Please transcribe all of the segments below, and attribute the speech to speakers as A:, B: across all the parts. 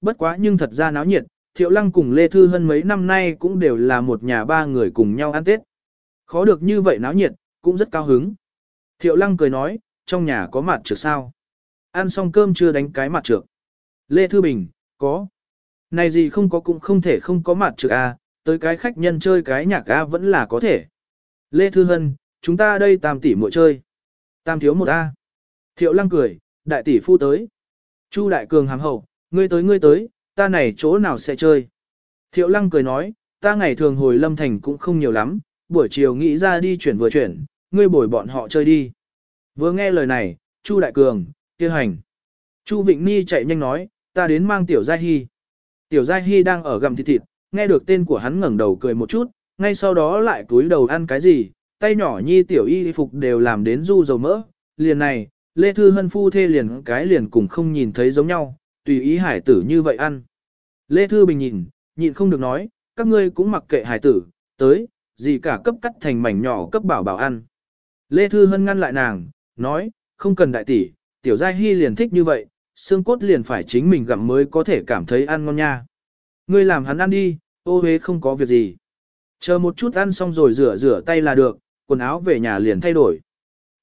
A: Bất quá nhưng thật ra náo nhiệt, Thiệu Lăng cùng Lê Thư Hân mấy năm nay cũng đều là một nhà ba người cùng nhau ăn Tết. Khó được như vậy náo nhiệt, cũng rất cao hứng. Thiệu Lăng cười nói, trong nhà có mặt trược sao? Ăn xong cơm chưa đánh cái mặt trược. Lê Thư Bình, có. Này gì không có cũng không thể không có mặt trược à, tới cái khách nhân chơi cái nhạc A vẫn là có thể. Lê Thư Hân, chúng ta đây tam tỷ muội chơi. Tam thiếu một A. Thiệu Lăng cười, đại tỷ phu tới. Chu Đại Cường hàm hậu, Ngươi tới ngươi tới, ta này chỗ nào sẽ chơi. Thiệu lăng cười nói, ta ngày thường hồi lâm thành cũng không nhiều lắm, buổi chiều nghĩ ra đi chuyển vừa chuyển, ngươi bồi bọn họ chơi đi. Vừa nghe lời này, Chu Đại Cường, kêu hành. Chu Vịnh Ni chạy nhanh nói, ta đến mang Tiểu Giai Hy. Tiểu Giai Hy đang ở gầm thịt thịt, nghe được tên của hắn ngẩng đầu cười một chút, ngay sau đó lại cúi đầu ăn cái gì, tay nhỏ nhi Tiểu Y phục đều làm đến du dầu mỡ, liền này, Lê Thư Hân Phu thê liền cái liền cùng không nhìn thấy giống nhau, tùy ý hải tử như vậy ăn. Lê Thư Bình nhìn, nhịn không được nói, các ngươi cũng mặc kệ hải tử, tới, gì cả cấp cắt thành mảnh nhỏ cấp bảo bảo ăn. Lê Thư Hân ngăn lại nàng, nói, không cần đại tỷ, tiểu giai hy liền thích như vậy, xương cốt liền phải chính mình gặm mới có thể cảm thấy ăn ngon nha. Ngươi làm hắn ăn đi, ô hế không có việc gì. Chờ một chút ăn xong rồi rửa rửa tay là được, quần áo về nhà liền thay đổi.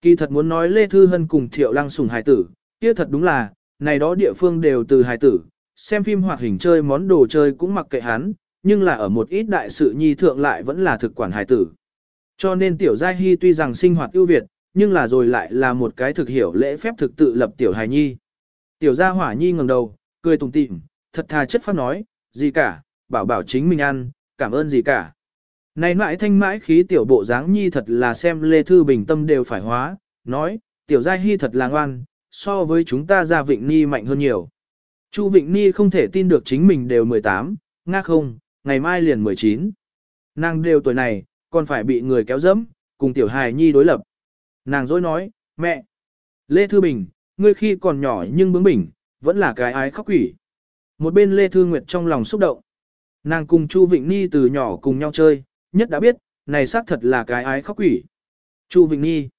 A: Kỳ thật muốn nói Lê Thư Hân cùng Thiệu Lăng sùng hài tử, kia thật đúng là, này đó địa phương đều từ hài tử, xem phim hoạt hình chơi món đồ chơi cũng mặc kệ hắn, nhưng là ở một ít đại sự nhi thượng lại vẫn là thực quản hài tử. Cho nên tiểu giai hy tuy rằng sinh hoạt ưu việt, nhưng là rồi lại là một cái thực hiểu lễ phép thực tự lập tiểu hài nhi. Tiểu gia hỏa nhi ngẩng đầu, cười tùng tịm, thật thà chất phát nói, gì cả, bảo bảo chính mình ăn, cảm ơn gì cả. Này mãi thanh mãi khí tiểu bộ dáng nhi thật là xem Lê Thư Bình tâm đều phải hóa, nói, tiểu giai hy thật là ngoan, so với chúng ta ra Vịnh Ni mạnh hơn nhiều. Chu Vịnh Ni không thể tin được chính mình đều 18, nga không, ngày mai liền 19. Nàng đều tuổi này, còn phải bị người kéo dẫm, cùng tiểu hài nhi đối lập. Nàng dối nói, mẹ, Lê Thư Bình, ngươi khi còn nhỏ nhưng bướng bỉnh, vẫn là cái ái khóc quỷ. Một bên Lê Thư Nguyệt trong lòng xúc động. Nàng cùng Chu Vịnh Ni từ nhỏ cùng nhau chơi, nhất đã biết, này xác thật là cái ái khóc quỷ. Chu Vịnh Ni,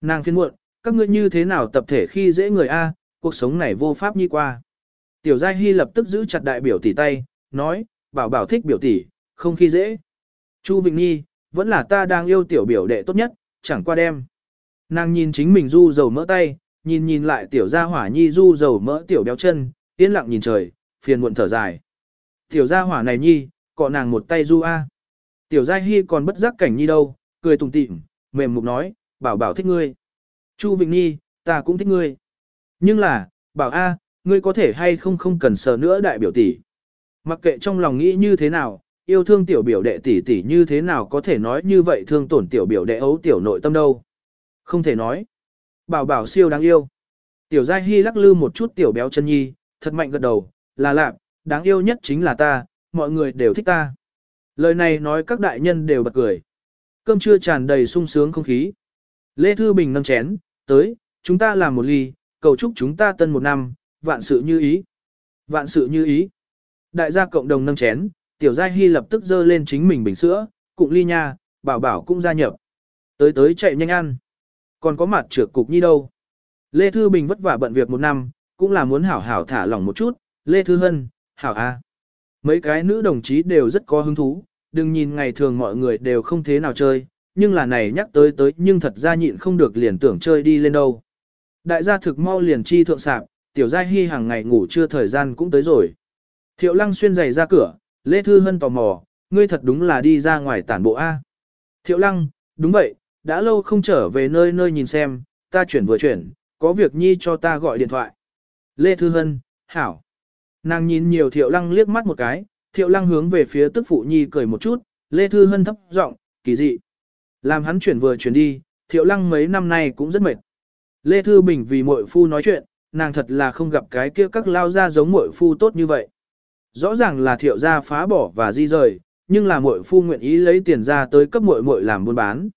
A: nàng phiên muộn, các ngươi như thế nào tập thể khi dễ người A, cuộc sống này vô pháp như qua. Tiểu Giai Hy lập tức giữ chặt đại biểu tỷ tay, nói, bảo bảo thích biểu tỷ, không khi dễ. Chu Vịnh Nhi, vẫn là ta đang yêu tiểu biểu đệ tốt nhất, chẳng qua đem. Nàng nhìn chính mình du dầu mỡ tay, nhìn nhìn lại tiểu gia hỏa nhi du dầu mỡ tiểu béo chân, yên lặng nhìn trời, phiền muộn thở dài. Tiểu gia hỏa này nhi, cọ nàng một tay du a. Tiểu giai hy còn bất giác cảnh nhi đâu, cười tùng tịm, mềm mục nói, bảo bảo thích ngươi. Chu Vịnh Nhi, ta cũng thích ngươi. Nhưng là, bảo A, ngươi có thể hay không không cần sợ nữa đại biểu tỷ. Mặc kệ trong lòng nghĩ như thế nào, yêu thương tiểu biểu đệ tỷ tỷ như thế nào có thể nói như vậy thương tổn tiểu biểu đệ ấu tiểu nội tâm đâu. Không thể nói. Bảo bảo siêu đáng yêu. Tiểu Giai Hy lắc lư một chút tiểu béo chân nhi, thật mạnh gật đầu, là lạp, đáng yêu nhất chính là ta, mọi người đều thích ta. Lời này nói các đại nhân đều bật cười. Cơm trưa tràn đầy sung sướng không khí. Lê Thư Bình nâng chén, tới, chúng ta làm một ly, cầu chúc chúng ta tân một năm, vạn sự như ý. Vạn sự như ý. Đại gia cộng đồng nâng chén, tiểu giai hy lập tức dơ lên chính mình bình sữa, cụng ly nha, bảo bảo cũng gia nhập. Tới tới chạy nhanh ăn. Còn có mặt trược cục nhi đâu. Lê Thư Bình vất vả bận việc một năm, cũng là muốn hảo hảo thả lỏng một chút, Lê Thư Hân, hảo a. Mấy cái nữ đồng chí đều rất có hứng thú, đừng nhìn ngày thường mọi người đều không thế nào chơi, nhưng là này nhắc tới tới nhưng thật ra nhịn không được liền tưởng chơi đi lên đâu. Đại gia thực mau liền chi thượng sạp, tiểu giai hy hàng ngày ngủ chưa thời gian cũng tới rồi. Thiệu lăng xuyên giày ra cửa, Lê Thư Hân tò mò, ngươi thật đúng là đi ra ngoài tản bộ A. Thiệu lăng, đúng vậy, đã lâu không trở về nơi nơi nhìn xem, ta chuyển vừa chuyển, có việc nhi cho ta gọi điện thoại. Lê Thư Hân, hảo. Nàng nhìn nhiều thiệu lăng liếc mắt một cái, thiệu lăng hướng về phía tức phụ nhi cười một chút, Lê Thư Hân thấp giọng kỳ dị. Làm hắn chuyển vừa chuyển đi, thiệu lăng mấy năm nay cũng rất mệt. Lê Thư Bình vì muội phu nói chuyện, nàng thật là không gặp cái kia các lao ra giống muội phu tốt như vậy. Rõ ràng là thiệu gia phá bỏ và di rời, nhưng là muội phu nguyện ý lấy tiền ra tới cấp muội muội làm buôn bán.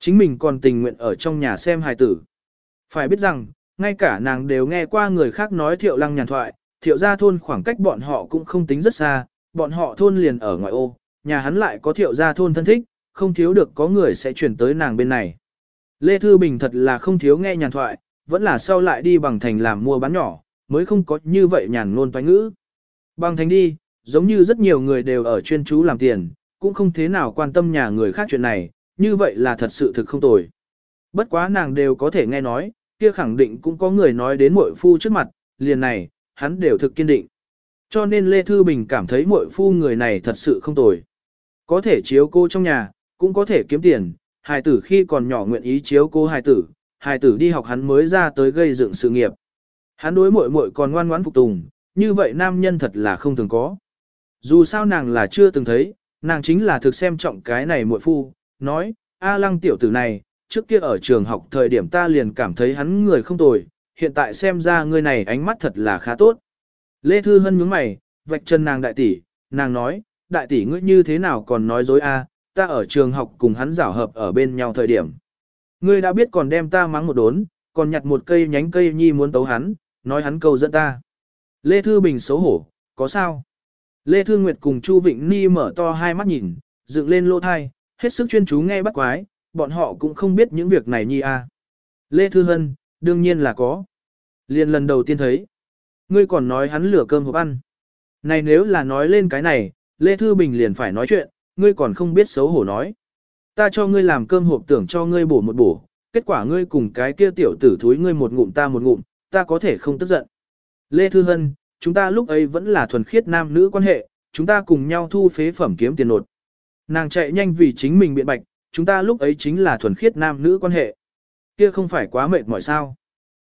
A: Chính mình còn tình nguyện ở trong nhà xem hài tử. Phải biết rằng, ngay cả nàng đều nghe qua người khác nói thiệu lăng nhàn thoại, thiệu gia thôn khoảng cách bọn họ cũng không tính rất xa, bọn họ thôn liền ở ngoại ô, nhà hắn lại có thiệu gia thôn thân thích, không thiếu được có người sẽ chuyển tới nàng bên này. Lê Thư Bình thật là không thiếu nghe nhàn thoại, vẫn là sau lại đi bằng thành làm mua bán nhỏ, mới không có như vậy nhàn ngôn toán ngữ. Bằng thành đi, giống như rất nhiều người đều ở chuyên chú làm tiền, cũng không thế nào quan tâm nhà người khác chuyện này, như vậy là thật sự thực không tồi. Bất quá nàng đều có thể nghe nói, kia khẳng định cũng có người nói đến muội phu trước mặt, liền này, hắn đều thực kiên định. Cho nên Lê Thư Bình cảm thấy muội phu người này thật sự không tồi. Có thể chiếu cô trong nhà, cũng có thể kiếm tiền, hài tử khi còn nhỏ nguyện ý chiếu cô hài tử, hài tử đi học hắn mới ra tới gây dựng sự nghiệp. Hắn đối muội muội còn ngoan ngoãn phục tùng, như vậy nam nhân thật là không thường có. Dù sao nàng là chưa từng thấy, nàng chính là thực xem trọng cái này muội phu, nói, A lăng tiểu tử này, trước kia ở trường học thời điểm ta liền cảm thấy hắn người không tồi, hiện tại xem ra người này ánh mắt thật là khá tốt. Lê Thư Hân nhướng mày, vạch chân nàng đại tỷ, nàng nói, đại tỷ ngươi như thế nào còn nói dối a? ta ở trường học cùng hắn giảo hợp ở bên nhau thời điểm. Ngươi đã biết còn đem ta mắng một đốn, còn nhặt một cây nhánh cây nhi muốn tấu hắn, nói hắn câu dẫn ta. Lê Thư Bình xấu hổ, có sao? Lê Thư Nguyệt cùng Chu Vịnh Ni mở to hai mắt nhìn, dựng lên lô thai, hết sức chuyên chú nghe bắt quái, bọn họ cũng không biết những việc này nhi. À. Lê Thư Hân, đương nhiên là có. Liên lần đầu tiên thấy. Ngươi còn nói hắn lửa cơm hộp ăn. Này nếu là nói lên cái này, Lê Thư Bình liền phải nói chuyện, ngươi còn không biết xấu hổ nói. Ta cho ngươi làm cơm hộp tưởng cho ngươi bổ một bổ, kết quả ngươi cùng cái kia tiểu tử thúi ngươi một ngụm ta một ngụm, ta có thể không tức giận. Lê Thư Hân, chúng ta lúc ấy vẫn là thuần khiết nam nữ quan hệ, chúng ta cùng nhau thu phế phẩm kiếm tiền nột. Nàng chạy nhanh vì chính mình biện bạch, chúng ta lúc ấy chính là thuần khiết nam nữ quan hệ. Kia không phải quá mệt mỏi sao.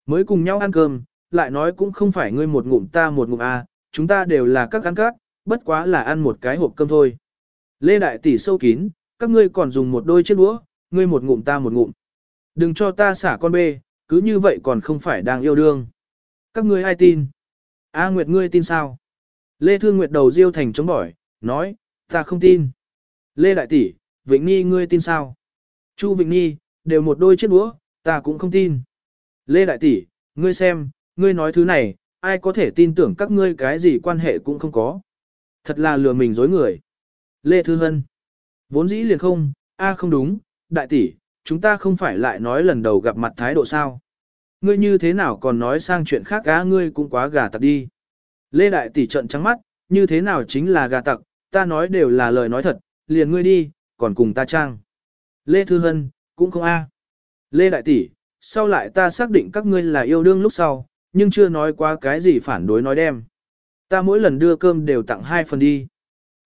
A: Mới cùng nhau ăn cơm, lại nói cũng không phải ngươi một ngụm ta một ngụm à. chúng ta đều là các ăn cát, bất quá là ăn một cái hộp cơm thôi. Lê Đại Tỷ sâu kín, các ngươi còn dùng một đôi chiếc đũa, ngươi một ngụm ta một ngụm. Đừng cho ta xả con bê, cứ như vậy còn không phải đang yêu đương. Các ngươi ai tin? A Nguyệt ngươi tin sao? Lê Thương Nguyệt đầu diêu thành chống bỏi, nói, ta không tin. Lê Đại Tỷ, Vĩnh Nhi ngươi tin sao? Chu Vĩnh Nhi, đều một đôi chiếc đũa, ta cũng không tin. Lê Đại Tỷ, ngươi xem, ngươi nói thứ này, ai có thể tin tưởng các ngươi cái gì quan hệ cũng không có. Thật là lừa mình dối người. Lê Thư Hân. Vốn dĩ liền không, a không đúng, đại tỷ, chúng ta không phải lại nói lần đầu gặp mặt thái độ sao. Ngươi như thế nào còn nói sang chuyện khác á ngươi cũng quá gà tặc đi. Lê Đại tỷ trận trắng mắt, như thế nào chính là gà tặc, ta nói đều là lời nói thật, liền ngươi đi, còn cùng ta trang. Lê Thư Hân, cũng không a. Lê Đại tỷ, sau lại ta xác định các ngươi là yêu đương lúc sau, nhưng chưa nói qua cái gì phản đối nói đem. Ta mỗi lần đưa cơm đều tặng hai phần đi.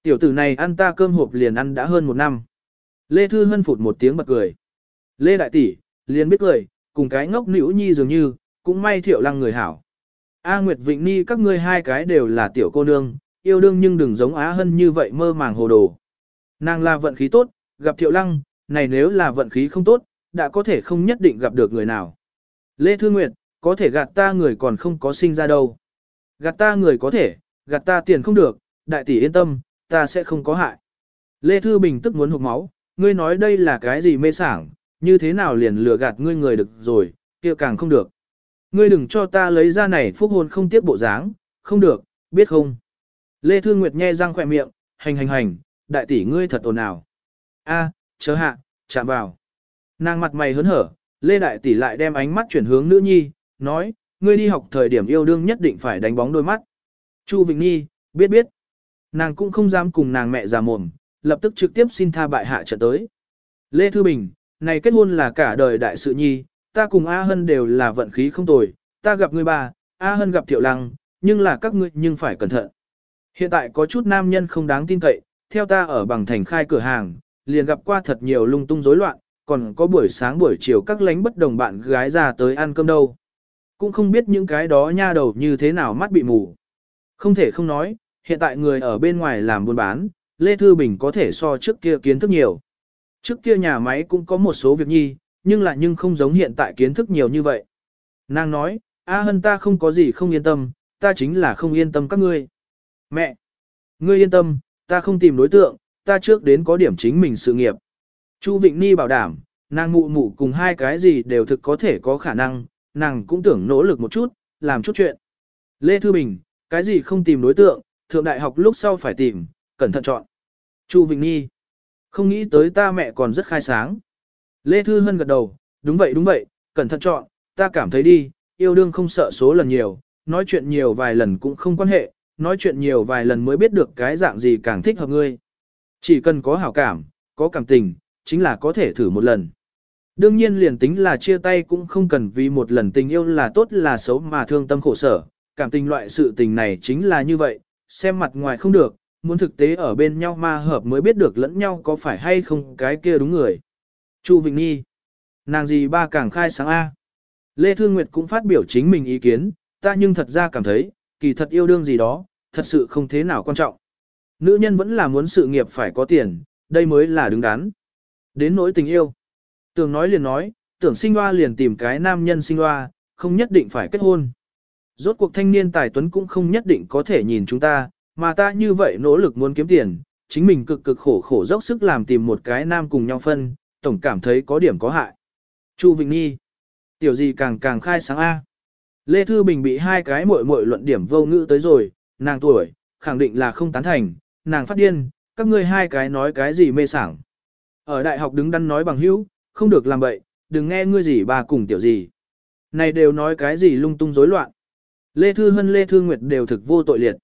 A: Tiểu tử này ăn ta cơm hộp liền ăn đã hơn một năm. Lê Thư Hân phụt một tiếng bật cười. Lê Đại Tỷ, liền biết cười, cùng cái ngốc nữ nhi dường như, cũng may thiệu lăng người hảo. A Nguyệt Vịnh Ni các ngươi hai cái đều là tiểu cô nương, yêu đương nhưng đừng giống Á Hân như vậy mơ màng hồ đồ. Nàng là vận khí tốt, gặp thiệu lăng, này nếu là vận khí không tốt, đã có thể không nhất định gặp được người nào. Lê Thư Nguyệt, có thể gạt ta người còn không có sinh ra đâu. Gạt ta người có thể, gạt ta tiền không được, đại tỷ yên tâm, ta sẽ không có hại. Lê Thư Bình tức muốn hụt máu, ngươi nói đây là cái gì mê sảng, như thế nào liền lừa gạt ngươi người được rồi, kia càng không được. Ngươi đừng cho ta lấy ra này phúc hồn không tiếc bộ dáng, không được, biết không. Lê Thư Nguyệt nhe răng khỏe miệng, hành hành hành, đại tỷ ngươi thật ồn ào. a à, chớ hạ, chạm vào. Nàng mặt mày hớn hở, Lê Đại Tỷ lại đem ánh mắt chuyển hướng nữ nhi, nói, ngươi đi học thời điểm yêu đương nhất định phải đánh bóng đôi mắt. Chu Vịnh Nhi, biết biết, Nàng cũng không dám cùng nàng mẹ già mồm, lập tức trực tiếp xin tha bại hạ trận tới. Lê Thư Bình, này kết hôn là cả đời đại sự nhi, ta cùng A Hân đều là vận khí không tồi, ta gặp người bà, A Hân gặp Tiểu Lăng, nhưng là các ngươi nhưng phải cẩn thận. Hiện tại có chút nam nhân không đáng tin cậy, theo ta ở bằng thành khai cửa hàng, liền gặp qua thật nhiều lung tung rối loạn, còn có buổi sáng buổi chiều các lánh bất đồng bạn gái ra tới ăn cơm đâu. Cũng không biết những cái đó nha đầu như thế nào mắt bị mù. Không thể không nói, hiện tại người ở bên ngoài làm buôn bán, Lê Thư Bình có thể so trước kia kiến thức nhiều. Trước kia nhà máy cũng có một số việc nhi, nhưng lại nhưng không giống hiện tại kiến thức nhiều như vậy. Nàng nói, A Hân ta không có gì không yên tâm, ta chính là không yên tâm các ngươi. Mẹ! Ngươi yên tâm, ta không tìm đối tượng, ta trước đến có điểm chính mình sự nghiệp. Chu Vịnh Ni bảo đảm, nàng mụ mụ cùng hai cái gì đều thực có thể có khả năng, nàng cũng tưởng nỗ lực một chút, làm chút chuyện. Lê Thư Bình, cái gì không tìm đối tượng, thượng đại học lúc sau phải tìm, cẩn thận chọn. Chu Vịnh Nhi, không nghĩ tới ta mẹ còn rất khai sáng. Lê Thư Hân gật đầu, đúng vậy đúng vậy, cẩn thận chọn, ta cảm thấy đi, yêu đương không sợ số lần nhiều, nói chuyện nhiều vài lần cũng không quan hệ, nói chuyện nhiều vài lần mới biết được cái dạng gì càng thích hợp ngươi. Chỉ cần có hảo cảm, có cảm tình, chính là có thể thử một lần. Đương nhiên liền tính là chia tay cũng không cần vì một lần tình yêu là tốt là xấu mà thương tâm khổ sở, cảm tình loại sự tình này chính là như vậy, xem mặt ngoài không được, muốn thực tế ở bên nhau ma hợp mới biết được lẫn nhau có phải hay không cái kia đúng người. Chu Vịnh Nhi, nàng gì ba càng khai sáng A. Lê Thương Nguyệt cũng phát biểu chính mình ý kiến, ta nhưng thật ra cảm thấy, kỳ thật yêu đương gì đó, thật sự không thế nào quan trọng. Nữ nhân vẫn là muốn sự nghiệp phải có tiền, đây mới là đứng đắn. Đến nỗi tình yêu. Tưởng nói liền nói, tưởng sinh hoa liền tìm cái nam nhân sinh hoa, không nhất định phải kết hôn. Rốt cuộc thanh niên tài tuấn cũng không nhất định có thể nhìn chúng ta, mà ta như vậy nỗ lực muốn kiếm tiền, chính mình cực cực khổ khổ dốc sức làm tìm một cái nam cùng nhau phân, tổng cảm thấy có điểm có hại. Chu Vịnh Nhi, tiểu gì càng càng khai sáng A. Lê Thư Bình bị hai cái muội muội luận điểm vô ngữ tới rồi, nàng tuổi, khẳng định là không tán thành, nàng phát điên, các ngươi hai cái nói cái gì mê sảng. Ở đại học đứng đắn nói bằng hữu, không được làm vậy, đừng nghe ngươi gì bà cùng tiểu gì. Này đều nói cái gì lung tung rối loạn. Lê Thư Hân Lê Thư Nguyệt đều thực vô tội liệt.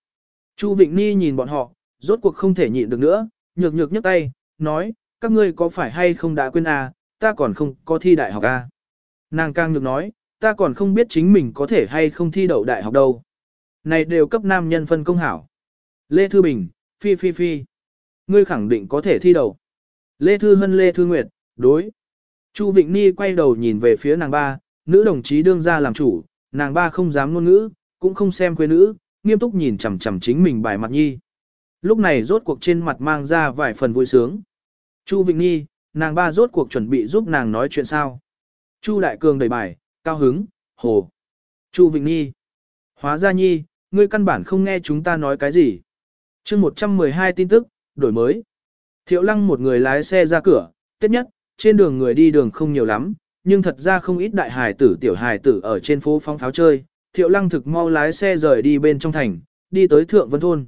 A: Chu Vịnh Ni nhìn bọn họ, rốt cuộc không thể nhịn được nữa, nhược nhược nhấc tay, nói, các ngươi có phải hay không đã quên à, ta còn không có thi đại học à. Nàng càng nhược nói, ta còn không biết chính mình có thể hay không thi đậu đại học đâu. Này đều cấp nam nhân phân công hảo. Lê Thư Bình, phi phi phi. Ngươi khẳng định có thể thi đậu. Lê Thư Hân Lê Thư Nguyệt, đối. Chu Vịnh Ni quay đầu nhìn về phía nàng ba, nữ đồng chí đương ra làm chủ, nàng ba không dám ngôn ngữ, cũng không xem quê nữ, nghiêm túc nhìn chằm chằm chính mình bài mặt nhi. Lúc này rốt cuộc trên mặt mang ra vài phần vui sướng. Chu Vịnh Nhi, nàng ba rốt cuộc chuẩn bị giúp nàng nói chuyện sao. Chu Đại Cường đầy bài, cao hứng, hồ. Chu Vịnh Nhi. Hóa ra Nhi, ngươi căn bản không nghe chúng ta nói cái gì. chương 112 tin tức, đổi mới. Thiệu Lăng một người lái xe ra cửa, tết nhất, trên đường người đi đường không nhiều lắm, nhưng thật ra không ít đại hài tử tiểu hài tử ở trên phố phóng pháo chơi, thiệu lăng thực mau lái xe rời đi bên trong thành, đi tới Thượng Vân Thôn.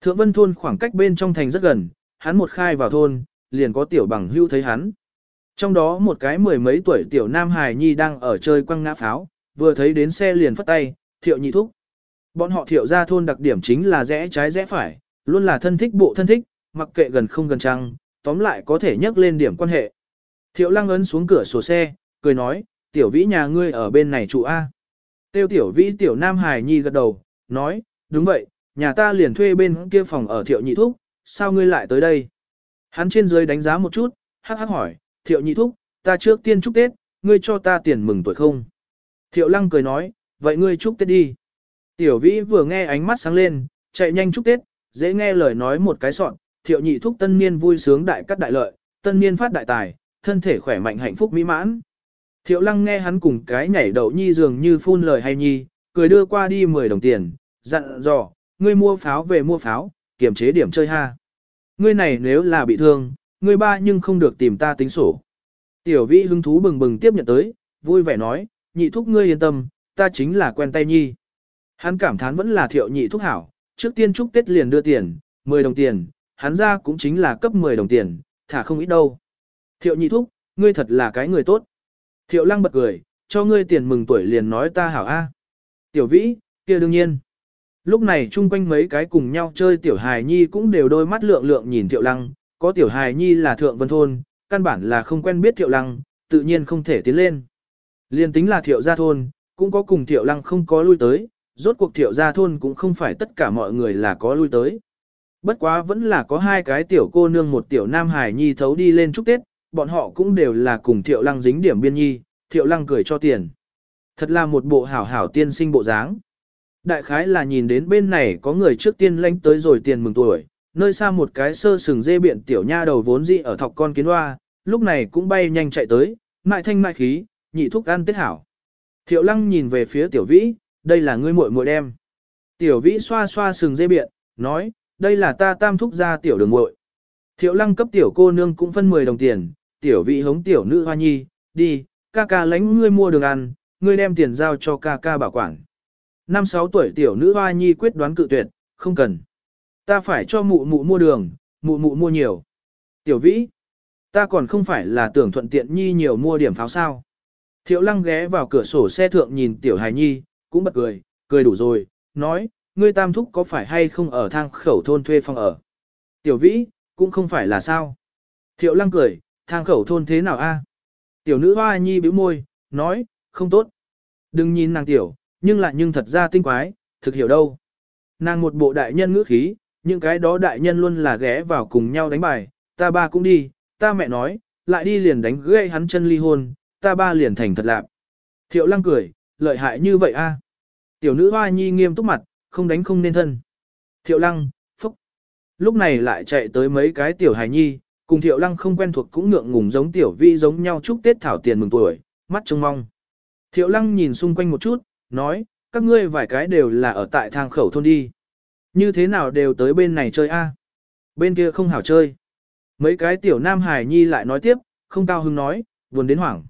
A: Thượng Vân Thôn khoảng cách bên trong thành rất gần, hắn một khai vào thôn, liền có tiểu bằng hưu thấy hắn. Trong đó một cái mười mấy tuổi tiểu nam Hải nhi đang ở chơi quăng ngã pháo, vừa thấy đến xe liền phất tay, thiệu nhị thúc. Bọn họ thiệu ra thôn đặc điểm chính là rẽ trái rẽ phải, luôn là thân thích bộ thân thích, mặc kệ gần không gần trăng, tóm lại có thể nhắc lên điểm quan hệ. Thiệu lăng ấn xuống cửa sổ xe, cười nói, tiểu vĩ nhà ngươi ở bên này trụ A. Tiêu tiểu vĩ tiểu nam hài nhi gật đầu, nói, đúng vậy, nhà ta liền thuê bên kia phòng ở thiệu nhị thúc, sao ngươi lại tới đây? Hắn trên dưới đánh giá một chút, hắc hắc hỏi, thiệu nhị thúc, ta trước tiên chúc Tết, ngươi cho ta tiền mừng tuổi không? Thiệu lăng cười nói, vậy ngươi chúc Tết đi. Tiểu vĩ vừa nghe ánh mắt sáng lên, chạy nhanh chúc Tết, dễ nghe lời nói một cái sọn, thiệu nhị thúc tân niên vui sướng đại cắt đại lợi, tân niên phát đại tài, thân thể khỏe mạnh hạnh phúc mỹ mãn. Thiệu lăng nghe hắn cùng cái nhảy đậu nhi dường như phun lời hay nhi, cười đưa qua đi 10 đồng tiền, dặn dò, ngươi mua pháo về mua pháo, kiểm chế điểm chơi ha. Ngươi này nếu là bị thương, ngươi ba nhưng không được tìm ta tính sổ. Tiểu vĩ hứng thú bừng bừng tiếp nhận tới, vui vẻ nói, nhị thúc ngươi yên tâm, ta chính là quen tay nhi. Hắn cảm thán vẫn là thiệu nhị thúc hảo, trước tiên chúc Tết liền đưa tiền, 10 đồng tiền, hắn ra cũng chính là cấp 10 đồng tiền, thả không ít đâu. Thiệu nhị thúc, ngươi thật là cái người tốt. Thiệu lăng bật cười, cho ngươi tiền mừng tuổi liền nói ta hảo a. Tiểu vĩ, kia đương nhiên. Lúc này chung quanh mấy cái cùng nhau chơi tiểu hài nhi cũng đều đôi mắt lượng lượng nhìn thiệu lăng, có tiểu hài nhi là thượng vân thôn, căn bản là không quen biết thiệu lăng, tự nhiên không thể tiến lên. Liên tính là thiệu gia thôn, cũng có cùng thiệu lăng không có lui tới, rốt cuộc thiệu gia thôn cũng không phải tất cả mọi người là có lui tới. Bất quá vẫn là có hai cái tiểu cô nương một tiểu nam hài nhi thấu đi lên chúc Tết, bọn họ cũng đều là cùng thiệu lăng dính điểm biên nhi, thiệu lăng cười cho tiền. Thật là một bộ hảo hảo tiên sinh bộ dáng. Đại khái là nhìn đến bên này có người trước tiên lánh tới rồi tiền mừng tuổi, nơi xa một cái sơ sừng dê biện tiểu nha đầu vốn dị ở thọc con kiến hoa, lúc này cũng bay nhanh chạy tới, mại thanh mại khí, nhị thuốc ăn tết hảo. Thiệu lăng nhìn về phía tiểu vĩ, đây là ngươi muội muội đem. Tiểu vĩ xoa xoa sừng dê biện, nói, đây là ta tam thúc ra tiểu đường muội. Thiệu lăng cấp tiểu cô nương cũng phân 10 đồng tiền, tiểu vị hống tiểu nữ hoa nhi, đi, ca ca lánh ngươi mua đường ăn, ngươi đem tiền giao cho ca ca bảo quản. Năm sáu tuổi tiểu nữ hoa nhi quyết đoán cự tuyệt, không cần. Ta phải cho mụ mụ mua đường, mụ mụ mua nhiều. Tiểu vĩ, ta còn không phải là tưởng thuận tiện nhi nhiều mua điểm pháo sao. Thiệu lăng ghé vào cửa sổ xe thượng nhìn tiểu hài nhi, cũng bật cười, cười đủ rồi, nói, ngươi tam thúc có phải hay không ở thang khẩu thôn thuê phòng ở. Tiểu vĩ, cũng không phải là sao. Thiệu lăng cười, thang khẩu thôn thế nào a? Tiểu nữ hoa nhi bĩu môi, nói, không tốt. Đừng nhìn nàng tiểu, nhưng lại nhưng thật ra tinh quái, thực hiểu đâu. Nàng một bộ đại nhân ngữ khí, những cái đó đại nhân luôn là ghé vào cùng nhau đánh bài, ta ba cũng đi, ta mẹ nói, lại đi liền đánh gây hắn chân ly hôn, ta ba liền thành thật lạc. Thiệu lăng cười, lợi hại như vậy a. Tiểu nữ hoa nhi nghiêm túc mặt, không đánh không nên thân. Thiệu lăng, phúc. Lúc này lại chạy tới mấy cái tiểu hài nhi, Cùng thiệu lăng không quen thuộc cũng ngượng ngùng giống tiểu vi giống nhau chúc Tết thảo tiền mừng tuổi, mắt trông mong. Thiệu lăng nhìn xung quanh một chút, nói, các ngươi vài cái đều là ở tại thang khẩu thôn đi. Như thế nào đều tới bên này chơi a? Bên kia không hảo chơi. Mấy cái tiểu nam hải nhi lại nói tiếp, không cao hứng nói, buồn đến hoảng.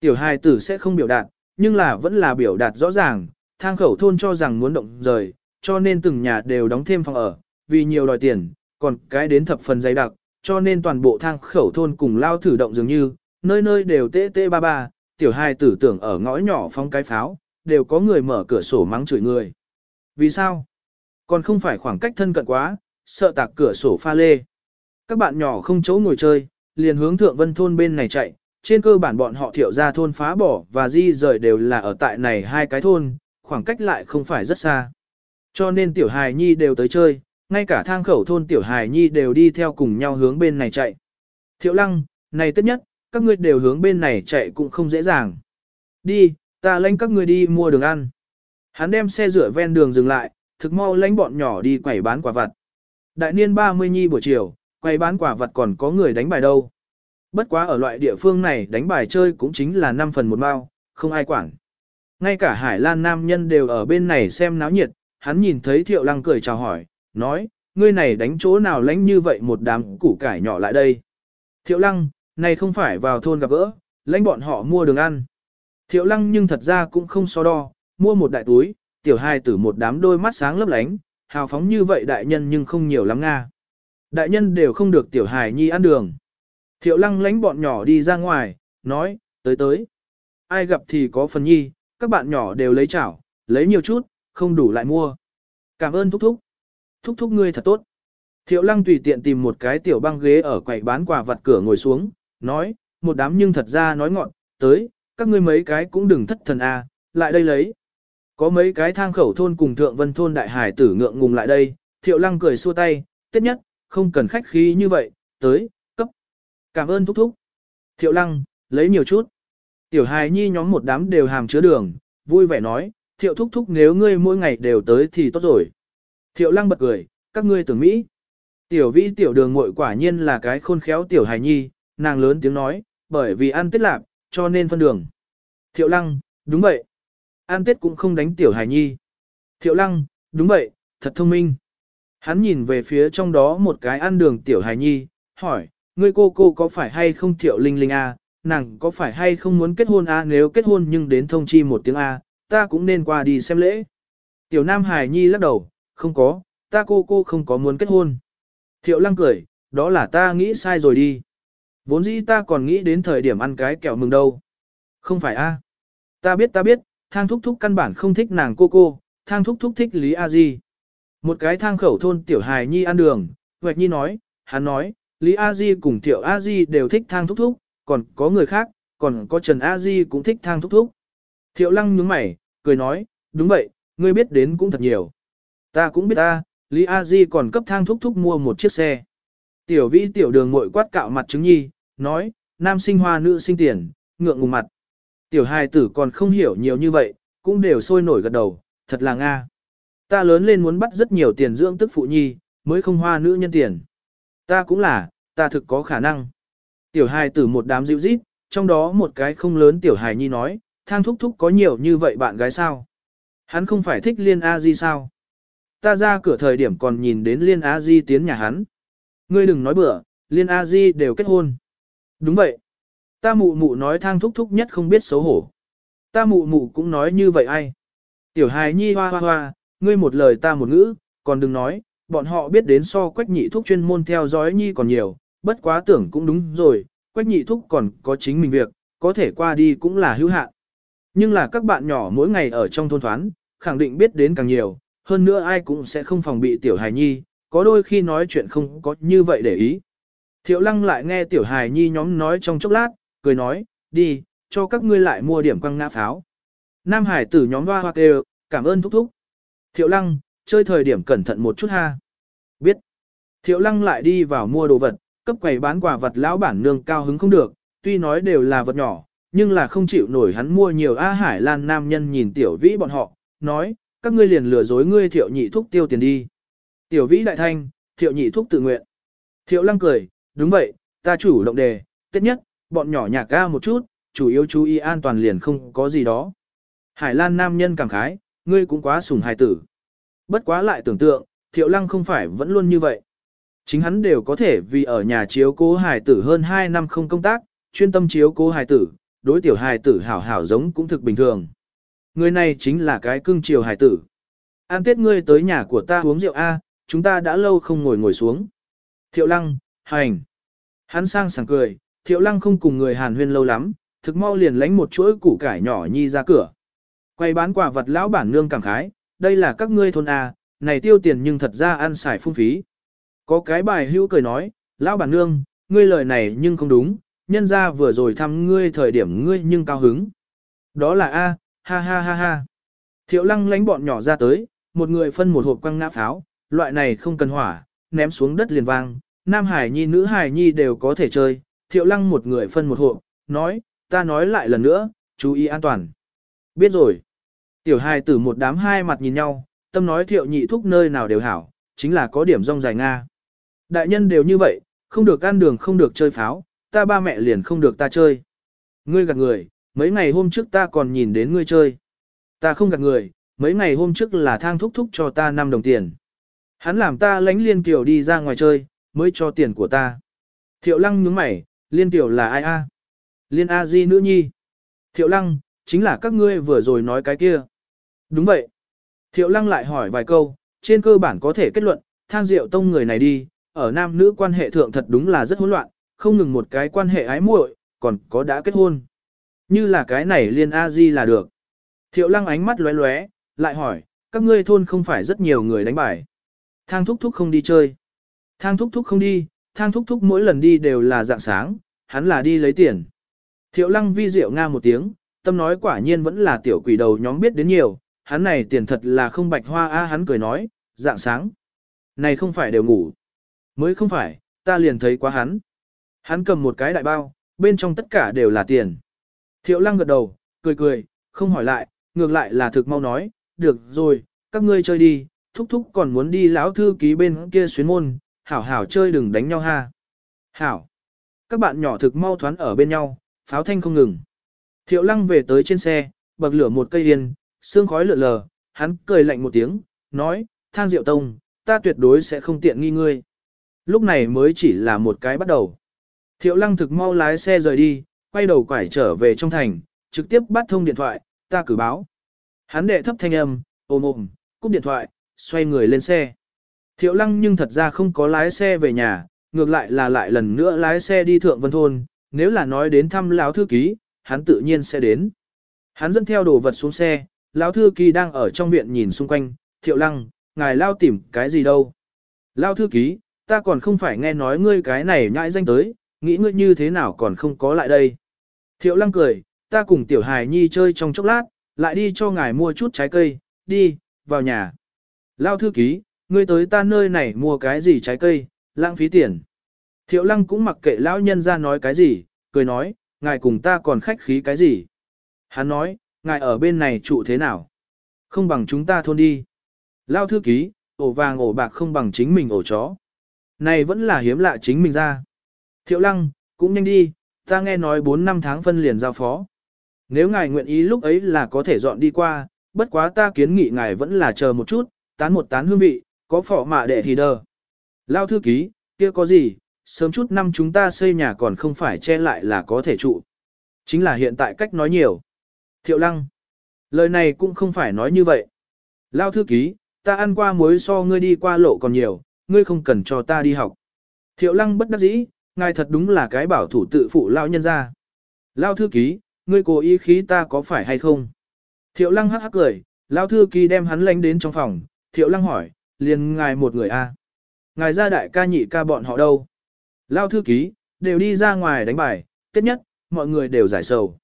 A: Tiểu hai tử sẽ không biểu đạt, nhưng là vẫn là biểu đạt rõ ràng, thang khẩu thôn cho rằng muốn động rời, cho nên từng nhà đều đóng thêm phòng ở, vì nhiều đòi tiền, còn cái đến thập phần dày đặc, cho nên toàn bộ thang khẩu thôn cùng lao thử động dường như, nơi nơi đều tê tê ba ba, tiểu hài tử tưởng ở ngõ nhỏ phong cái pháo, đều có người mở cửa sổ mắng chửi người. Vì sao? Còn không phải khoảng cách thân cận quá, sợ tạc cửa sổ pha lê. Các bạn nhỏ không chỗ ngồi chơi, liền hướng thượng vân thôn bên này chạy, trên cơ bản bọn họ thiệu ra thôn phá bỏ và di rời đều là ở tại này hai cái thôn, khoảng cách lại không phải rất xa. Cho nên tiểu hài nhi đều tới chơi, ngay cả thang khẩu thôn tiểu hài nhi đều đi theo cùng nhau hướng bên này chạy. Thiệu lăng, này tất nhất, các ngươi đều hướng bên này chạy cũng không dễ dàng. Đi, ta lãnh các ngươi đi mua đường ăn. Hắn đem xe rửa ven đường dừng lại, thực mau lãnh bọn nhỏ đi quẩy bán quả vật. Đại niên 30 nhi buổi chiều, quẩy bán quả vật còn có người đánh bài đâu. Bất quá ở loại địa phương này đánh bài chơi cũng chính là 5 phần một mao, không ai quản. Ngay cả Hải Lan nam nhân đều ở bên này xem náo nhiệt, hắn nhìn thấy Thiệu Lăng cười chào hỏi, nói, ngươi này đánh chỗ nào lánh như vậy một đám củ cải nhỏ lại đây. Thiệu lăng, này không phải vào thôn gặp gỡ, lãnh bọn họ mua đường ăn. Thiệu lăng nhưng thật ra cũng không so đo, mua một đại túi, tiểu hai tử một đám đôi mắt sáng lấp lánh, hào phóng như vậy đại nhân nhưng không nhiều lắm nga. Đại nhân đều không được tiểu hài nhi ăn đường. Thiệu lăng lánh bọn nhỏ đi ra ngoài, nói, tới tới. Ai gặp thì có phần nhi, các bạn nhỏ đều lấy chảo, lấy nhiều chút, không đủ lại mua. Cảm ơn thúc thúc. Thúc thúc ngươi thật tốt. Thiệu lăng tùy tiện tìm một cái tiểu băng ghế ở quầy bán quà vặt cửa ngồi xuống, nói, một đám nhưng thật ra nói ngọn, tới, các ngươi mấy cái cũng đừng thất thần à, lại đây lấy. Có mấy cái thang khẩu thôn cùng thượng vân thôn đại hải tử ngượng ngùng lại đây, thiệu lăng cười xua tay, tiết nhất, không cần khách khí như vậy, tới, cấp. Cảm ơn thúc thúc. Thiệu lăng, lấy nhiều chút. Tiểu hài nhi nhóm một đám đều hàm chứa đường, vui vẻ nói, thiệu thúc thúc nếu ngươi mỗi ngày đều tới thì tốt rồi. Thiệu lăng bật cười, các ngươi tưởng Mỹ. Tiểu vĩ tiểu đường muội quả nhiên là cái khôn khéo tiểu hài nhi, nàng lớn tiếng nói, bởi vì ăn tết lạc, cho nên phân đường. Thiệu lăng, đúng vậy. Ăn tết cũng không đánh tiểu hài nhi. Thiệu lăng, đúng vậy, thật thông minh. Hắn nhìn về phía trong đó một cái ăn đường tiểu hài nhi, hỏi, ngươi cô cô có phải hay không thiệu linh linh a à? nàng có phải hay không muốn kết hôn a nếu kết hôn nhưng đến thông chi một tiếng a ta cũng nên qua đi xem lễ tiểu nam hài nhi lắc đầu không có, ta cô cô không có muốn kết hôn. Thiệu lăng cười, đó là ta nghĩ sai rồi đi. Vốn dĩ ta còn nghĩ đến thời điểm ăn cái kẹo mừng đâu. Không phải a. Ta biết ta biết, thang thúc thúc căn bản không thích nàng cô cô, thang thúc thúc thích Lý A Di. Một cái thang khẩu thôn tiểu hài nhi ăn đường, hoạch nhi nói, hắn nói, Lý A Di cùng tiểu A Di đều thích thang thúc thúc, còn có người khác, còn có Trần A Di cũng thích thang thúc thúc. Thiệu lăng nhướng mày, cười nói, đúng vậy, ngươi biết đến cũng thật nhiều. Ta cũng biết ta, Lý A Di còn cấp thang thúc thúc mua một chiếc xe. Tiểu vĩ tiểu đường mội quát cạo mặt chứng nhi, nói, nam sinh hoa nữ sinh tiền, ngượng ngùng mặt. Tiểu hài tử còn không hiểu nhiều như vậy, cũng đều sôi nổi gật đầu, thật là Nga. Ta lớn lên muốn bắt rất nhiều tiền dưỡng tức phụ nhi, mới không hoa nữ nhân tiền. Ta cũng là, ta thực có khả năng. Tiểu hài tử một đám dịu rít, trong đó một cái không lớn tiểu hài nhi nói, thang thúc thúc có nhiều như vậy bạn gái sao? Hắn không phải thích liên A Di sao? ta ra cửa thời điểm còn nhìn đến Liên A Di tiến nhà hắn. Ngươi đừng nói bừa, Liên A Di đều kết hôn. Đúng vậy. Ta mụ mụ nói thang thúc thúc nhất không biết xấu hổ. Ta mụ mụ cũng nói như vậy ai. Tiểu hài nhi hoa hoa hoa, ngươi một lời ta một ngữ, còn đừng nói, bọn họ biết đến so quách nhị thúc chuyên môn theo dõi nhi còn nhiều, bất quá tưởng cũng đúng rồi, quách nhị thúc còn có chính mình việc, có thể qua đi cũng là hữu hạn. Nhưng là các bạn nhỏ mỗi ngày ở trong thôn thoán, khẳng định biết đến càng nhiều, hơn nữa ai cũng sẽ không phòng bị tiểu hài nhi, có đôi khi nói chuyện không có như vậy để ý. Thiệu lăng lại nghe tiểu hài nhi nhóm nói trong chốc lát, cười nói, đi, cho các ngươi lại mua điểm quăng ngã pháo. Nam hải tử nhóm hoa hoa kêu, cảm ơn thúc thúc. Thiệu lăng, chơi thời điểm cẩn thận một chút ha. Biết. Thiệu lăng lại đi vào mua đồ vật, cấp quầy bán quà vật lão bản nương cao hứng không được, tuy nói đều là vật nhỏ, nhưng là không chịu nổi hắn mua nhiều A Hải Lan nam nhân nhìn tiểu vĩ bọn họ, nói, các ngươi liền lừa dối ngươi thiệu nhị thúc tiêu tiền đi. Tiểu vĩ đại thanh, thiệu nhị thúc tự nguyện. Thiệu lăng cười, đúng vậy, ta chủ động đề, tiết nhất, bọn nhỏ nhạc ga một chút, chủ yếu chú ý an toàn liền không có gì đó. Hải Lan nam nhân cảm khái, ngươi cũng quá sủng hài tử. Bất quá lại tưởng tượng, thiệu lăng không phải vẫn luôn như vậy. Chính hắn đều có thể vì ở nhà chiếu cố hài tử hơn 2 năm không công tác, chuyên tâm chiếu cố hài tử, đối tiểu hài tử hảo hảo giống cũng thực bình thường người này chính là cái cưng chiều hải tử. An tết ngươi tới nhà của ta uống rượu A, chúng ta đã lâu không ngồi ngồi xuống. Thiệu lăng, hành. Hắn sang sảng cười, thiệu lăng không cùng người hàn huyên lâu lắm, thực mau liền lánh một chuỗi củ cải nhỏ nhi ra cửa. Quay bán quả vật lão bản nương cảm khái, đây là các ngươi thôn A, này tiêu tiền nhưng thật ra ăn xài phung phí. Có cái bài hữu cười nói, lão bản nương, ngươi lời này nhưng không đúng, nhân ra vừa rồi thăm ngươi thời điểm ngươi nhưng cao hứng. Đó là A, Ha ha ha ha. Thiệu lăng lánh bọn nhỏ ra tới, một người phân một hộp quăng ngã pháo, loại này không cần hỏa, ném xuống đất liền vang. Nam Hải Nhi nữ Hải Nhi đều có thể chơi, thiệu lăng một người phân một hộp, nói, ta nói lại lần nữa, chú ý an toàn. Biết rồi. Tiểu hài tử một đám hai mặt nhìn nhau, tâm nói thiệu nhị thúc nơi nào đều hảo, chính là có điểm rong dài Nga. Đại nhân đều như vậy, không được ăn đường không được chơi pháo, ta ba mẹ liền không được ta chơi. Ngươi gạt người, mấy ngày hôm trước ta còn nhìn đến ngươi chơi. Ta không gạt người, mấy ngày hôm trước là thang thúc thúc cho ta 5 đồng tiền. Hắn làm ta lánh liên tiểu đi ra ngoài chơi, mới cho tiền của ta. Thiệu lăng nhướng mày, liên tiểu là ai a? Liên A Di nữ nhi. Thiệu lăng, chính là các ngươi vừa rồi nói cái kia. Đúng vậy. Thiệu lăng lại hỏi vài câu, trên cơ bản có thể kết luận, thang diệu tông người này đi, ở nam nữ quan hệ thượng thật đúng là rất hỗn loạn, không ngừng một cái quan hệ ái muội, còn có đã kết hôn. Như là cái này liên A-di là được. Thiệu lăng ánh mắt lóe lóe, lại hỏi, các ngươi thôn không phải rất nhiều người đánh bài. Thang thúc thúc không đi chơi. Thang thúc thúc không đi, thang thúc thúc mỗi lần đi đều là dạng sáng, hắn là đi lấy tiền. Thiệu lăng vi diệu nga một tiếng, tâm nói quả nhiên vẫn là tiểu quỷ đầu nhóm biết đến nhiều, hắn này tiền thật là không bạch hoa a hắn cười nói, dạng sáng. Này không phải đều ngủ. Mới không phải, ta liền thấy quá hắn. Hắn cầm một cái đại bao, bên trong tất cả đều là tiền. Thiệu lăng gật đầu, cười cười, không hỏi lại, ngược lại là thực mau nói, được rồi, các ngươi chơi đi, thúc thúc còn muốn đi lão thư ký bên kia xuyến môn, hảo hảo chơi đừng đánh nhau ha. Hảo. Các bạn nhỏ thực mau thoán ở bên nhau, pháo thanh không ngừng. Thiệu lăng về tới trên xe, bật lửa một cây yên, xương khói lượn lờ, hắn cười lạnh một tiếng, nói, Thang Diệu tông, ta tuyệt đối sẽ không tiện nghi ngươi. Lúc này mới chỉ là một cái bắt đầu. Thiệu lăng thực mau lái xe rời đi, quay đầu quải trở về trong thành, trực tiếp bắt thông điện thoại, ta cử báo. Hắn đệ thấp thanh âm, ôm ôm, cúp điện thoại, xoay người lên xe. Thiệu lăng nhưng thật ra không có lái xe về nhà, ngược lại là lại lần nữa lái xe đi thượng vân thôn, nếu là nói đến thăm lão thư ký, hắn tự nhiên sẽ đến. Hắn dẫn theo đồ vật xuống xe, lão thư ký đang ở trong viện nhìn xung quanh, thiệu lăng, ngài lao tìm cái gì đâu. Lao thư ký, ta còn không phải nghe nói ngươi cái này nhãi danh tới, nghĩ ngươi như thế nào còn không có lại đây. Thiệu lăng cười, ta cùng tiểu hài nhi chơi trong chốc lát, lại đi cho ngài mua chút trái cây, đi, vào nhà. Lao thư ký, ngươi tới ta nơi này mua cái gì trái cây, lãng phí tiền. Thiệu lăng cũng mặc kệ lão nhân ra nói cái gì, cười nói, ngài cùng ta còn khách khí cái gì. Hắn nói, ngài ở bên này trụ thế nào? Không bằng chúng ta thôn đi. Lao thư ký, ổ vàng ổ bạc không bằng chính mình ổ chó. Này vẫn là hiếm lạ chính mình ra. Thiệu lăng, cũng nhanh đi, ta nghe nói 4 năm tháng phân liền giao phó. Nếu ngài nguyện ý lúc ấy là có thể dọn đi qua, bất quá ta kiến nghị ngài vẫn là chờ một chút, tán một tán hương vị, có phỏ mạ đệ thì đờ. Lao thư ký, kia có gì, sớm chút năm chúng ta xây nhà còn không phải che lại là có thể trụ. Chính là hiện tại cách nói nhiều. Thiệu lăng, lời này cũng không phải nói như vậy. Lao thư ký, ta ăn qua muối so ngươi đi qua lộ còn nhiều, ngươi không cần cho ta đi học. Thiệu lăng bất đắc dĩ, ngài thật đúng là cái bảo thủ tự phụ lao nhân ra. Lao thư ký, ngươi cố ý khí ta có phải hay không? Thiệu lăng hắc hắc cười, lao thư ký đem hắn lánh đến trong phòng, thiệu lăng hỏi, liền ngài một người a. Ngài ra đại ca nhị ca bọn họ đâu? Lao thư ký, đều đi ra ngoài đánh bài, tiết nhất, mọi người đều giải sầu.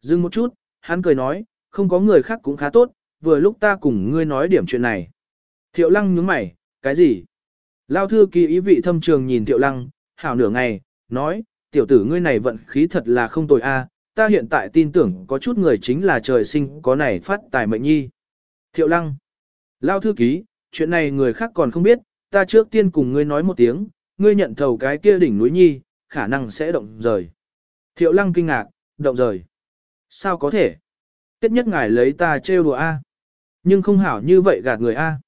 A: Dừng một chút, hắn cười nói, không có người khác cũng khá tốt, vừa lúc ta cùng ngươi nói điểm chuyện này. Thiệu lăng nhướng mày, cái gì? Lao thư ký ý vị thâm trường nhìn thiệu lăng, hảo nửa ngày, nói, tiểu tử ngươi này vận khí thật là không tồi a, ta hiện tại tin tưởng có chút người chính là trời sinh có này phát tài mệnh nhi. Thiệu lăng, lao thư ký, chuyện này người khác còn không biết, ta trước tiên cùng ngươi nói một tiếng, ngươi nhận thầu cái kia đỉnh núi nhi, khả năng sẽ động rời. Thiệu lăng kinh ngạc, động rời. Sao có thể? Tiết nhất ngài lấy ta trêu đùa a. Nhưng không hảo như vậy gạt người a. À.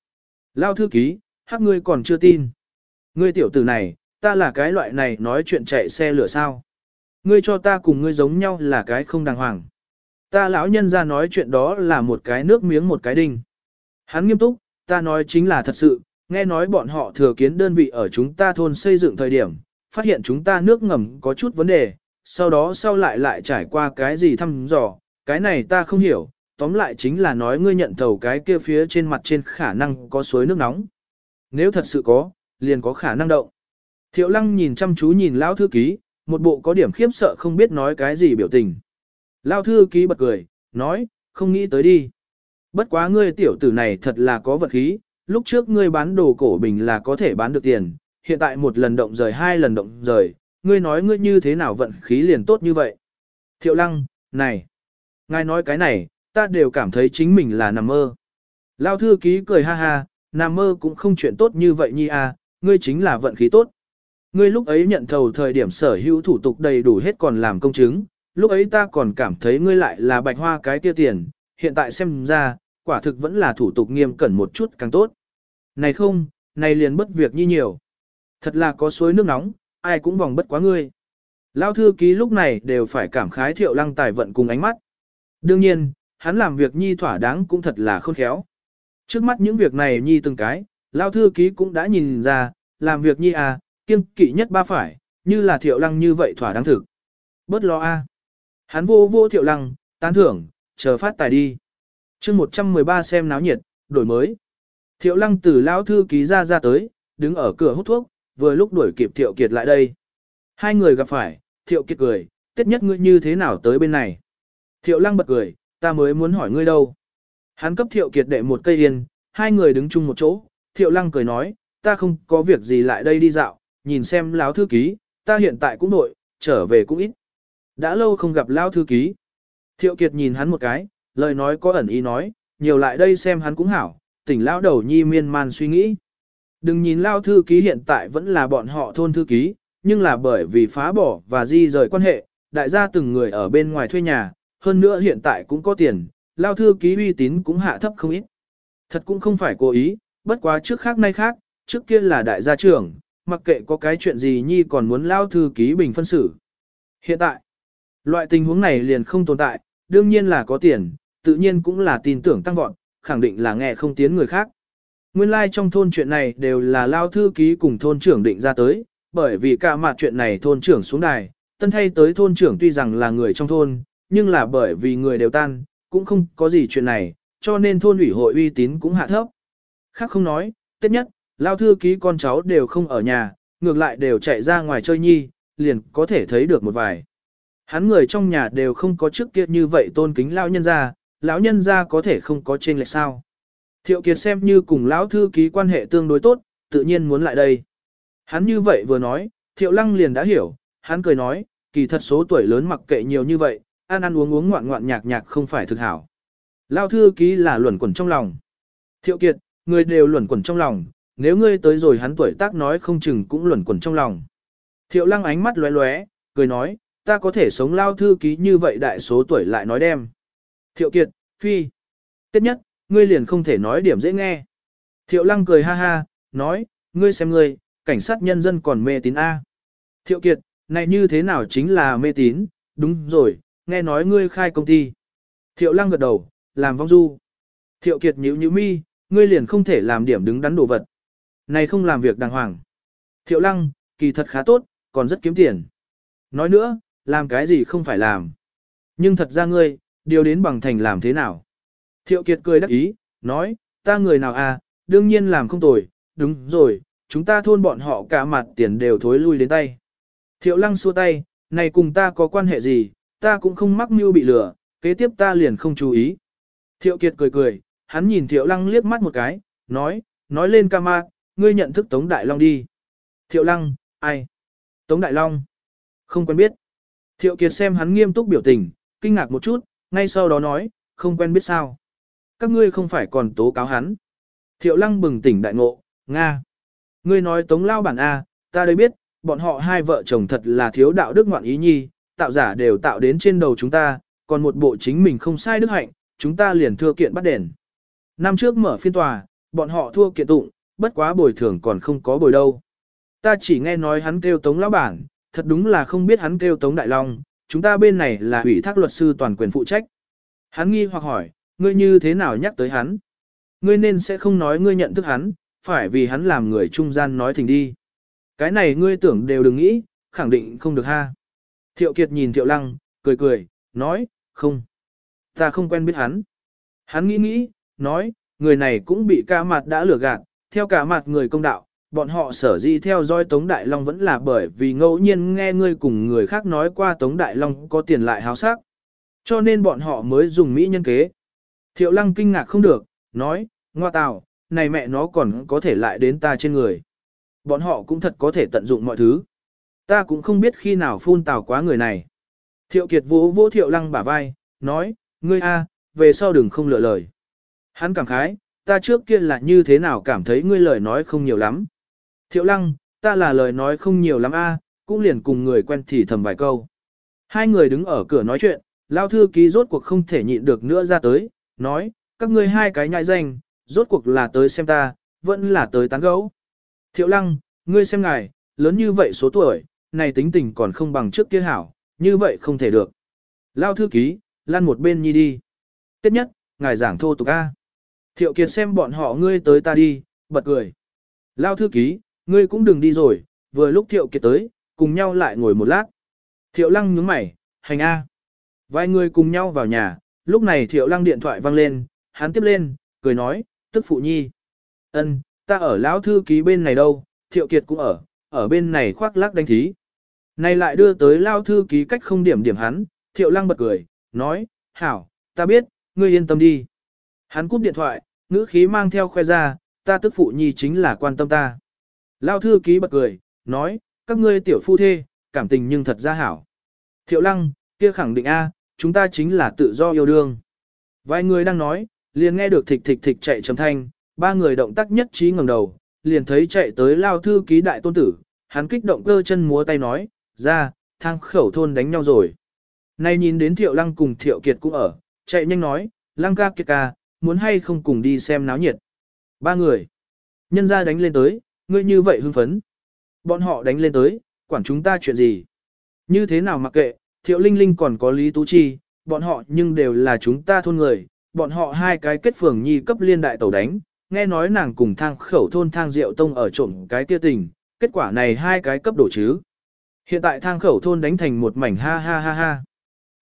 A: Lao thư ký, hắc ngươi còn chưa tin. Ngươi tiểu tử này, ta là cái loại này nói chuyện chạy xe lửa sao. Ngươi cho ta cùng ngươi giống nhau là cái không đàng hoàng. Ta lão nhân ra nói chuyện đó là một cái nước miếng một cái đinh. Hắn nghiêm túc, ta nói chính là thật sự, nghe nói bọn họ thừa kiến đơn vị ở chúng ta thôn xây dựng thời điểm, phát hiện chúng ta nước ngầm có chút vấn đề, sau đó sau lại lại trải qua cái gì thăm dò, cái này ta không hiểu, tóm lại chính là nói ngươi nhận thầu cái kia phía trên mặt trên khả năng có suối nước nóng. Nếu thật sự có, liền có khả năng động. Thiệu lăng nhìn chăm chú nhìn lão thư ký, một bộ có điểm khiếp sợ không biết nói cái gì biểu tình. Lão thư ký bật cười, nói, không nghĩ tới đi. Bất quá ngươi tiểu tử này thật là có vật khí, lúc trước ngươi bán đồ cổ bình là có thể bán được tiền, hiện tại một lần động rời hai lần động rời, ngươi nói ngươi như thế nào vận khí liền tốt như vậy. Thiệu lăng, này, ngài nói cái này, ta đều cảm thấy chính mình là nằm mơ. Lao thư ký cười ha ha, nằm mơ cũng không chuyện tốt như vậy nhi à, ngươi chính là vận khí tốt. Ngươi lúc ấy nhận thầu thời điểm sở hữu thủ tục đầy đủ hết còn làm công chứng, lúc ấy ta còn cảm thấy ngươi lại là bạch hoa cái kia tiền, hiện tại xem ra, quả thực vẫn là thủ tục nghiêm cẩn một chút càng tốt. Này không, này liền bất việc như nhiều. Thật là có suối nước nóng, ai cũng vòng bất quá ngươi. Lao thư ký lúc này đều phải cảm khái thiệu lăng tài vận cùng ánh mắt. Đương nhiên, hắn làm việc nhi thỏa đáng cũng thật là khôn khéo. Trước mắt những việc này nhi từng cái, Lao thư ký cũng đã nhìn ra, làm việc nhi à, kiêng kỵ nhất ba phải, như là thiệu lăng như vậy thỏa đáng thực. Bớt lo a. Hắn vô vô thiệu lăng, tán thưởng, chờ phát tài đi. chương 113 xem náo nhiệt, đổi mới. Thiệu lăng từ lão thư ký ra ra tới, đứng ở cửa hút thuốc, vừa lúc đuổi kịp thiệu kiệt lại đây. Hai người gặp phải, thiệu kiệt cười, tết nhất ngươi như thế nào tới bên này. Thiệu lăng bật cười, ta mới muốn hỏi ngươi đâu. Hắn cấp thiệu kiệt đệ một cây yên, hai người đứng chung một chỗ, thiệu lăng cười nói, ta không có việc gì lại đây đi dạo, nhìn xem lão thư ký, ta hiện tại cũng nội, trở về cũng ít. Đã lâu không gặp lão thư ký. Thiệu Kiệt nhìn hắn một cái, lời nói có ẩn ý nói, nhiều lại đây xem hắn cũng hảo, tỉnh lão đầu nhi miên man suy nghĩ. Đừng nhìn lão thư ký hiện tại vẫn là bọn họ thôn thư ký, nhưng là bởi vì phá bỏ và di rời quan hệ, đại gia từng người ở bên ngoài thuê nhà, hơn nữa hiện tại cũng có tiền, lão thư ký uy tín cũng hạ thấp không ít. Thật cũng không phải cố ý, bất quá trước khác nay khác, trước kia là đại gia trưởng, mặc kệ có cái chuyện gì nhi còn muốn lao thư ký bình phân xử. Hiện tại, loại tình huống này liền không tồn tại, đương nhiên là có tiền, tự nhiên cũng là tin tưởng tăng vọt, khẳng định là nghe không tiến người khác. Nguyên lai like trong thôn chuyện này đều là lao thư ký cùng thôn trưởng định ra tới, bởi vì cả mặt chuyện này thôn trưởng xuống đài, tân thay tới thôn trưởng tuy rằng là người trong thôn, nhưng là bởi vì người đều tan, cũng không có gì chuyện này, cho nên thôn ủy hội uy tín cũng hạ thấp. Khác không nói, tiếp nhất, Lao thư ký con cháu đều không ở nhà, ngược lại đều chạy ra ngoài chơi nhi, liền có thể thấy được một vài. Hắn người trong nhà đều không có trước kia như vậy tôn kính lão nhân gia, lão nhân gia có thể không có trên lệch sao? Thiệu Kiệt xem như cùng lão thư ký quan hệ tương đối tốt, tự nhiên muốn lại đây. Hắn như vậy vừa nói, Thiệu Lăng liền đã hiểu, hắn cười nói, kỳ thật số tuổi lớn mặc kệ nhiều như vậy, ăn ăn uống uống ngoạn ngoạn nhạc nhạc không phải thực hảo. Lão thư ký là luẩn quẩn trong lòng. Thiệu Kiệt, người đều luẩn quẩn trong lòng, nếu ngươi tới rồi hắn tuổi tác nói không chừng cũng luẩn quẩn trong lòng. Thiệu lăng ánh mắt lóe lóe, cười nói, ta có thể sống lao thư ký như vậy đại số tuổi lại nói đem. Thiệu kiệt, phi. Tiếp nhất, ngươi liền không thể nói điểm dễ nghe. Thiệu lăng cười ha ha, nói, ngươi xem ngươi, cảnh sát nhân dân còn mê tín A. Thiệu kiệt, này như thế nào chính là mê tín, đúng rồi, nghe nói ngươi khai công ty. Thiệu lăng gật đầu, làm vong du. Thiệu kiệt nhíu nhíu mi, ngươi liền không thể làm điểm đứng đắn đồ vật. Này không làm việc đàng hoàng. Thiệu lăng, kỳ thật khá tốt, còn rất kiếm tiền. Nói nữa, làm cái gì không phải làm. Nhưng thật ra ngươi, điều đến bằng thành làm thế nào. Thiệu kiệt cười đắc ý, nói, ta người nào à, đương nhiên làm không tồi, đúng rồi, chúng ta thôn bọn họ cả mặt tiền đều thối lui đến tay. Thiệu lăng xua tay, này cùng ta có quan hệ gì, ta cũng không mắc mưu bị lừa, kế tiếp ta liền không chú ý. Thiệu kiệt cười cười, hắn nhìn thiệu lăng liếc mắt một cái, nói, nói lên ca ma, ngươi nhận thức Tống Đại Long đi. Thiệu Lăng, ai? Tống Đại Long. Không quen biết. Thiệu Kiệt xem hắn nghiêm túc biểu tình, kinh ngạc một chút, ngay sau đó nói, không quen biết sao. Các ngươi không phải còn tố cáo hắn. Thiệu Lăng bừng tỉnh đại ngộ, Nga. Ngươi nói Tống Lao bản A, ta đây biết, bọn họ hai vợ chồng thật là thiếu đạo đức ngoạn ý nhi, tạo giả đều tạo đến trên đầu chúng ta, còn một bộ chính mình không sai đức hạnh, chúng ta liền thưa kiện bắt đền. Năm trước mở phiên tòa, bọn họ thua kiện tụng, bất quá bồi thường còn không có bồi đâu. Ta chỉ nghe nói hắn kêu tống lão bản, thật đúng là không biết hắn kêu tống đại long, chúng ta bên này là ủy thác luật sư toàn quyền phụ trách. Hắn nghi hoặc hỏi, ngươi như thế nào nhắc tới hắn? Ngươi nên sẽ không nói ngươi nhận thức hắn, phải vì hắn làm người trung gian nói thỉnh đi. Cái này ngươi tưởng đều đừng nghĩ, khẳng định không được ha. Thiệu Kiệt nhìn Thiệu Lăng, cười cười, nói, không. Ta không quen biết hắn. Hắn nghĩ nghĩ, nói, người này cũng bị ca mặt đã lừa gạt, theo cả mặt người công đạo, bọn họ sở dĩ theo dõi Tống Đại Long vẫn là bởi vì ngẫu nhiên nghe ngươi cùng người khác nói qua Tống Đại Long có tiền lại háo sắc. Cho nên bọn họ mới dùng Mỹ nhân kế. Thiệu Lăng kinh ngạc không được, nói, ngoa tào, này mẹ nó còn có thể lại đến ta trên người. Bọn họ cũng thật có thể tận dụng mọi thứ. Ta cũng không biết khi nào phun tào quá người này. Thiệu Kiệt vỗ vỗ Thiệu Lăng bả vai, nói, ngươi a, về sau đừng không lựa lời. Hắn cảm khái, ta trước kia là như thế nào cảm thấy ngươi lời nói không nhiều lắm. Thiệu lăng, ta là lời nói không nhiều lắm a, cũng liền cùng người quen thì thầm vài câu. Hai người đứng ở cửa nói chuyện, lao thư ký rốt cuộc không thể nhịn được nữa ra tới, nói, các ngươi hai cái nhại danh, rốt cuộc là tới xem ta, vẫn là tới tán gấu. Thiệu lăng, ngươi xem ngài, lớn như vậy số tuổi, này tính tình còn không bằng trước kia hảo, như vậy không thể được. Lao thư ký, lăn một bên nhi đi. Tiếp nhất, ngài giảng thô tục A. Thiệu Kiệt xem bọn họ ngươi tới ta đi, bật cười. Lao thư ký, ngươi cũng đừng đi rồi, vừa lúc Thiệu Kiệt tới, cùng nhau lại ngồi một lát. Thiệu Lăng nhướng mày, hành A. Vài người cùng nhau vào nhà, lúc này Thiệu Lăng điện thoại vang lên, hắn tiếp lên, cười nói, tức phụ nhi. ân ta ở lão thư ký bên này đâu, Thiệu Kiệt cũng ở, ở bên này khoác lác đánh thí. Này lại đưa tới lao thư ký cách không điểm điểm hắn, Thiệu Lăng bật cười, nói, hảo, ta biết, ngươi yên tâm đi. Hắn cúp điện thoại, ngữ khí mang theo khoe ra, ta tức phụ nhi chính là quan tâm ta. Lao thư ký bật cười, nói, các ngươi tiểu phu thê, cảm tình nhưng thật ra hảo. Thiệu lăng, kia khẳng định A, chúng ta chính là tự do yêu đương. Vài người đang nói, liền nghe được thịch thịch thịch chạy trầm thanh, ba người động tác nhất trí ngẩng đầu, liền thấy chạy tới Lao thư ký đại tôn tử, hắn kích động cơ chân múa tay nói, ra, thang khẩu thôn đánh nhau rồi. Nay nhìn đến Thiệu Lăng cùng Thiệu Kiệt cũng ở, chạy nhanh nói, Lăng ca kiệt ca, muốn hay không cùng đi xem náo nhiệt. Ba người. Nhân ra đánh lên tới, ngươi như vậy hưng phấn. Bọn họ đánh lên tới, quản chúng ta chuyện gì. Như thế nào mặc kệ, Thiệu Linh Linh còn có Lý Tú Chi, bọn họ nhưng đều là chúng ta thôn người, bọn họ hai cái kết phường nhi cấp liên đại tẩu đánh, nghe nói nàng cùng thang khẩu thôn thang rượu tông ở trộm cái tia tình, kết quả này hai cái cấp đổ chứ. Hiện tại thang khẩu thôn đánh thành một mảnh ha ha ha ha.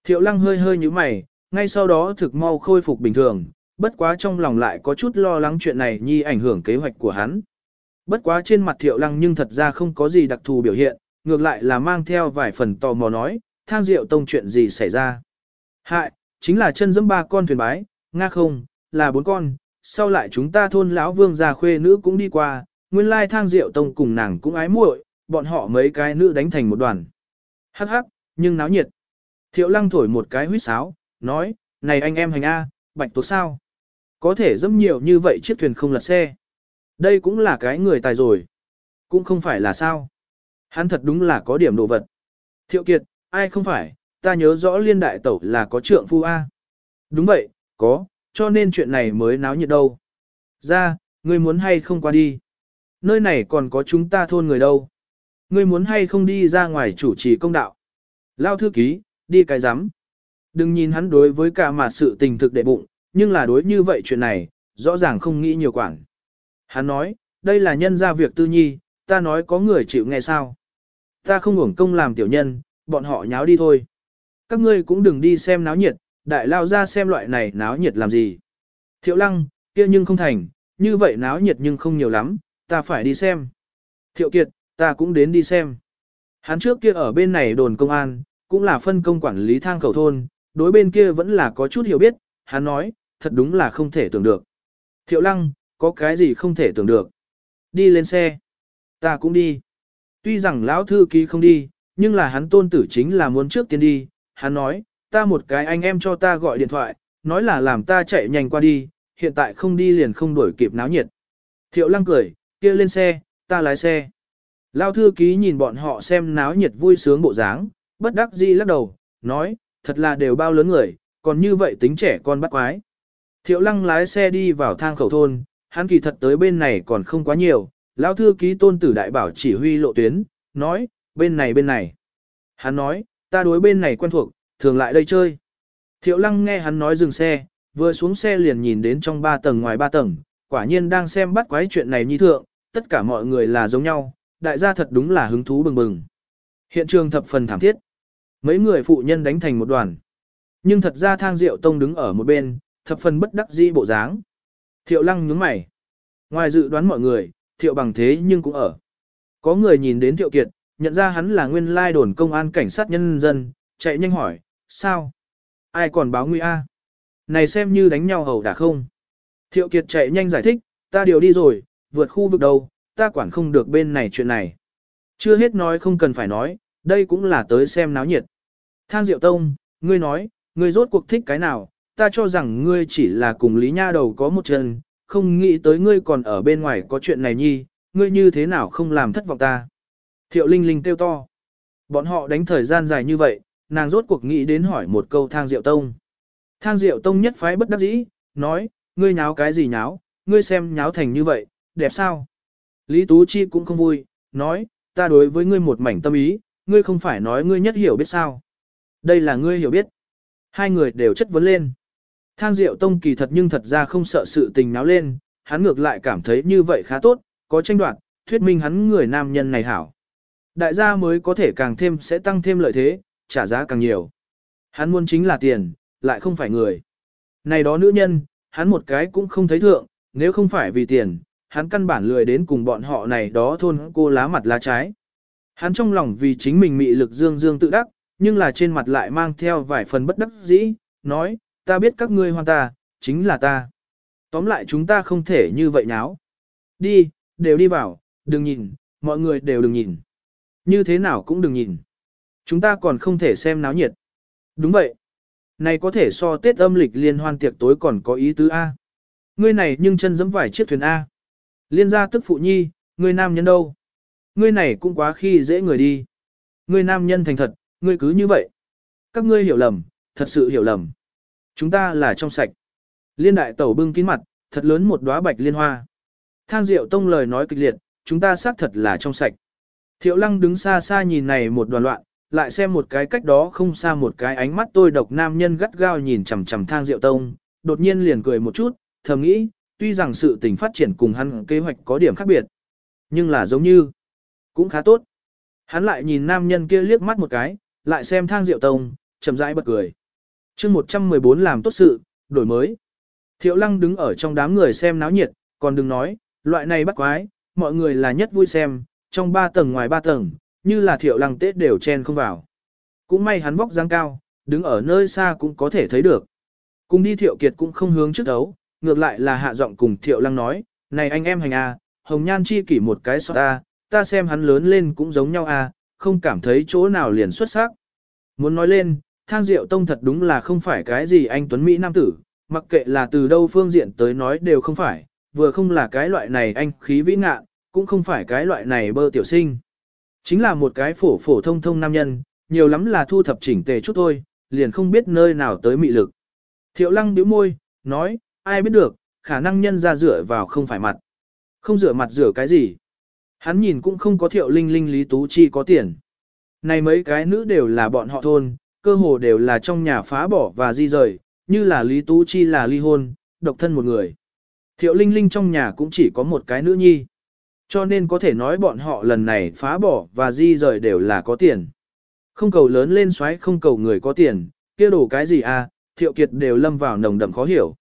A: Thiệu lăng hơi hơi như mày, ngay sau đó thực mau khôi phục bình thường, bất quá trong lòng lại có chút lo lắng chuyện này nhi ảnh hưởng kế hoạch của hắn. Bất quá trên mặt thiệu lăng nhưng thật ra không có gì đặc thù biểu hiện, ngược lại là mang theo vài phần tò mò nói, thang rượu tông chuyện gì xảy ra. Hại, chính là chân dẫm ba con thuyền bái, nga không, là bốn con, sau lại chúng ta thôn lão vương già khuê nữ cũng đi qua, nguyên lai thang rượu tông cùng nàng cũng ái muội, bọn họ mấy cái nữ đánh thành một đoàn. Hắc hắc, nhưng náo nhiệt. Thiệu lăng thổi một cái huyết sáo, nói, này anh em hành A, bạch tuộc sao? Có thể dẫm nhiều như vậy chiếc thuyền không lật xe. Đây cũng là cái người tài rồi. Cũng không phải là sao. Hắn thật đúng là có điểm đồ vật. Thiệu Kiệt, ai không phải, ta nhớ rõ liên đại tẩu là có trượng phu A. Đúng vậy, có, cho nên chuyện này mới náo nhiệt đâu. Ra, ngươi muốn hay không qua đi. Nơi này còn có chúng ta thôn người đâu. Ngươi muốn hay không đi ra ngoài chủ trì công đạo. Lao thư ký, đi cái rắm Đừng nhìn hắn đối với cả mà sự tình thực đệ bụng, nhưng là đối như vậy chuyện này, rõ ràng không nghĩ nhiều quản. Hắn nói, đây là nhân ra việc tư nhi, ta nói có người chịu nghe sao. Ta không uổng công làm tiểu nhân, bọn họ nháo đi thôi. Các ngươi cũng đừng đi xem náo nhiệt, đại lao ra xem loại này náo nhiệt làm gì. Thiệu lăng, kia nhưng không thành, như vậy náo nhiệt nhưng không nhiều lắm, ta phải đi xem. Thiệu kiệt, ta cũng đến đi xem. Hắn trước kia ở bên này đồn công an, cũng là phân công quản lý thang khẩu thôn, đối bên kia vẫn là có chút hiểu biết, hắn nói, thật đúng là không thể tưởng được. Thiệu lăng, có cái gì không thể tưởng được. Đi lên xe. Ta cũng đi. Tuy rằng lão thư ký không đi, nhưng là hắn tôn tử chính là muốn trước tiên đi. Hắn nói, ta một cái anh em cho ta gọi điện thoại, nói là làm ta chạy nhanh qua đi, hiện tại không đi liền không đổi kịp náo nhiệt. Thiệu lăng cười, kia lên xe, ta lái xe. Lão thư ký nhìn bọn họ xem náo nhiệt vui sướng bộ dáng, bất đắc dĩ lắc đầu, nói, thật là đều bao lớn người, còn như vậy tính trẻ con bắt quái. Thiệu lăng lái xe đi vào thang khẩu thôn, hắn kỳ thật tới bên này còn không quá nhiều, lão thư ký tôn tử đại bảo chỉ huy lộ tuyến, nói, bên này bên này. Hắn nói, ta đối bên này quen thuộc, thường lại đây chơi. Thiệu lăng nghe hắn nói dừng xe, vừa xuống xe liền nhìn đến trong ba tầng ngoài ba tầng, quả nhiên đang xem bắt quái chuyện này như thượng, tất cả mọi người là giống nhau, đại gia thật đúng là hứng thú bừng bừng. Hiện trường thập phần thảm thiết. Mấy người phụ nhân đánh thành một đoàn. Nhưng thật ra thang rượu tông đứng ở một bên, thập phần bất đắc dĩ bộ dáng. Thiệu lăng nhướng mày. Ngoài dự đoán mọi người, thiệu bằng thế nhưng cũng ở. Có người nhìn đến thiệu kiệt, nhận ra hắn là nguyên lai đồn công an cảnh sát nhân dân, chạy nhanh hỏi, sao? Ai còn báo nguy a? Này xem như đánh nhau hầu đã không? Thiệu kiệt chạy nhanh giải thích, ta điều đi rồi, vượt khu vực đâu, ta quản không được bên này chuyện này. Chưa hết nói không cần phải nói, đây cũng là tới xem náo nhiệt. Thang Diệu Tông, ngươi nói, ngươi rốt cuộc thích cái nào, ta cho rằng ngươi chỉ là cùng Lý Nha đầu có một chân, không nghĩ tới ngươi còn ở bên ngoài có chuyện này nhi, ngươi như thế nào không làm thất vọng ta. Thiệu Linh Linh kêu to. Bọn họ đánh thời gian dài như vậy, nàng rốt cuộc nghĩ đến hỏi một câu thang diệu tông. Thang diệu tông nhất phái bất đắc dĩ, nói, ngươi nháo cái gì nháo, ngươi xem nháo thành như vậy, đẹp sao. Lý Tú Chi cũng không vui, nói, ta đối với ngươi một mảnh tâm ý, ngươi không phải nói ngươi nhất hiểu biết sao. Đây là ngươi hiểu biết. Hai người đều chất vấn lên. Thang Diệu Tông kỳ thật nhưng thật ra không sợ sự tình náo lên, hắn ngược lại cảm thấy như vậy khá tốt, có tranh đoạt, thuyết minh hắn người nam nhân này hảo. Đại gia mới có thể càng thêm sẽ tăng thêm lợi thế, trả giá càng nhiều. Hắn muốn chính là tiền, lại không phải người. Này đó nữ nhân, hắn một cái cũng không thấy thượng, nếu không phải vì tiền, hắn căn bản lười đến cùng bọn họ này đó thôn cô lá mặt lá trái. Hắn trong lòng vì chính mình mị lực dương dương tự đắc, nhưng là trên mặt lại mang theo vài phần bất đắc dĩ, nói, ta biết các ngươi hoan ta, chính là ta. Tóm lại chúng ta không thể như vậy nháo. Đi, đều đi vào, đừng nhìn, mọi người đều đừng nhìn. Như thế nào cũng đừng nhìn. Chúng ta còn không thể xem náo nhiệt. Đúng vậy. Này có thể so Tết âm lịch liên hoan tiệc tối còn có ý tứ A. Ngươi này nhưng chân dẫm vải chiếc thuyền A. Liên gia tức phụ nhi, ngươi nam nhân đâu? Ngươi này cũng quá khi dễ người đi. Ngươi nam nhân thành thật, Ngươi cứ như vậy. Các ngươi hiểu lầm, thật sự hiểu lầm. Chúng ta là trong sạch. Liên đại tẩu bưng kín mặt, thật lớn một đóa bạch liên hoa. Thang Diệu Tông lời nói kịch liệt, chúng ta xác thật là trong sạch. Thiệu Lăng đứng xa xa nhìn này một đoàn loạn, lại xem một cái cách đó không xa một cái ánh mắt tôi độc nam nhân gắt gao nhìn chằm chằm Thang Diệu Tông, đột nhiên liền cười một chút, thầm nghĩ, tuy rằng sự tình phát triển cùng hắn kế hoạch có điểm khác biệt, nhưng là giống như, cũng khá tốt. Hắn lại nhìn nam nhân kia liếc mắt một cái, lại xem thang rượu tông, chậm rãi bật cười. chương 114 làm tốt sự, đổi mới. Thiệu lăng đứng ở trong đám người xem náo nhiệt, còn đừng nói, loại này bắt quái, mọi người là nhất vui xem, trong ba tầng ngoài ba tầng, như là thiệu lăng tết đều chen không vào. Cũng may hắn vóc dáng cao, đứng ở nơi xa cũng có thể thấy được. Cùng đi thiệu kiệt cũng không hướng trước đấu, ngược lại là hạ giọng cùng thiệu lăng nói, này anh em hành à, hồng nhan chi kỷ một cái sọt so ta, ta xem hắn lớn lên cũng giống nhau à, không cảm thấy chỗ nào liền xuất sắc. Muốn nói lên, thang diệu tông thật đúng là không phải cái gì anh Tuấn Mỹ Nam Tử, mặc kệ là từ đâu phương diện tới nói đều không phải, vừa không là cái loại này anh khí vĩ ngạ cũng không phải cái loại này bơ tiểu sinh. Chính là một cái phổ phổ thông thông nam nhân, nhiều lắm là thu thập chỉnh tề chút thôi, liền không biết nơi nào tới mị lực. Thiệu lăng bĩu môi, nói, ai biết được, khả năng nhân ra rửa vào không phải mặt. Không rửa mặt rửa cái gì? Hắn nhìn cũng không có thiệu linh linh lý tú chi có tiền. Này mấy cái nữ đều là bọn họ thôn, cơ hồ đều là trong nhà phá bỏ và di rời, như là lý tú chi là ly hôn, độc thân một người. Thiệu linh linh trong nhà cũng chỉ có một cái nữ nhi. Cho nên có thể nói bọn họ lần này phá bỏ và di rời đều là có tiền. Không cầu lớn lên xoáy không cầu người có tiền, kia đồ cái gì à, thiệu kiệt đều lâm vào nồng đậm khó hiểu.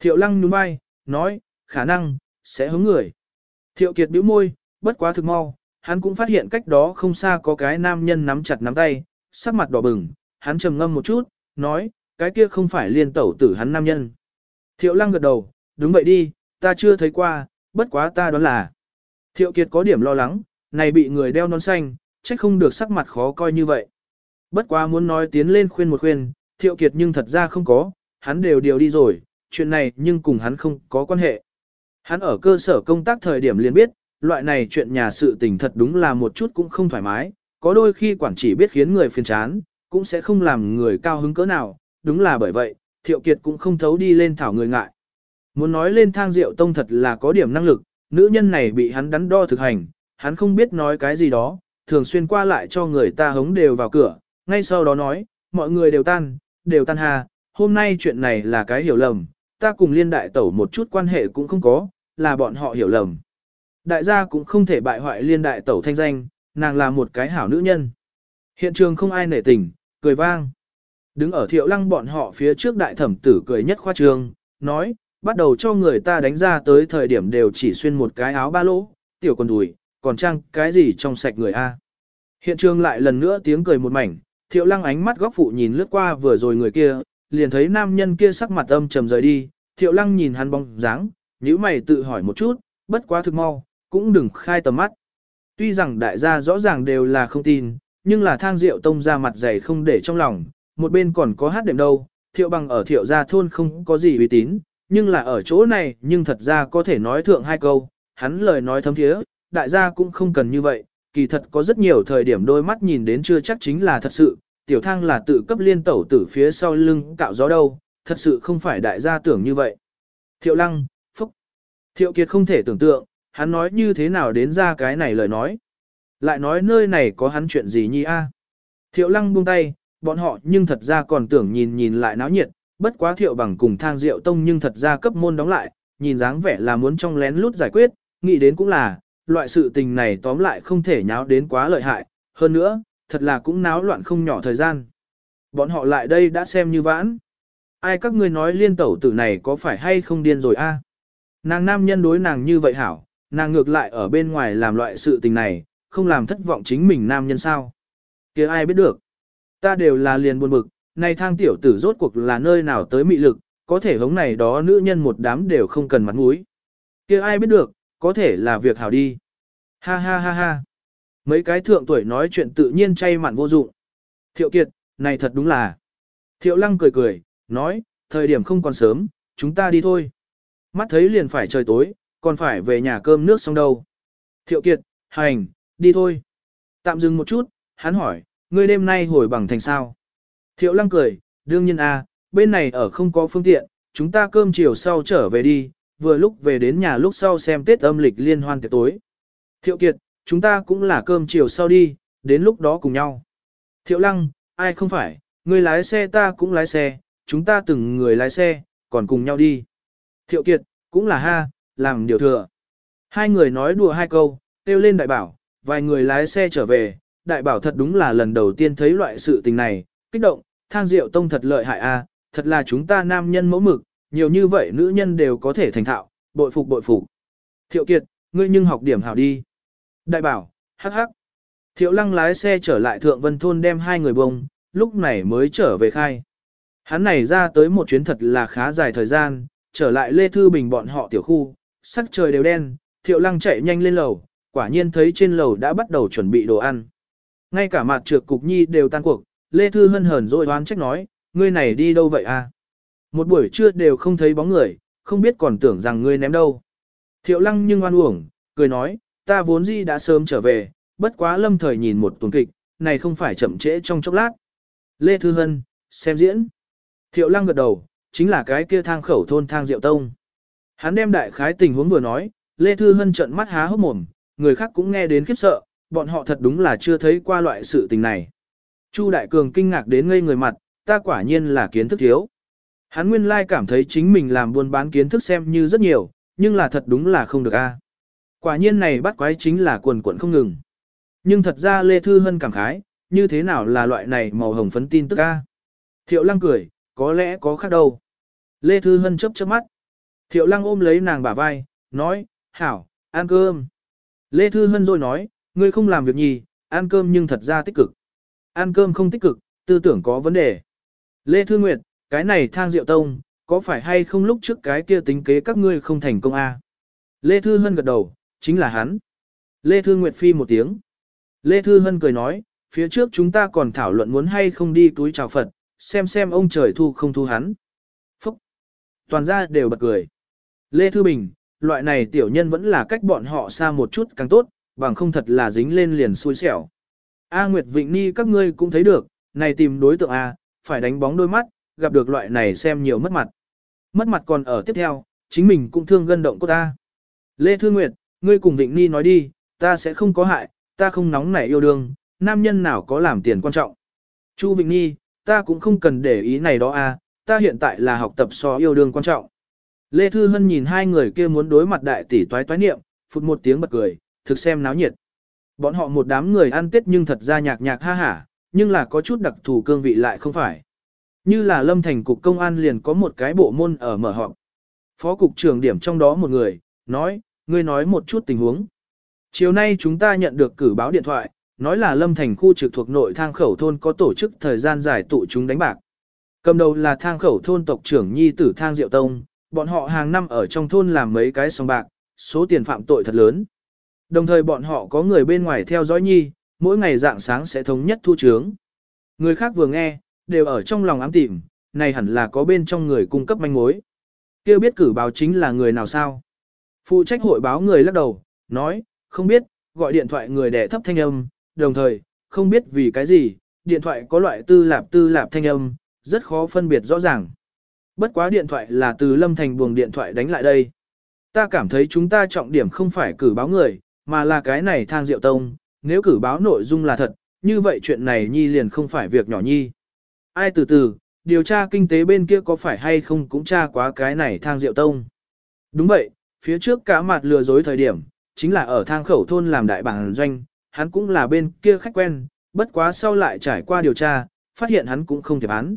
A: Thiệu lăng nhún vai, nói, khả năng, sẽ hướng người. Thiệu kiệt bĩu môi, bất quá thực mau, hắn cũng phát hiện cách đó không xa có cái nam nhân nắm chặt nắm tay, sắc mặt đỏ bừng, hắn trầm ngâm một chút, nói, cái kia không phải liên tẩu tử hắn nam nhân. Thiệu lăng gật đầu, đúng vậy đi, ta chưa thấy qua, bất quá ta đoán là. Thiệu kiệt có điểm lo lắng, này bị người đeo nón xanh, chắc không được sắc mặt khó coi như vậy. Bất quá muốn nói tiến lên khuyên một khuyên, thiệu kiệt nhưng thật ra không có, hắn đều điều đi rồi, chuyện này nhưng cùng hắn không có quan hệ. Hắn ở cơ sở công tác thời điểm liền biết, loại này chuyện nhà sự tình thật đúng là một chút cũng không thoải mái, có đôi khi quản chỉ biết khiến người phiền chán, cũng sẽ không làm người cao hứng cỡ nào, đúng là bởi vậy, Thiệu Kiệt cũng không thấu đi lên thảo người ngại. Muốn nói lên thang rượu tông thật là có điểm năng lực, nữ nhân này bị hắn đắn đo thực hành, hắn không biết nói cái gì đó, thường xuyên qua lại cho người ta hống đều vào cửa, ngay sau đó nói, mọi người đều tan, đều tan hà, hôm nay chuyện này là cái hiểu lầm, ta cùng liên đại tẩu một chút quan hệ cũng không có, là bọn họ hiểu lầm đại gia cũng không thể bại hoại liên đại tẩu thanh danh, nàng là một cái hảo nữ nhân. Hiện trường không ai nể tình, cười vang. Đứng ở thiệu lăng bọn họ phía trước đại thẩm tử cười nhất khoa trường, nói, bắt đầu cho người ta đánh ra tới thời điểm đều chỉ xuyên một cái áo ba lỗ, tiểu còn đùi, còn trang cái gì trong sạch người a Hiện trường lại lần nữa tiếng cười một mảnh, thiệu lăng ánh mắt góc phụ nhìn lướt qua vừa rồi người kia, liền thấy nam nhân kia sắc mặt âm trầm rời đi, thiệu lăng nhìn hắn bóng dáng, nhíu mày tự hỏi một chút, bất quá thực mau, cũng đừng khai tầm mắt. Tuy rằng đại gia rõ ràng đều là không tin, nhưng là thang rượu tông ra mặt dày không để trong lòng, một bên còn có hát đệm đâu, thiệu bằng ở thiệu gia thôn không có gì uy tín, nhưng là ở chỗ này nhưng thật ra có thể nói thượng hai câu, hắn lời nói thấm thiế, đại gia cũng không cần như vậy, kỳ thật có rất nhiều thời điểm đôi mắt nhìn đến chưa chắc chính là thật sự, tiểu thang là tự cấp liên tẩu tử phía sau lưng cạo gió đâu, thật sự không phải đại gia tưởng như vậy. Thiệu lăng, phúc, thiệu kiệt không thể tưởng tượng, hắn nói như thế nào đến ra cái này lời nói. Lại nói nơi này có hắn chuyện gì nhi a? Thiệu lăng buông tay, bọn họ nhưng thật ra còn tưởng nhìn nhìn lại náo nhiệt, bất quá thiệu bằng cùng thang rượu tông nhưng thật ra cấp môn đóng lại, nhìn dáng vẻ là muốn trong lén lút giải quyết, nghĩ đến cũng là, loại sự tình này tóm lại không thể nháo đến quá lợi hại, hơn nữa, thật là cũng náo loạn không nhỏ thời gian. Bọn họ lại đây đã xem như vãn. Ai các ngươi nói liên tẩu tử này có phải hay không điên rồi a? Nàng nam nhân đối nàng như vậy hảo, nàng ngược lại ở bên ngoài làm loại sự tình này, không làm thất vọng chính mình nam nhân sao. kia ai biết được. Ta đều là liền buồn bực, này thang tiểu tử rốt cuộc là nơi nào tới mị lực, có thể hống này đó nữ nhân một đám đều không cần mặt mũi. kia ai biết được, có thể là việc hảo đi. Ha ha ha ha. Mấy cái thượng tuổi nói chuyện tự nhiên chay mặn vô dụng. Thiệu kiệt, này thật đúng là. Thiệu lăng cười cười, nói, thời điểm không còn sớm, chúng ta đi thôi. Mắt thấy liền phải trời tối, còn phải về nhà cơm nước xong đâu. Thiệu Kiệt, hành, đi thôi. Tạm dừng một chút, hắn hỏi, ngươi đêm nay hồi bằng thành sao? Thiệu lăng cười, đương nhiên a, bên này ở không có phương tiện, chúng ta cơm chiều sau trở về đi, vừa lúc về đến nhà lúc sau xem Tết âm lịch liên hoan tiệc tối. Thiệu Kiệt, chúng ta cũng là cơm chiều sau đi, đến lúc đó cùng nhau. Thiệu Lăng, ai không phải, người lái xe ta cũng lái xe, chúng ta từng người lái xe, còn cùng nhau đi. Thiệu Kiệt, cũng là ha, làm điều thừa. Hai người nói đùa hai câu, kêu lên đại bảo, vài người lái xe trở về, đại bảo thật đúng là lần đầu tiên thấy loại sự tình này, kích động, thang rượu tông thật lợi hại a, thật là chúng ta nam nhân mẫu mực, nhiều như vậy nữ nhân đều có thể thành thạo, bội phục bội phục. Thiệu Kiệt, ngươi nhưng học điểm hảo đi. Đại bảo, hắc hắc. Thiệu Lăng lái xe trở lại Thượng Vân Thôn đem hai người bông, lúc này mới trở về khai. Hắn này ra tới một chuyến thật là khá dài thời gian, trở lại Lê Thư Bình bọn họ tiểu khu, sắc trời đều đen, thiệu lăng chạy nhanh lên lầu, quả nhiên thấy trên lầu đã bắt đầu chuẩn bị đồ ăn. Ngay cả mặt trược cục nhi đều tan cuộc, Lê Thư Hân hờn rồi đoán trách nói, ngươi này đi đâu vậy à? Một buổi trưa đều không thấy bóng người, không biết còn tưởng rằng ngươi ném đâu. Thiệu lăng nhưng oan uổng, cười nói, ta vốn gì đã sớm trở về, bất quá lâm thời nhìn một tuần kịch, này không phải chậm trễ trong chốc lát. Lê Thư Hân, xem diễn. Thiệu lăng gật đầu, chính là cái kia thang khẩu thôn thang rượu tông. Hắn đem đại khái tình huống vừa nói, Lê Thư Hân trận mắt há hốc mồm, người khác cũng nghe đến khiếp sợ, bọn họ thật đúng là chưa thấy qua loại sự tình này. Chu Đại Cường kinh ngạc đến ngây người mặt, ta quả nhiên là kiến thức thiếu. Hắn nguyên lai cảm thấy chính mình làm buôn bán kiến thức xem như rất nhiều, nhưng là thật đúng là không được a. Quả nhiên này bắt quái chính là quần quần không ngừng. Nhưng thật ra Lê Thư Hân cảm khái, như thế nào là loại này màu hồng phấn tin tức a. À? Thiệu lăng cười, có lẽ có khác đâu. Lê Thư Hân chớp chớp mắt. Thiệu lăng ôm lấy nàng bả vai, nói, hảo, ăn cơm. Lê Thư Hân rồi nói, ngươi không làm việc nhì, ăn cơm nhưng thật ra tích cực. Ăn cơm không tích cực, tư tưởng có vấn đề. Lê Thư Nguyệt, cái này thang rượu tông, có phải hay không lúc trước cái kia tính kế các ngươi không thành công a à? Lê Thư Hân gật đầu, chính là hắn. Lê Thư Nguyệt phi một tiếng. Lê Thư Hân cười nói, phía trước chúng ta còn thảo luận muốn hay không đi túi chào Phật, xem xem ông trời thu không thu hắn. Phúc! Toàn ra đều bật cười. Lê Thư Bình, loại này tiểu nhân vẫn là cách bọn họ xa một chút càng tốt, bằng không thật là dính lên liền xui xẻo. A Nguyệt Vịnh Ni các ngươi cũng thấy được, này tìm đối tượng A, phải đánh bóng đôi mắt, gặp được loại này xem nhiều mất mặt. Mất mặt còn ở tiếp theo, chính mình cũng thương gân động cô ta. Lê Thư Nguyệt, ngươi cùng Vịnh Ni nói đi, ta sẽ không có hại, ta không nóng nảy yêu đương, nam nhân nào có làm tiền quan trọng. Chu Vịnh Nhi, ta cũng không cần để ý này đó a, ta hiện tại là học tập so yêu đương quan trọng. Lê Thư Hân nhìn hai người kia muốn đối mặt đại tỷ toái toái niệm, phụt một tiếng bật cười, thực xem náo nhiệt. Bọn họ một đám người ăn tết nhưng thật ra nhạc nhạc ha hả, nhưng là có chút đặc thù cương vị lại không phải. Như là Lâm Thành Cục Công an liền có một cái bộ môn ở mở họp. Phó Cục trưởng điểm trong đó một người, nói, ngươi nói một chút tình huống. Chiều nay chúng ta nhận được cử báo điện thoại, nói là Lâm Thành khu trực thuộc nội thang khẩu thôn có tổ chức thời gian giải tụ chúng đánh bạc. Cầm đầu là thang khẩu thôn tộc trưởng Nhi Tử Thang Diệu Tông, bọn họ hàng năm ở trong thôn làm mấy cái sòng bạc, số tiền phạm tội thật lớn. Đồng thời bọn họ có người bên ngoài theo dõi nhi, mỗi ngày dạng sáng sẽ thống nhất thu trướng. Người khác vừa nghe, đều ở trong lòng ám tìm, này hẳn là có bên trong người cung cấp manh mối. Kêu biết cử báo chính là người nào sao? Phụ trách hội báo người lắc đầu, nói, không biết, gọi điện thoại người đẻ thấp thanh âm, đồng thời, không biết vì cái gì, điện thoại có loại tư lạp tư lạp thanh âm, rất khó phân biệt rõ ràng. Bất quá điện thoại là từ Lâm Thành buồng điện thoại đánh lại đây. Ta cảm thấy chúng ta trọng điểm không phải cử báo người, mà là cái này thang diệu tông. Nếu cử báo nội dung là thật, như vậy chuyện này nhi liền không phải việc nhỏ nhi. Ai từ từ, điều tra kinh tế bên kia có phải hay không cũng tra quá cái này thang diệu tông. Đúng vậy, phía trước cả mặt lừa dối thời điểm, chính là ở thang khẩu thôn làm đại bản doanh, hắn cũng là bên kia khách quen, bất quá sau lại trải qua điều tra, phát hiện hắn cũng không thiệp án.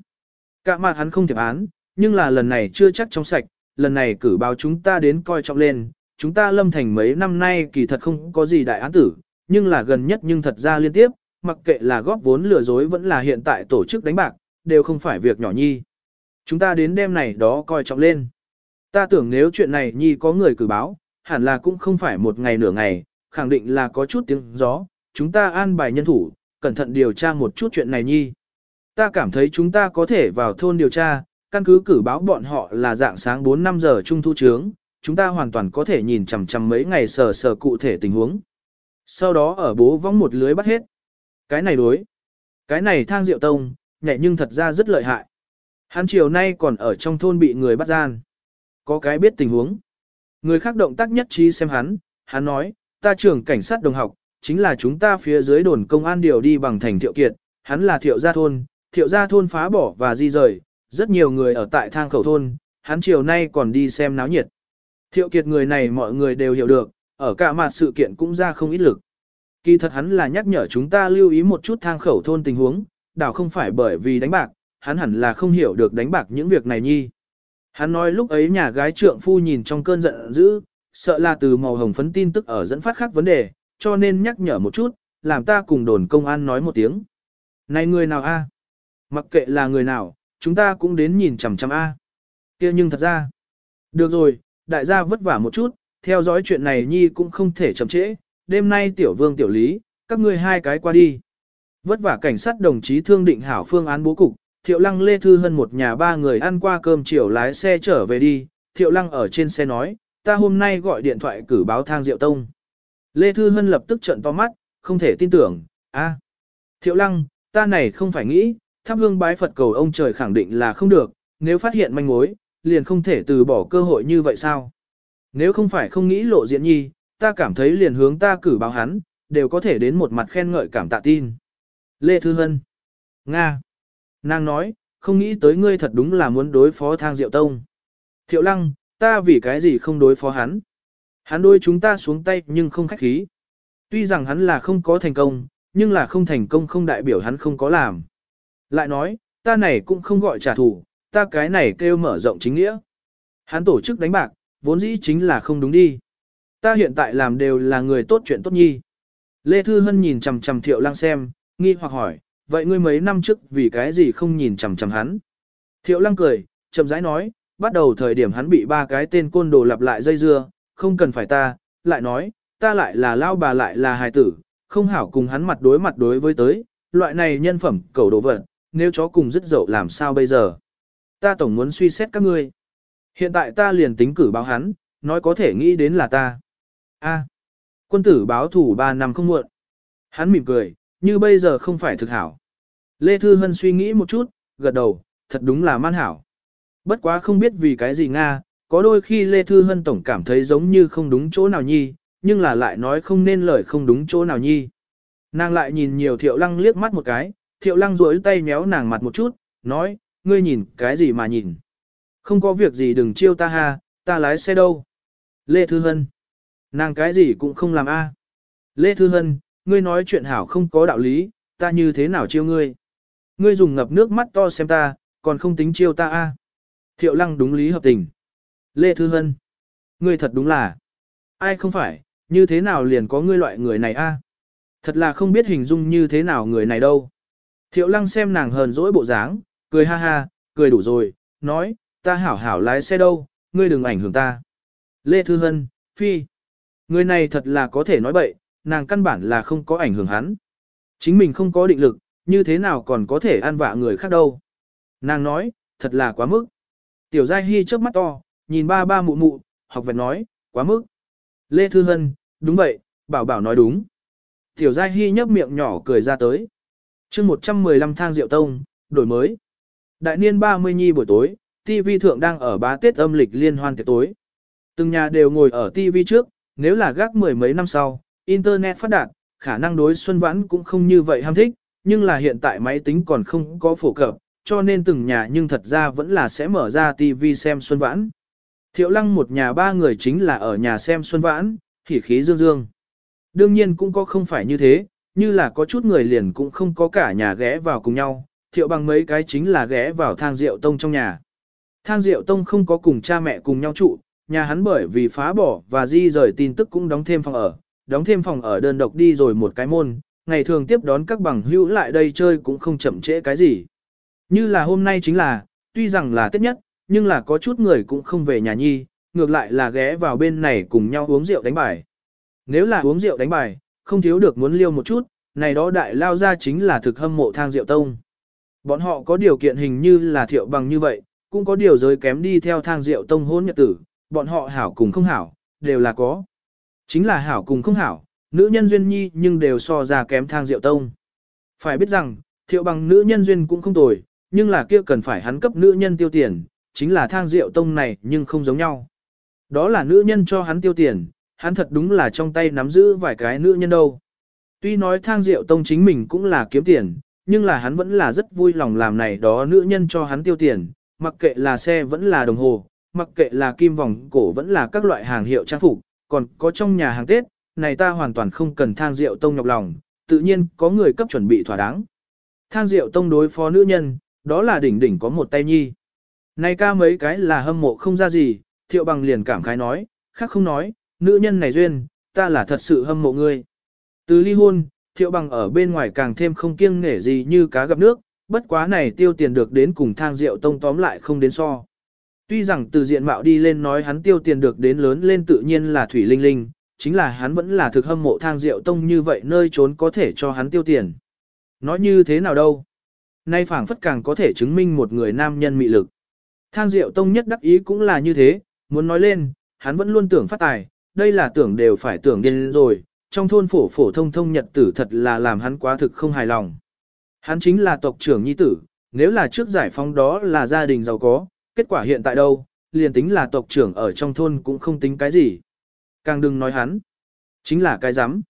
A: Cả mặt hắn không thiệp án, nhưng là lần này chưa chắc trong sạch, lần này cử báo chúng ta đến coi trọng lên, chúng ta lâm thành mấy năm nay kỳ thật không có gì đại án tử, nhưng là gần nhất nhưng thật ra liên tiếp, mặc kệ là góp vốn lừa dối vẫn là hiện tại tổ chức đánh bạc, đều không phải việc nhỏ nhi. Chúng ta đến đêm này đó coi trọng lên. Ta tưởng nếu chuyện này nhi có người cử báo, hẳn là cũng không phải một ngày nửa ngày, khẳng định là có chút tiếng gió, chúng ta an bài nhân thủ, cẩn thận điều tra một chút chuyện này nhi. Ta cảm thấy chúng ta có thể vào thôn điều tra, căn cứ cử báo bọn họ là dạng sáng 4-5 giờ trung thu trướng, chúng ta hoàn toàn có thể nhìn chằm chằm mấy ngày sờ sờ cụ thể tình huống. Sau đó ở bố vong một lưới bắt hết. Cái này đối. Cái này thang diệu tông, nhẹ nhưng thật ra rất lợi hại. Hắn chiều nay còn ở trong thôn bị người bắt gian. Có cái biết tình huống. Người khác động tác nhất trí xem hắn, hắn nói, ta trưởng cảnh sát đồng học, chính là chúng ta phía dưới đồn công an điều đi bằng thành thiệu kiệt, hắn là thiệu gia thôn, thiệu gia thôn phá bỏ và di rời, rất nhiều người ở tại thang khẩu thôn, hắn chiều nay còn đi xem náo nhiệt. Thiệu kiệt người này mọi người đều hiểu được, ở cả mặt sự kiện cũng ra không ít lực. Kỳ thật hắn là nhắc nhở chúng ta lưu ý một chút thang khẩu thôn tình huống, đảo không phải bởi vì đánh bạc, hắn hẳn là không hiểu được đánh bạc những việc này nhi. Hắn nói lúc ấy nhà gái trượng phu nhìn trong cơn giận dữ, sợ là từ màu hồng phấn tin tức ở dẫn phát khác vấn đề, cho nên nhắc nhở một chút, làm ta cùng đồn công an nói một tiếng. Này người nào a? Mặc kệ là người nào, chúng ta cũng đến nhìn chằm chằm A. kia nhưng thật ra, được rồi, đại gia vất vả một chút, theo dõi chuyện này Nhi cũng không thể chậm trễ, đêm nay tiểu vương tiểu lý, các ngươi hai cái qua đi. Vất vả cảnh sát đồng chí thương định hảo phương án bố cục, Thiệu Lăng Lê Thư Hân một nhà ba người ăn qua cơm chiều lái xe trở về đi, Thiệu Lăng ở trên xe nói, ta hôm nay gọi điện thoại cử báo thang Diệu Tông. Lê Thư Hân lập tức trận to mắt, không thể tin tưởng, a. Thiệu Lăng, ta này không phải nghĩ, thắp hương bái Phật cầu ông trời khẳng định là không được, nếu phát hiện manh mối, liền không thể từ bỏ cơ hội như vậy sao? Nếu không phải không nghĩ lộ diện nhi, ta cảm thấy liền hướng ta cử báo hắn, đều có thể đến một mặt khen ngợi cảm tạ tin. Lê Thư Hân Nga Nàng nói, không nghĩ tới ngươi thật đúng là muốn đối phó thang diệu tông. Thiệu lăng, ta vì cái gì không đối phó hắn? Hắn đôi chúng ta xuống tay nhưng không khách khí. Tuy rằng hắn là không có thành công, nhưng là không thành công không đại biểu hắn không có làm. Lại nói, ta này cũng không gọi trả thù, ta cái này kêu mở rộng chính nghĩa. Hắn tổ chức đánh bạc, vốn dĩ chính là không đúng đi. Ta hiện tại làm đều là người tốt chuyện tốt nhi. Lê Thư Hân nhìn chằm chằm Thiệu Lăng xem, nghi hoặc hỏi, vậy ngươi mấy năm trước vì cái gì không nhìn chằm chằm hắn? Thiệu Lăng cười, chậm rãi nói, bắt đầu thời điểm hắn bị ba cái tên côn đồ lặp lại dây dưa, không cần phải ta, lại nói, ta lại là lao bà lại là hài tử, không hảo cùng hắn mặt đối mặt đối với tới, loại này nhân phẩm cầu đồ vật, nếu chó cùng dứt dậu làm sao bây giờ? Ta tổng muốn suy xét các ngươi. Hiện tại ta liền tính cử báo hắn, nói có thể nghĩ đến là ta. A, quân tử báo thủ 3 năm không muộn. Hắn mỉm cười, như bây giờ không phải thực hảo. Lê Thư Hân suy nghĩ một chút, gật đầu, thật đúng là man hảo. Bất quá không biết vì cái gì Nga, có đôi khi Lê Thư Hân tổng cảm thấy giống như không đúng chỗ nào nhi, nhưng là lại nói không nên lời không đúng chỗ nào nhi. Nàng lại nhìn nhiều thiệu lăng liếc mắt một cái, thiệu lăng duỗi tay méo nàng mặt một chút, nói, ngươi nhìn cái gì mà nhìn. Không có việc gì đừng chiêu ta ha, ta lái xe đâu. Lê Thư Hân. Nàng cái gì cũng không làm a. Lê Thư Hân, ngươi nói chuyện hảo không có đạo lý, ta như thế nào chiêu ngươi. Ngươi dùng ngập nước mắt to xem ta, còn không tính chiêu ta a. Thiệu lăng đúng lý hợp tình. Lê Thư Hân. Ngươi thật đúng là. Ai không phải, như thế nào liền có ngươi loại người này a? Thật là không biết hình dung như thế nào người này đâu. Thiệu lăng xem nàng hờn dỗi bộ dáng, cười ha ha, cười đủ rồi, nói, ta hảo hảo lái xe đâu, ngươi đừng ảnh hưởng ta. Lê Thư Hân, phi. Người này thật là có thể nói bậy, nàng căn bản là không có ảnh hưởng hắn. Chính mình không có định lực, như thế nào còn có thể an vạ người khác đâu. Nàng nói, thật là quá mức. Tiểu Giai Hy chớp mắt to, nhìn ba ba mụ mụ, học vẹn nói, quá mức. Lê Thư Hân, đúng vậy, bảo bảo nói đúng. Tiểu Giai Hy nhấp miệng nhỏ cười ra tới chương 115 thang rượu tông, đổi mới. Đại niên 30 nhi buổi tối, TV thượng đang ở bá tết âm lịch liên hoan tiệc tối. Từng nhà đều ngồi ở TV trước, nếu là gác mười mấy năm sau, Internet phát đạt, khả năng đối xuân vãn cũng không như vậy ham thích, nhưng là hiện tại máy tính còn không có phổ cập, cho nên từng nhà nhưng thật ra vẫn là sẽ mở ra TV xem xuân vãn. Thiệu lăng một nhà ba người chính là ở nhà xem xuân vãn, khỉ khí dương dương. Đương nhiên cũng có không phải như thế, như là có chút người liền cũng không có cả nhà ghé vào cùng nhau, thiệu bằng mấy cái chính là ghé vào thang rượu tông trong nhà. Thang rượu tông không có cùng cha mẹ cùng nhau trụ, nhà hắn bởi vì phá bỏ và di rời tin tức cũng đóng thêm phòng ở, đóng thêm phòng ở đơn độc đi rồi một cái môn, ngày thường tiếp đón các bằng hữu lại đây chơi cũng không chậm trễ cái gì. Như là hôm nay chính là, tuy rằng là Tết nhất, nhưng là có chút người cũng không về nhà nhi, ngược lại là ghé vào bên này cùng nhau uống rượu đánh bài. Nếu là uống rượu đánh bài, không thiếu được muốn liêu một chút, này đó đại lao ra chính là thực hâm mộ thang diệu tông. Bọn họ có điều kiện hình như là thiệu bằng như vậy, cũng có điều giới kém đi theo thang diệu tông hôn nhật tử, bọn họ hảo cùng không hảo, đều là có. Chính là hảo cùng không hảo, nữ nhân duyên nhi nhưng đều so ra kém thang diệu tông. Phải biết rằng, thiệu bằng nữ nhân duyên cũng không tồi, nhưng là kia cần phải hắn cấp nữ nhân tiêu tiền, chính là thang diệu tông này nhưng không giống nhau. Đó là nữ nhân cho hắn tiêu tiền, hắn thật đúng là trong tay nắm giữ vài cái nữ nhân đâu. Tuy nói thang rượu tông chính mình cũng là kiếm tiền, nhưng là hắn vẫn là rất vui lòng làm này đó nữ nhân cho hắn tiêu tiền, mặc kệ là xe vẫn là đồng hồ, mặc kệ là kim vòng cổ vẫn là các loại hàng hiệu trang phục, còn có trong nhà hàng Tết, này ta hoàn toàn không cần thang rượu tông nhọc lòng, tự nhiên có người cấp chuẩn bị thỏa đáng. Thang rượu tông đối phó nữ nhân, đó là đỉnh đỉnh có một tay nhi. Này ca mấy cái là hâm mộ không ra gì, thiệu bằng liền cảm khái nói, khác không nói, nữ nhân này duyên, ta là thật sự hâm mộ ngươi. Từ ly hôn, thiệu bằng ở bên ngoài càng thêm không kiêng nể gì như cá gặp nước, bất quá này tiêu tiền được đến cùng thang rượu tông tóm lại không đến so. Tuy rằng từ diện mạo đi lên nói hắn tiêu tiền được đến lớn lên tự nhiên là Thủy Linh Linh, chính là hắn vẫn là thực hâm mộ thang rượu tông như vậy nơi trốn có thể cho hắn tiêu tiền. Nói như thế nào đâu? Nay phảng phất càng có thể chứng minh một người nam nhân mị lực. Thang rượu tông nhất đắc ý cũng là như thế, muốn nói lên, hắn vẫn luôn tưởng phát tài, đây là tưởng đều phải tưởng điên rồi, trong thôn phổ phổ thông thông nhật tử thật là làm hắn quá thực không hài lòng. Hắn chính là tộc trưởng nhi tử, nếu là trước giải phóng đó là gia đình giàu có, kết quả hiện tại đâu, liền tính là tộc trưởng ở trong thôn cũng không tính cái gì. Càng đừng nói hắn, chính là cái rắm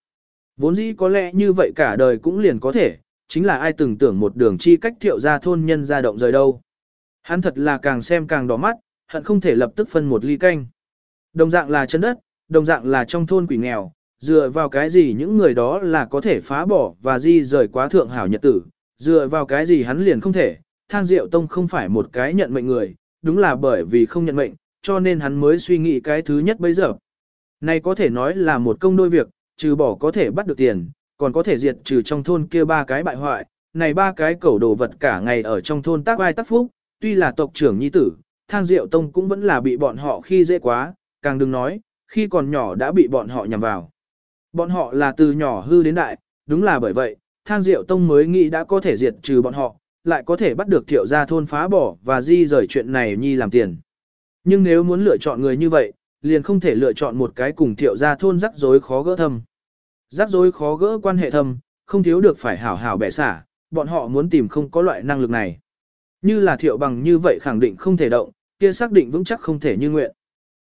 A: Vốn dĩ có lẽ như vậy cả đời cũng liền có thể, chính là ai từng tưởng một đường chi cách thiệu ra thôn nhân ra động rời đâu. Hắn thật là càng xem càng đỏ mắt, hận không thể lập tức phân một ly canh. Đồng dạng là chân đất, đồng dạng là trong thôn quỷ nghèo, dựa vào cái gì những người đó là có thể phá bỏ và di rời quá thượng hảo nhật tử, dựa vào cái gì hắn liền không thể, thang diệu tông không phải một cái nhận mệnh người, đúng là bởi vì không nhận mệnh, cho nên hắn mới suy nghĩ cái thứ nhất bây giờ. Này có thể nói là một công đôi việc, trừ bỏ có thể bắt được tiền, còn có thể diệt trừ trong thôn kia ba cái bại hoại, này ba cái cẩu đồ vật cả ngày ở trong thôn tác vai tác phúc, tuy là tộc trưởng nhi tử, thang diệu tông cũng vẫn là bị bọn họ khi dễ quá, càng đừng nói, khi còn nhỏ đã bị bọn họ nhằm vào. Bọn họ là từ nhỏ hư đến đại, đúng là bởi vậy, thang diệu tông mới nghĩ đã có thể diệt trừ bọn họ, lại có thể bắt được thiệu gia thôn phá bỏ và di rời chuyện này nhi làm tiền. Nhưng nếu muốn lựa chọn người như vậy, liền không thể lựa chọn một cái cùng thiệu gia thôn rắc rối khó gỡ thâm. Rắc rối khó gỡ quan hệ thâm, không thiếu được phải hảo hảo bẻ xả, bọn họ muốn tìm không có loại năng lực này. Như là thiệu bằng như vậy khẳng định không thể động, kia xác định vững chắc không thể như nguyện.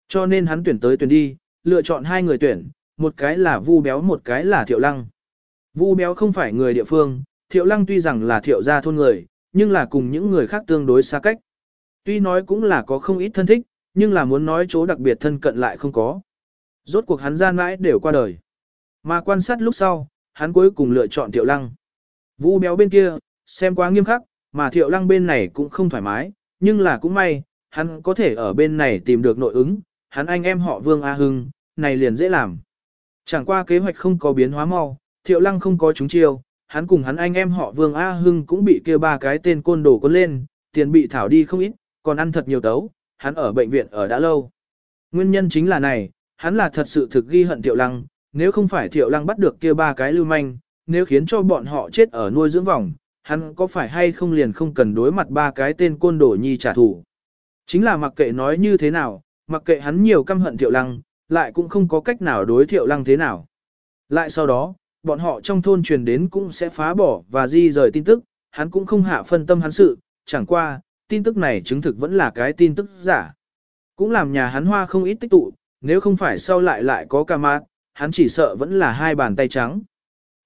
A: Cho nên hắn tuyển tới tuyển đi, lựa chọn hai người tuyển, một cái là Vu Béo một cái là Thiệu Lăng. Vu Béo không phải người địa phương, Thiệu Lăng tuy rằng là Thiệu gia thôn người, nhưng là cùng những người khác tương đối xa cách. Tuy nói cũng là có không ít thân thích, nhưng là muốn nói chỗ đặc biệt thân cận lại không có. Rốt cuộc hắn gian mãi đều qua đời. Mà quan sát lúc sau, hắn cuối cùng lựa chọn Thiệu Lăng. Vu Béo bên kia, xem quá nghiêm khắc, mà Thiệu Lăng bên này cũng không thoải mái, nhưng là cũng may, hắn có thể ở bên này tìm được nội ứng, hắn anh em họ Vương A Hưng, này liền dễ làm. Chẳng qua kế hoạch không có biến hóa mau, Thiệu Lăng không có chúng chiêu, hắn cùng hắn anh em họ Vương A Hưng cũng bị kia ba cái tên côn đồ con lên, tiền bị thảo đi không ít, còn ăn thật nhiều tấu, hắn ở bệnh viện ở đã lâu. Nguyên nhân chính là này, hắn là thật sự thực ghi hận Thiệu Lăng, nếu không phải Thiệu Lăng bắt được kia ba cái lưu manh, nếu khiến cho bọn họ chết ở nuôi dưỡng vòng, hắn có phải hay không liền không cần đối mặt ba cái tên côn đồ nhi trả thù. Chính là mặc kệ nói như thế nào, mặc kệ hắn nhiều căm hận thiệu lăng, lại cũng không có cách nào đối thiệu lăng thế nào. Lại sau đó, bọn họ trong thôn truyền đến cũng sẽ phá bỏ và di rời tin tức, hắn cũng không hạ phân tâm hắn sự, chẳng qua, tin tức này chứng thực vẫn là cái tin tức giả. Cũng làm nhà hắn hoa không ít tích tụ, nếu không phải sau lại lại có cả mạt, hắn chỉ sợ vẫn là hai bàn tay trắng.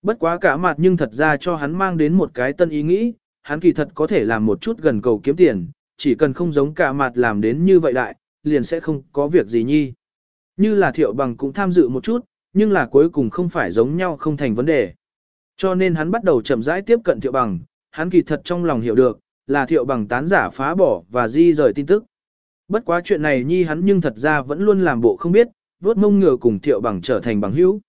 A: Bất quá cả mặt nhưng thật ra cho hắn mang đến một cái tân ý nghĩ, hắn kỳ thật có thể làm một chút gần cầu kiếm tiền, chỉ cần không giống cả mặt làm đến như vậy lại liền sẽ không có việc gì nhi. Như là thiệu bằng cũng tham dự một chút, nhưng là cuối cùng không phải giống nhau không thành vấn đề. Cho nên hắn bắt đầu chậm rãi tiếp cận thiệu bằng, hắn kỳ thật trong lòng hiểu được, là thiệu bằng tán giả phá bỏ và di rời tin tức. Bất quá chuyện này nhi hắn nhưng thật ra vẫn luôn làm bộ không biết, vốt mông ngựa cùng thiệu bằng trở thành bằng hữu.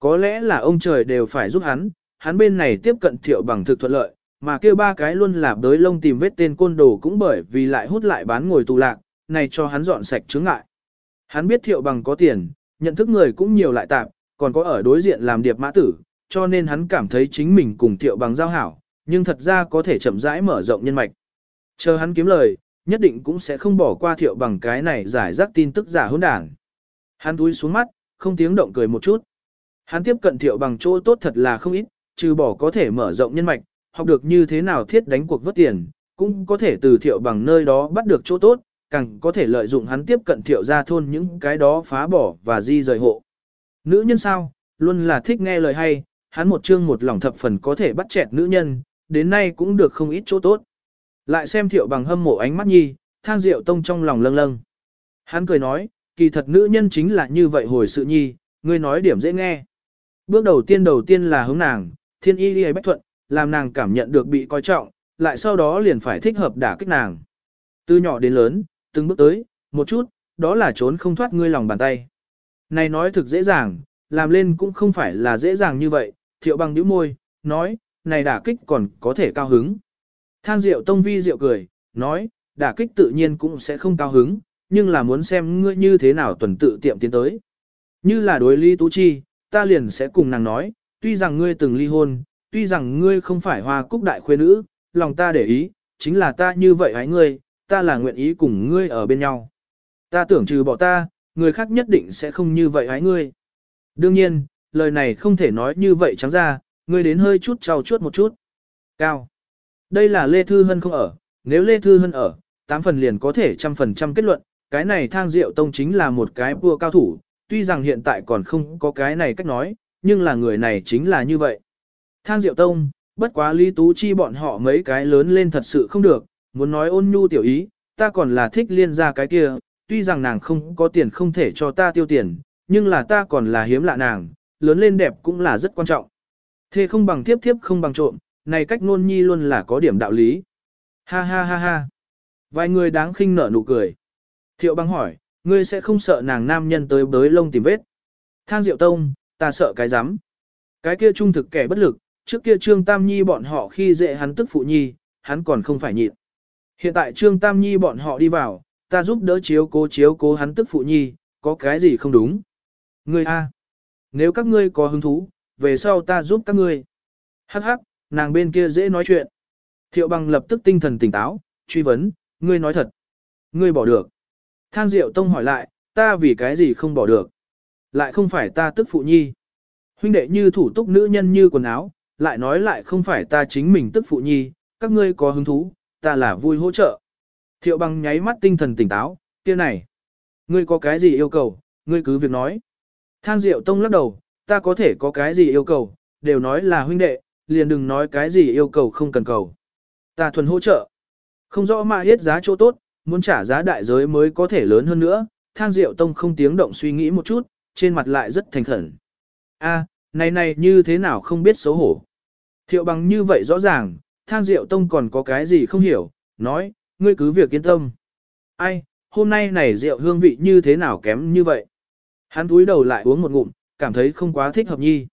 A: Có lẽ là ông trời đều phải giúp hắn, hắn bên này tiếp cận thiệu bằng thực thuận lợi, mà kêu ba cái luôn là đới lông tìm vết tên côn đồ cũng bởi vì lại hút lại bán ngồi tù lạc, này cho hắn dọn sạch chướng ngại. Hắn biết thiệu bằng có tiền, nhận thức người cũng nhiều lại tạp, còn có ở đối diện làm điệp mã tử, cho nên hắn cảm thấy chính mình cùng thiệu bằng giao hảo, nhưng thật ra có thể chậm rãi mở rộng nhân mạch. Chờ hắn kiếm lời, nhất định cũng sẽ không bỏ qua thiệu bằng cái này giải rác tin tức giả hỗn đảng. Hắn túi xuống mắt, không tiếng động cười một chút. Hắn tiếp cận thiệu bằng chỗ tốt thật là không ít, trừ bỏ có thể mở rộng nhân mạch, học được như thế nào thiết đánh cuộc vớt tiền, cũng có thể từ thiệu bằng nơi đó bắt được chỗ tốt, càng có thể lợi dụng hắn tiếp cận thiệu ra thôn những cái đó phá bỏ và di rời hộ. Nữ nhân sao, luôn là thích nghe lời hay, hắn một chương một lòng thập phần có thể bắt chẹt nữ nhân, đến nay cũng được không ít chỗ tốt. Lại xem thiệu bằng hâm mộ ánh mắt nhi, thang diệu tông trong lòng lâng lâng. Hắn cười nói, kỳ thật nữ nhân chính là như vậy hồi sự nhi, ngươi nói điểm dễ nghe. Bước đầu tiên đầu tiên là hướng nàng, thiên y đi bách thuận, làm nàng cảm nhận được bị coi trọng, lại sau đó liền phải thích hợp đả kích nàng. Từ nhỏ đến lớn, từng bước tới, một chút, đó là trốn không thoát ngươi lòng bàn tay. Này nói thực dễ dàng, làm lên cũng không phải là dễ dàng như vậy, thiệu bằng nhíu môi, nói, này đả kích còn có thể cao hứng. than rượu tông vi rượu cười, nói, đả kích tự nhiên cũng sẽ không cao hứng, nhưng là muốn xem ngươi như thế nào tuần tự tiệm tiến tới. Như là đối ly Tú Chi, ta liền sẽ cùng nàng nói, tuy rằng ngươi từng ly hôn, tuy rằng ngươi không phải hoa cúc đại khuê nữ, lòng ta để ý, chính là ta như vậy hãy ngươi, ta là nguyện ý cùng ngươi ở bên nhau. Ta tưởng trừ bỏ ta, người khác nhất định sẽ không như vậy hái ngươi. Đương nhiên, lời này không thể nói như vậy trắng ra, ngươi đến hơi chút trao chuốt một chút. Cao. Đây là Lê Thư Hân không ở, nếu Lê Thư Hân ở, tám phần liền có thể trăm phần trăm kết luận, cái này thang Diệu tông chính là một cái vua cao thủ, tuy rằng hiện tại còn không có cái này cách nói, nhưng là người này chính là như vậy. Thang Diệu tông, bất quá Lý Tú Chi bọn họ mấy cái lớn lên thật sự không được, Muốn nói ôn nhu tiểu ý, ta còn là thích liên ra cái kia, tuy rằng nàng không có tiền không thể cho ta tiêu tiền, nhưng là ta còn là hiếm lạ nàng, lớn lên đẹp cũng là rất quan trọng. Thế không bằng tiếp tiếp không bằng trộm, này cách ngôn nhi luôn là có điểm đạo lý. Ha ha ha ha. Vài người đáng khinh nở nụ cười. Thiệu băng hỏi, ngươi sẽ không sợ nàng nam nhân tới bới lông tìm vết. Thang diệu tông, ta sợ cái rắm Cái kia trung thực kẻ bất lực, trước kia trương tam nhi bọn họ khi dễ hắn tức phụ nhi, hắn còn không phải nhịn. Hiện tại Trương Tam Nhi bọn họ đi vào, ta giúp đỡ chiếu cố chiếu cố hắn tức phụ nhi, có cái gì không đúng. Ngươi a, nếu các ngươi có hứng thú, về sau ta giúp các ngươi. Hắc hắc, nàng bên kia dễ nói chuyện. Thiệu bằng lập tức tinh thần tỉnh táo, truy vấn, ngươi nói thật. Ngươi bỏ được. Thang Diệu Tông hỏi lại, ta vì cái gì không bỏ được. Lại không phải ta tức phụ nhi. Huynh đệ như thủ túc nữ nhân như quần áo, lại nói lại không phải ta chính mình tức phụ nhi, các ngươi có hứng thú, ta là vui hỗ trợ. Thiệu bằng nháy mắt tinh thần tỉnh táo, kia này. Ngươi có cái gì yêu cầu, ngươi cứ việc nói. Thang Diệu Tông lắc đầu, ta có thể có cái gì yêu cầu, đều nói là huynh đệ, liền đừng nói cái gì yêu cầu không cần cầu. Ta thuần hỗ trợ. Không rõ mà hết giá chỗ tốt, muốn trả giá đại giới mới có thể lớn hơn nữa. Thang Diệu Tông không tiếng động suy nghĩ một chút, trên mặt lại rất thành khẩn. A, này này như thế nào không biết xấu hổ. Thiệu bằng như vậy rõ ràng, thang diệu tông còn có cái gì không hiểu, nói, ngươi cứ việc yên tâm. Ai, hôm nay này rượu hương vị như thế nào kém như vậy? Hắn túi đầu lại uống một ngụm, cảm thấy không quá thích hợp nhi.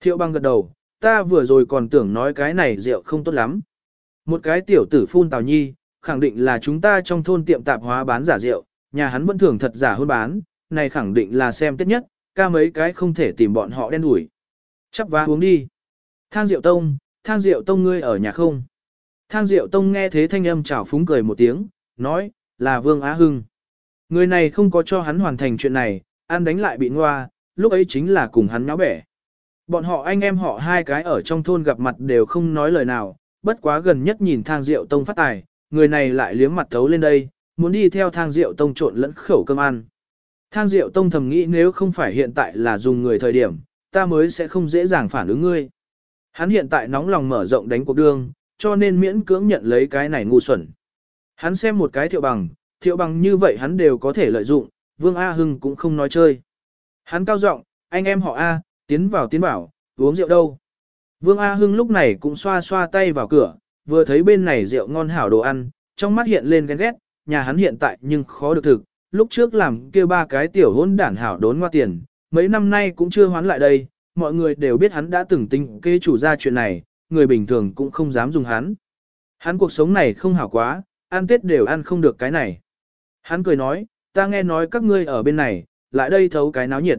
A: Thiệu băng gật đầu, ta vừa rồi còn tưởng nói cái này rượu không tốt lắm. Một cái tiểu tử phun tào nhi, khẳng định là chúng ta trong thôn tiệm tạp hóa bán giả rượu, nhà hắn vẫn thường thật giả hơn bán, này khẳng định là xem tiết nhất, ca mấy cái không thể tìm bọn họ đen đuổi. Chắp vá uống đi. Thang Diệu tông, Thang Diệu Tông ngươi ở nhà không? Thang Diệu Tông nghe thế thanh âm chào phúng cười một tiếng, nói, là Vương Á Hưng. Người này không có cho hắn hoàn thành chuyện này, ăn đánh lại bị ngoa, lúc ấy chính là cùng hắn nháo bẻ. Bọn họ anh em họ hai cái ở trong thôn gặp mặt đều không nói lời nào, bất quá gần nhất nhìn thang Diệu Tông phát tài, người này lại liếm mặt thấu lên đây, muốn đi theo thang Diệu Tông trộn lẫn khẩu cơm ăn. Thang Diệu Tông thầm nghĩ nếu không phải hiện tại là dùng người thời điểm, ta mới sẽ không dễ dàng phản ứng ngươi. Hắn hiện tại nóng lòng mở rộng đánh cuộc đương, cho nên miễn cưỡng nhận lấy cái này ngu xuẩn. Hắn xem một cái thiệu bằng, thiệu bằng như vậy hắn đều có thể lợi dụng, Vương A Hưng cũng không nói chơi. Hắn cao giọng, anh em họ A, tiến vào tiến bảo, uống rượu đâu. Vương A Hưng lúc này cũng xoa xoa tay vào cửa, vừa thấy bên này rượu ngon hảo đồ ăn, trong mắt hiện lên ghen ghét, nhà hắn hiện tại nhưng khó được thực, lúc trước làm kia ba cái tiểu hôn đản hảo đốn hoa tiền, mấy năm nay cũng chưa hoán lại đây, mọi người đều biết hắn đã từng tính kế chủ ra chuyện này, người bình thường cũng không dám dùng hắn. Hắn cuộc sống này không hảo quá, ăn tết đều ăn không được cái này. Hắn cười nói, ta nghe nói các ngươi ở bên này, lại đây thấu cái náo nhiệt.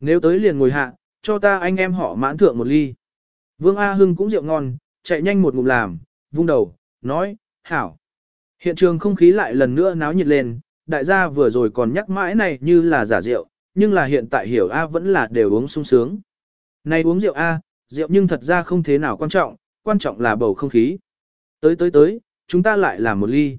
A: Nếu tới liền ngồi hạ, cho ta anh em họ mãn thượng một ly. Vương A Hưng cũng rượu ngon, chạy nhanh một ngụm làm, vung đầu, nói, hảo. Hiện trường không khí lại lần nữa náo nhiệt lên, đại gia vừa rồi còn nhắc mãi này như là giả rượu, nhưng là hiện tại hiểu A vẫn là đều uống sung sướng. Này uống rượu A, rượu nhưng thật ra không thế nào quan trọng, quan trọng là bầu không khí. Tới tới tới, chúng ta lại làm một ly.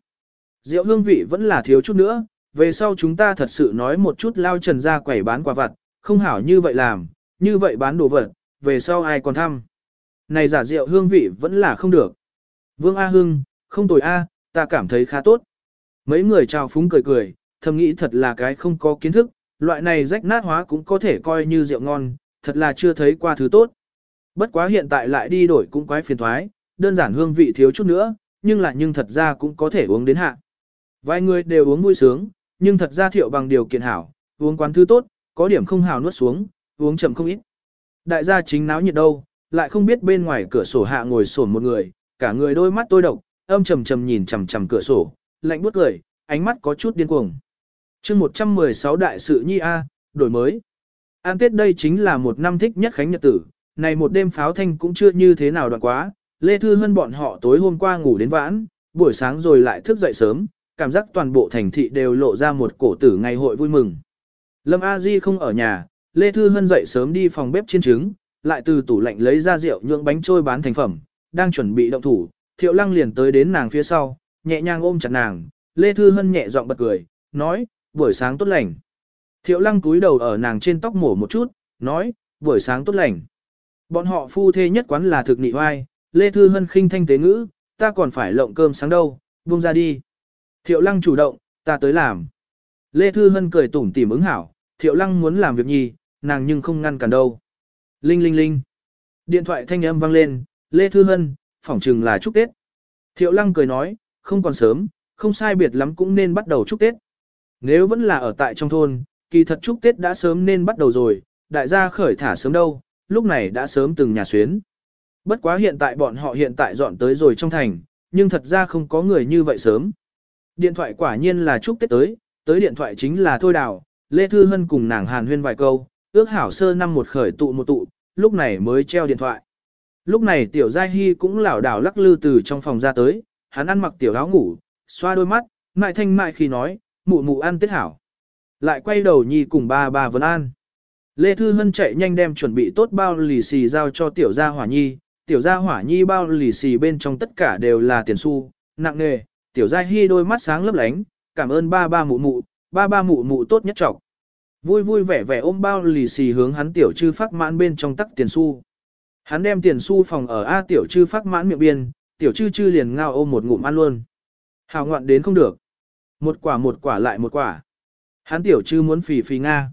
A: Rượu hương vị vẫn là thiếu chút nữa, về sau chúng ta thật sự nói một chút lao trần ra quẩy bán quả vật, không hảo như vậy làm, như vậy bán đồ vật, về sau ai còn thăm. Này giả rượu hương vị vẫn là không được. Vương A Hưng, không tồi A, ta cảm thấy khá tốt. Mấy người trao phúng cười cười, thầm nghĩ thật là cái không có kiến thức, loại này rách nát hóa cũng có thể coi như rượu ngon, thật là chưa thấy qua thứ tốt. Bất quá hiện tại lại đi đổi cũng quái phiền thoái, đơn giản hương vị thiếu chút nữa, nhưng là nhưng thật ra cũng có thể uống đến hạ. Vài người đều uống vui sướng, nhưng thật ra thiệu bằng điều kiện hảo, uống quán thứ tốt, có điểm không hào nuốt xuống, uống chậm không ít. Đại gia chính náo nhiệt đâu, lại không biết bên ngoài cửa sổ hạ ngồi sổn một người, cả người đôi mắt tôi độc, âm trầm trầm nhìn chằm chằm cửa sổ, lạnh buốt cười, ánh mắt có chút điên cuồng. Chương 116 đại sự nhi a, đổi mới. An Tết đây chính là một năm thích nhất khánh nhật tử, này một đêm pháo thanh cũng chưa như thế nào đoạn quá, Lê Thư Hân bọn họ tối hôm qua ngủ đến vãn, buổi sáng rồi lại thức dậy sớm, cảm giác toàn bộ thành thị đều lộ ra một cổ tử ngày hội vui mừng. Lâm A Di không ở nhà, Lê Thư Hân dậy sớm đi phòng bếp chiên trứng, lại từ tủ lạnh lấy ra rượu nhượng bánh trôi bán thành phẩm, đang chuẩn bị động thủ, Thiệu Lăng liền tới đến nàng phía sau, nhẹ nhàng ôm chặt nàng, Lê Thư Hân nhẹ giọng bật cười, nói, buổi sáng tốt lành. Thiệu lăng cúi đầu ở nàng trên tóc mổ một chút, nói, buổi sáng tốt lành. Bọn họ phu thê nhất quán là thực nị oai, Lê Thư Hân khinh thanh tế ngữ, ta còn phải lộng cơm sáng đâu, buông ra đi. Thiệu lăng chủ động, ta tới làm. Lê Thư Hân cười tủm tỉm ứng hảo, thiệu lăng muốn làm việc nhì, nàng nhưng không ngăn cản đâu. Linh linh linh. Điện thoại thanh âm vang lên, Lê Thư Hân, phỏng chừng là chúc Tết. Thiệu lăng cười nói, không còn sớm, không sai biệt lắm cũng nên bắt đầu chúc Tết. Nếu vẫn là ở tại trong thôn, kỳ thật chúc Tết đã sớm nên bắt đầu rồi, đại gia khởi thả sớm đâu, lúc này đã sớm từng nhà xuyến. Bất quá hiện tại bọn họ hiện tại dọn tới rồi trong thành, nhưng thật ra không có người như vậy sớm. Điện thoại quả nhiên là chúc Tết tới, tới điện thoại chính là Thôi Đào, Lê Thư Hân cùng nàng Hàn Huyên vài câu, ước hảo sơ năm một khởi tụ một tụ, lúc này mới treo điện thoại. Lúc này Tiểu Gia Hi cũng lảo đảo lắc lư từ trong phòng ra tới, hắn ăn mặc tiểu áo ngủ, xoa đôi mắt, mại thanh mại khi nói, mụ mụ ăn Tết hảo lại quay đầu nhi cùng ba ba vấn an. Lê Thư Hân chạy nhanh đem chuẩn bị tốt bao lì xì giao cho tiểu gia hỏa nhi, tiểu gia hỏa nhi bao lì xì bên trong tất cả đều là tiền xu, nặng nề, tiểu gia hi đôi mắt sáng lấp lánh, cảm ơn ba ba mụ mụ, ba ba mụ mụ tốt nhất trọng. Vui vui vẻ vẻ ôm bao lì xì hướng hắn tiểu chư phát mãn bên trong tắc tiền xu. Hắn đem tiền xu phòng ở A tiểu chư phát mãn miệng biên, tiểu chư chư liền ngao ôm một ngụm ăn luôn. Hào ngoạn đến không được. Một quả một quả lại một quả. Hắn tiểu chư muốn phì phì Nga.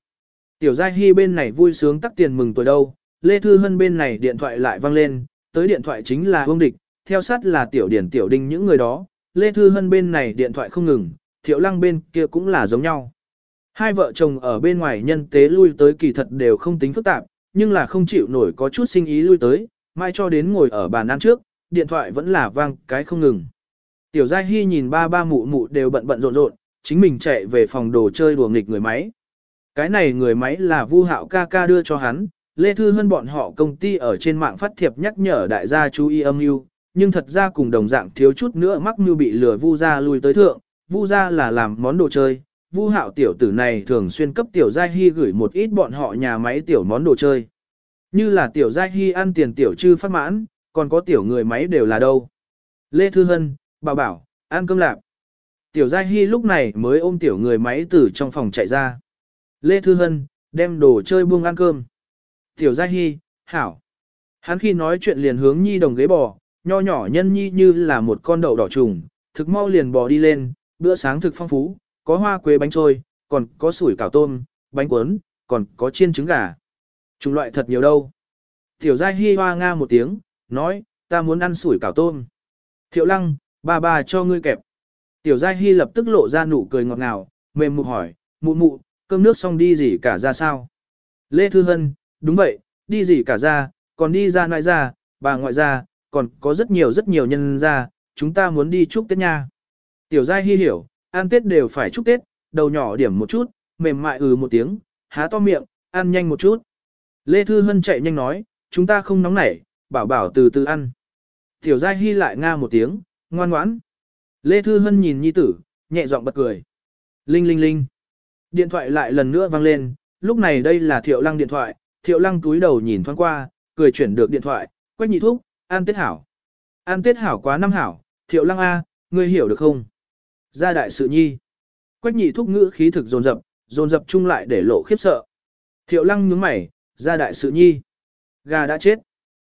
A: Tiểu Giai Hy bên này vui sướng tắt tiền mừng tuổi đâu, Lê Thư Hân bên này điện thoại lại vang lên, tới điện thoại chính là Vương Địch, theo sát là Tiểu Điển Tiểu Đinh những người đó, Lê Thư Hân bên này điện thoại không ngừng, Thiệu Lăng bên kia cũng là giống nhau. Hai vợ chồng ở bên ngoài nhân tế lui tới kỳ thật đều không tính phức tạp, nhưng là không chịu nổi có chút sinh ý lui tới, mai cho đến ngồi ở bàn ăn trước, điện thoại vẫn là vang cái không ngừng. Tiểu Giai Hy nhìn ba ba mụ mụ đều bận bận rộn rộn, chính mình chạy về phòng đồ chơi đùa nghịch người máy. Cái này người máy là Vu Hạo ca ca đưa cho hắn, Lê Thư Hân bọn họ công ty ở trên mạng phát thiệp nhắc nhở đại gia chú ý âm mưu, nhưng thật ra cùng đồng dạng thiếu chút nữa mắc mưu bị lừa Vu gia lui tới thượng, Vu gia là làm món đồ chơi, Vu Hạo tiểu tử này thường xuyên cấp tiểu Gia Hi gửi một ít bọn họ nhà máy tiểu món đồ chơi. Như là tiểu Gia Hi ăn tiền tiểu trư phát mãn, còn có tiểu người máy đều là đâu. Lê Thư Hân, bảo bảo, ăn cơm lạp. Tiểu Giai Hy lúc này mới ôm tiểu người máy từ trong phòng chạy ra. Lê Thư Hân, đem đồ chơi buông ăn cơm. Tiểu Giai Hy, hảo. Hắn khi nói chuyện liền hướng nhi đồng ghế bò, nho nhỏ nhân nhi như là một con đậu đỏ trùng, thực mau liền bò đi lên, bữa sáng thực phong phú, có hoa quế bánh trôi, còn có sủi cảo tôm, bánh cuốn, còn có chiên trứng gà. Chủng loại thật nhiều đâu. Tiểu Giai Hi hoa nga một tiếng, nói, ta muốn ăn sủi cảo tôm. Thiệu lăng, ba bà cho ngươi kẹp. Tiểu Giai Hy lập tức lộ ra nụ cười ngọt ngào, mềm mụ hỏi, mụ mụ, cơm nước xong đi gì cả ra sao? Lê Thư Hân, đúng vậy, đi gì cả ra, còn đi ra ngoại ra, bà ngoại ra, còn có rất nhiều rất nhiều nhân ra, chúng ta muốn đi chúc Tết nha. Tiểu Giai Hy hiểu, ăn Tết đều phải chúc Tết, đầu nhỏ điểm một chút, mềm mại ừ một tiếng, há to miệng, ăn nhanh một chút. Lê Thư Hân chạy nhanh nói, chúng ta không nóng nảy, bảo bảo từ từ ăn. Tiểu Giai Hy lại nga một tiếng, ngoan ngoãn. Lê Thư Hân nhìn nhi tử, nhẹ giọng bật cười. Linh linh linh. Điện thoại lại lần nữa vang lên, lúc này đây là Thiệu Lăng điện thoại, Thiệu Lăng túi đầu nhìn thoáng qua, cười chuyển được điện thoại, quách nhị thúc, an tết hảo. An tết hảo quá năm hảo, Thiệu Lăng A, ngươi hiểu được không? Gia đại sự nhi. Quách nhị thúc ngữ khí thực dồn dập, dồn dập chung lại để lộ khiếp sợ. Thiệu Lăng nhướng mày, gia đại sự nhi. Gà đã chết.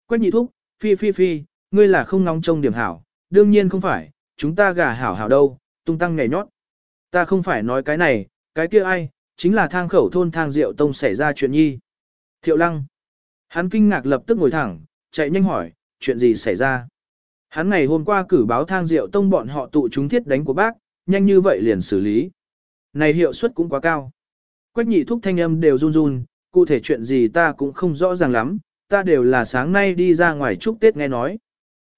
A: Quách nhị thúc, phi phi phi, ngươi là không nóng trông điểm hảo, đương nhiên không phải, chúng ta gà hảo hảo đâu, tung tăng nhảy nhót. Ta không phải nói cái này, cái kia ai, chính là thang khẩu thôn thang rượu tông xảy ra chuyện nhi. Thiệu lăng. Hắn kinh ngạc lập tức ngồi thẳng, chạy nhanh hỏi, chuyện gì xảy ra? Hắn ngày hôm qua cử báo thang rượu tông bọn họ tụ chúng thiết đánh của bác, nhanh như vậy liền xử lý. Này hiệu suất cũng quá cao. Quách nhị thúc thanh âm đều run run, cụ thể chuyện gì ta cũng không rõ ràng lắm, ta đều là sáng nay đi ra ngoài chúc Tết nghe nói.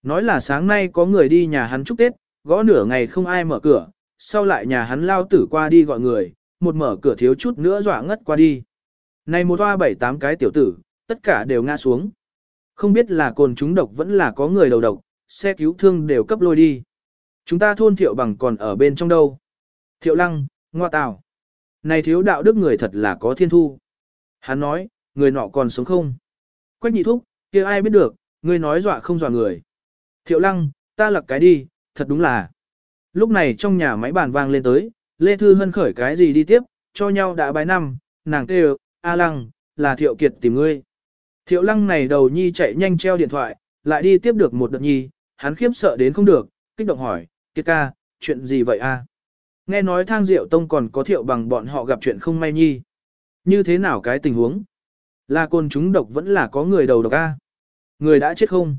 A: Nói là sáng nay có người đi nhà hắn chúc Tết, gõ nửa ngày không ai mở cửa, sau lại nhà hắn lao tử qua đi gọi người, một mở cửa thiếu chút nữa dọa ngất qua đi. Này một hoa bảy tám cái tiểu tử, tất cả đều ngã xuống. Không biết là cồn chúng độc vẫn là có người đầu độc, xe cứu thương đều cấp lôi đi. Chúng ta thôn thiệu bằng còn ở bên trong đâu. Thiệu lăng, ngoa tào. Này thiếu đạo đức người thật là có thiên thu. Hắn nói, người nọ còn sống không? Quách nhị thúc, kia ai biết được, ngươi nói dọa không dọa người. Thiệu lăng, ta lặc cái đi, thật đúng là. Lúc này trong nhà máy bàn vang lên tới, Lê Thư Hân khởi cái gì đi tiếp, cho nhau đã bái năm, nàng kêu, A Lăng, là Thiệu Kiệt tìm ngươi. Thiệu Lăng này đầu nhi chạy nhanh treo điện thoại, lại đi tiếp được một đợt nhi, hắn khiếp sợ đến không được, kích động hỏi, Kiệt ca, chuyện gì vậy a? Nghe nói thang diệu tông còn có Thiệu bằng bọn họ gặp chuyện không may nhi. Như thế nào cái tình huống? Là côn chúng độc vẫn là có người đầu độc a? Người đã chết không?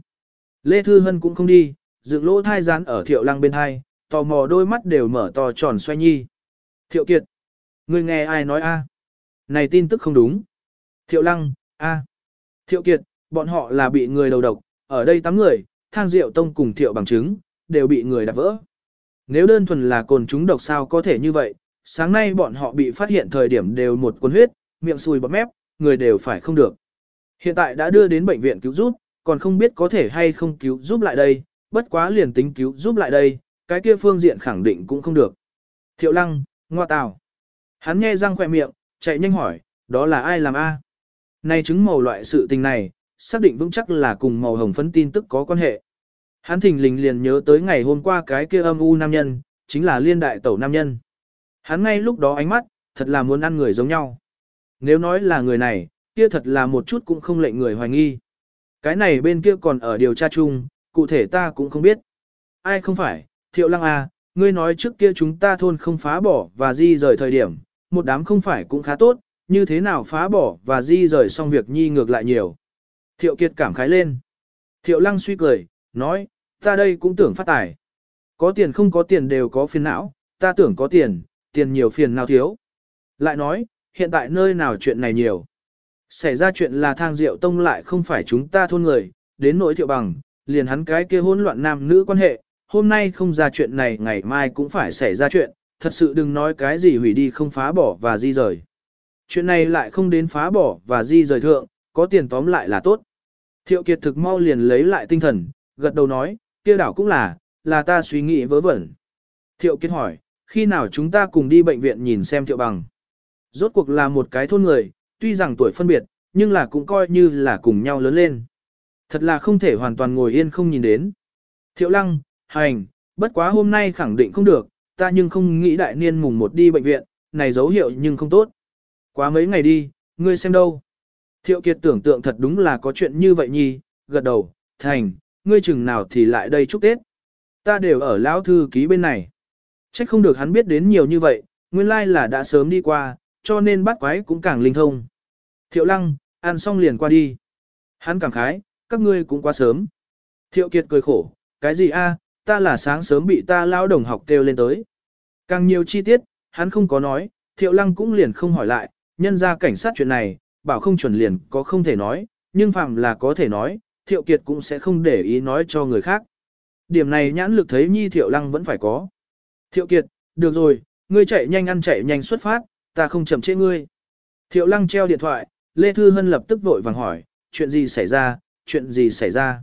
A: Lê Thư Hân cũng không đi, dựng lỗ thai rán ở thiệu lăng bên thai, tò mò đôi mắt đều mở to tròn xoay nhi. Thiệu kiệt, ngươi nghe ai nói a? Này tin tức không đúng. Thiệu lăng, a. Thiệu kiệt, bọn họ là bị người đầu độc, ở đây 8 người, thang rượu tông cùng thiệu bằng chứng, đều bị người đạp vỡ. Nếu đơn thuần là cồn chúng độc sao có thể như vậy, sáng nay bọn họ bị phát hiện thời điểm đều một cuốn huyết, miệng sùi bọt mép, người đều phải không được. Hiện tại đã đưa đến bệnh viện cứu giúp, còn không biết có thể hay không cứu giúp lại đây, bất quá liền tính cứu giúp lại đây, cái kia phương diện khẳng định cũng không được. Thiệu lăng, ngoa tào. Hắn nghe răng khỏe miệng, chạy nhanh hỏi, đó là ai làm a? À? Này chứng màu loại sự tình này, xác định vững chắc là cùng màu hồng phấn tin tức có quan hệ. Hắn thình lình liền nhớ tới ngày hôm qua cái kia âm u nam nhân, chính là liên đại tẩu nam nhân. Hắn ngay lúc đó ánh mắt, thật là muốn ăn người giống nhau. Nếu nói là người này, kia thật là một chút cũng không lệnh người hoài nghi. Cái này bên kia còn ở điều tra chung, cụ thể ta cũng không biết. Ai không phải, thiệu lăng à, ngươi nói trước kia chúng ta thôn không phá bỏ và di rời thời điểm, một đám không phải cũng khá tốt, như thế nào phá bỏ và di rời xong việc nhi ngược lại nhiều. Thiệu kiệt cảm khái lên. Thiệu lăng suy cười, nói, ta đây cũng tưởng phát tài. Có tiền không có tiền đều có phiền não, ta tưởng có tiền, tiền nhiều phiền nào thiếu. Lại nói, hiện tại nơi nào chuyện này nhiều. Xảy ra chuyện là thang rượu tông lại không phải chúng ta thôn người, đến nỗi thiệu bằng, liền hắn cái kia hỗn loạn nam nữ quan hệ, hôm nay không ra chuyện này ngày mai cũng phải xảy ra chuyện, thật sự đừng nói cái gì hủy đi không phá bỏ và di rời. Chuyện này lại không đến phá bỏ và di rời thượng, có tiền tóm lại là tốt. Thiệu Kiệt thực mau liền lấy lại tinh thần, gật đầu nói, kia đảo cũng là, là ta suy nghĩ vớ vẩn. Thiệu Kiệt hỏi, khi nào chúng ta cùng đi bệnh viện nhìn xem Thiệu Bằng? Rốt cuộc là một cái thôn người, tuy rằng tuổi phân biệt, nhưng là cũng coi như là cùng nhau lớn lên. Thật là không thể hoàn toàn ngồi yên không nhìn đến. Thiệu lăng, hành, bất quá hôm nay khẳng định không được, ta nhưng không nghĩ đại niên mùng một đi bệnh viện, này dấu hiệu nhưng không tốt. Quá mấy ngày đi, ngươi xem đâu. Thiệu kiệt tưởng tượng thật đúng là có chuyện như vậy nhi, gật đầu, thành, ngươi chừng nào thì lại đây chúc Tết. Ta đều ở lão thư ký bên này. Trách không được hắn biết đến nhiều như vậy, nguyên lai là đã sớm đi qua, cho nên bắt quái cũng càng linh thông. Thiệu lăng, ăn xong liền qua đi. Hắn cảm khái, các ngươi cũng quá sớm. Thiệu Kiệt cười khổ, cái gì a, ta là sáng sớm bị ta lao đồng học kêu lên tới. Càng nhiều chi tiết, hắn không có nói, Thiệu Lăng cũng liền không hỏi lại, nhân ra cảnh sát chuyện này, bảo không chuẩn liền có không thể nói, nhưng phạm là có thể nói, Thiệu Kiệt cũng sẽ không để ý nói cho người khác. Điểm này nhãn lực thấy Nhi Thiệu Lăng vẫn phải có. Thiệu Kiệt, được rồi, ngươi chạy nhanh ăn chạy nhanh xuất phát, ta không chậm trễ ngươi. Thiệu Lăng treo điện thoại, Lê Thư Hân lập tức vội vàng hỏi, chuyện gì xảy ra, chuyện gì xảy ra.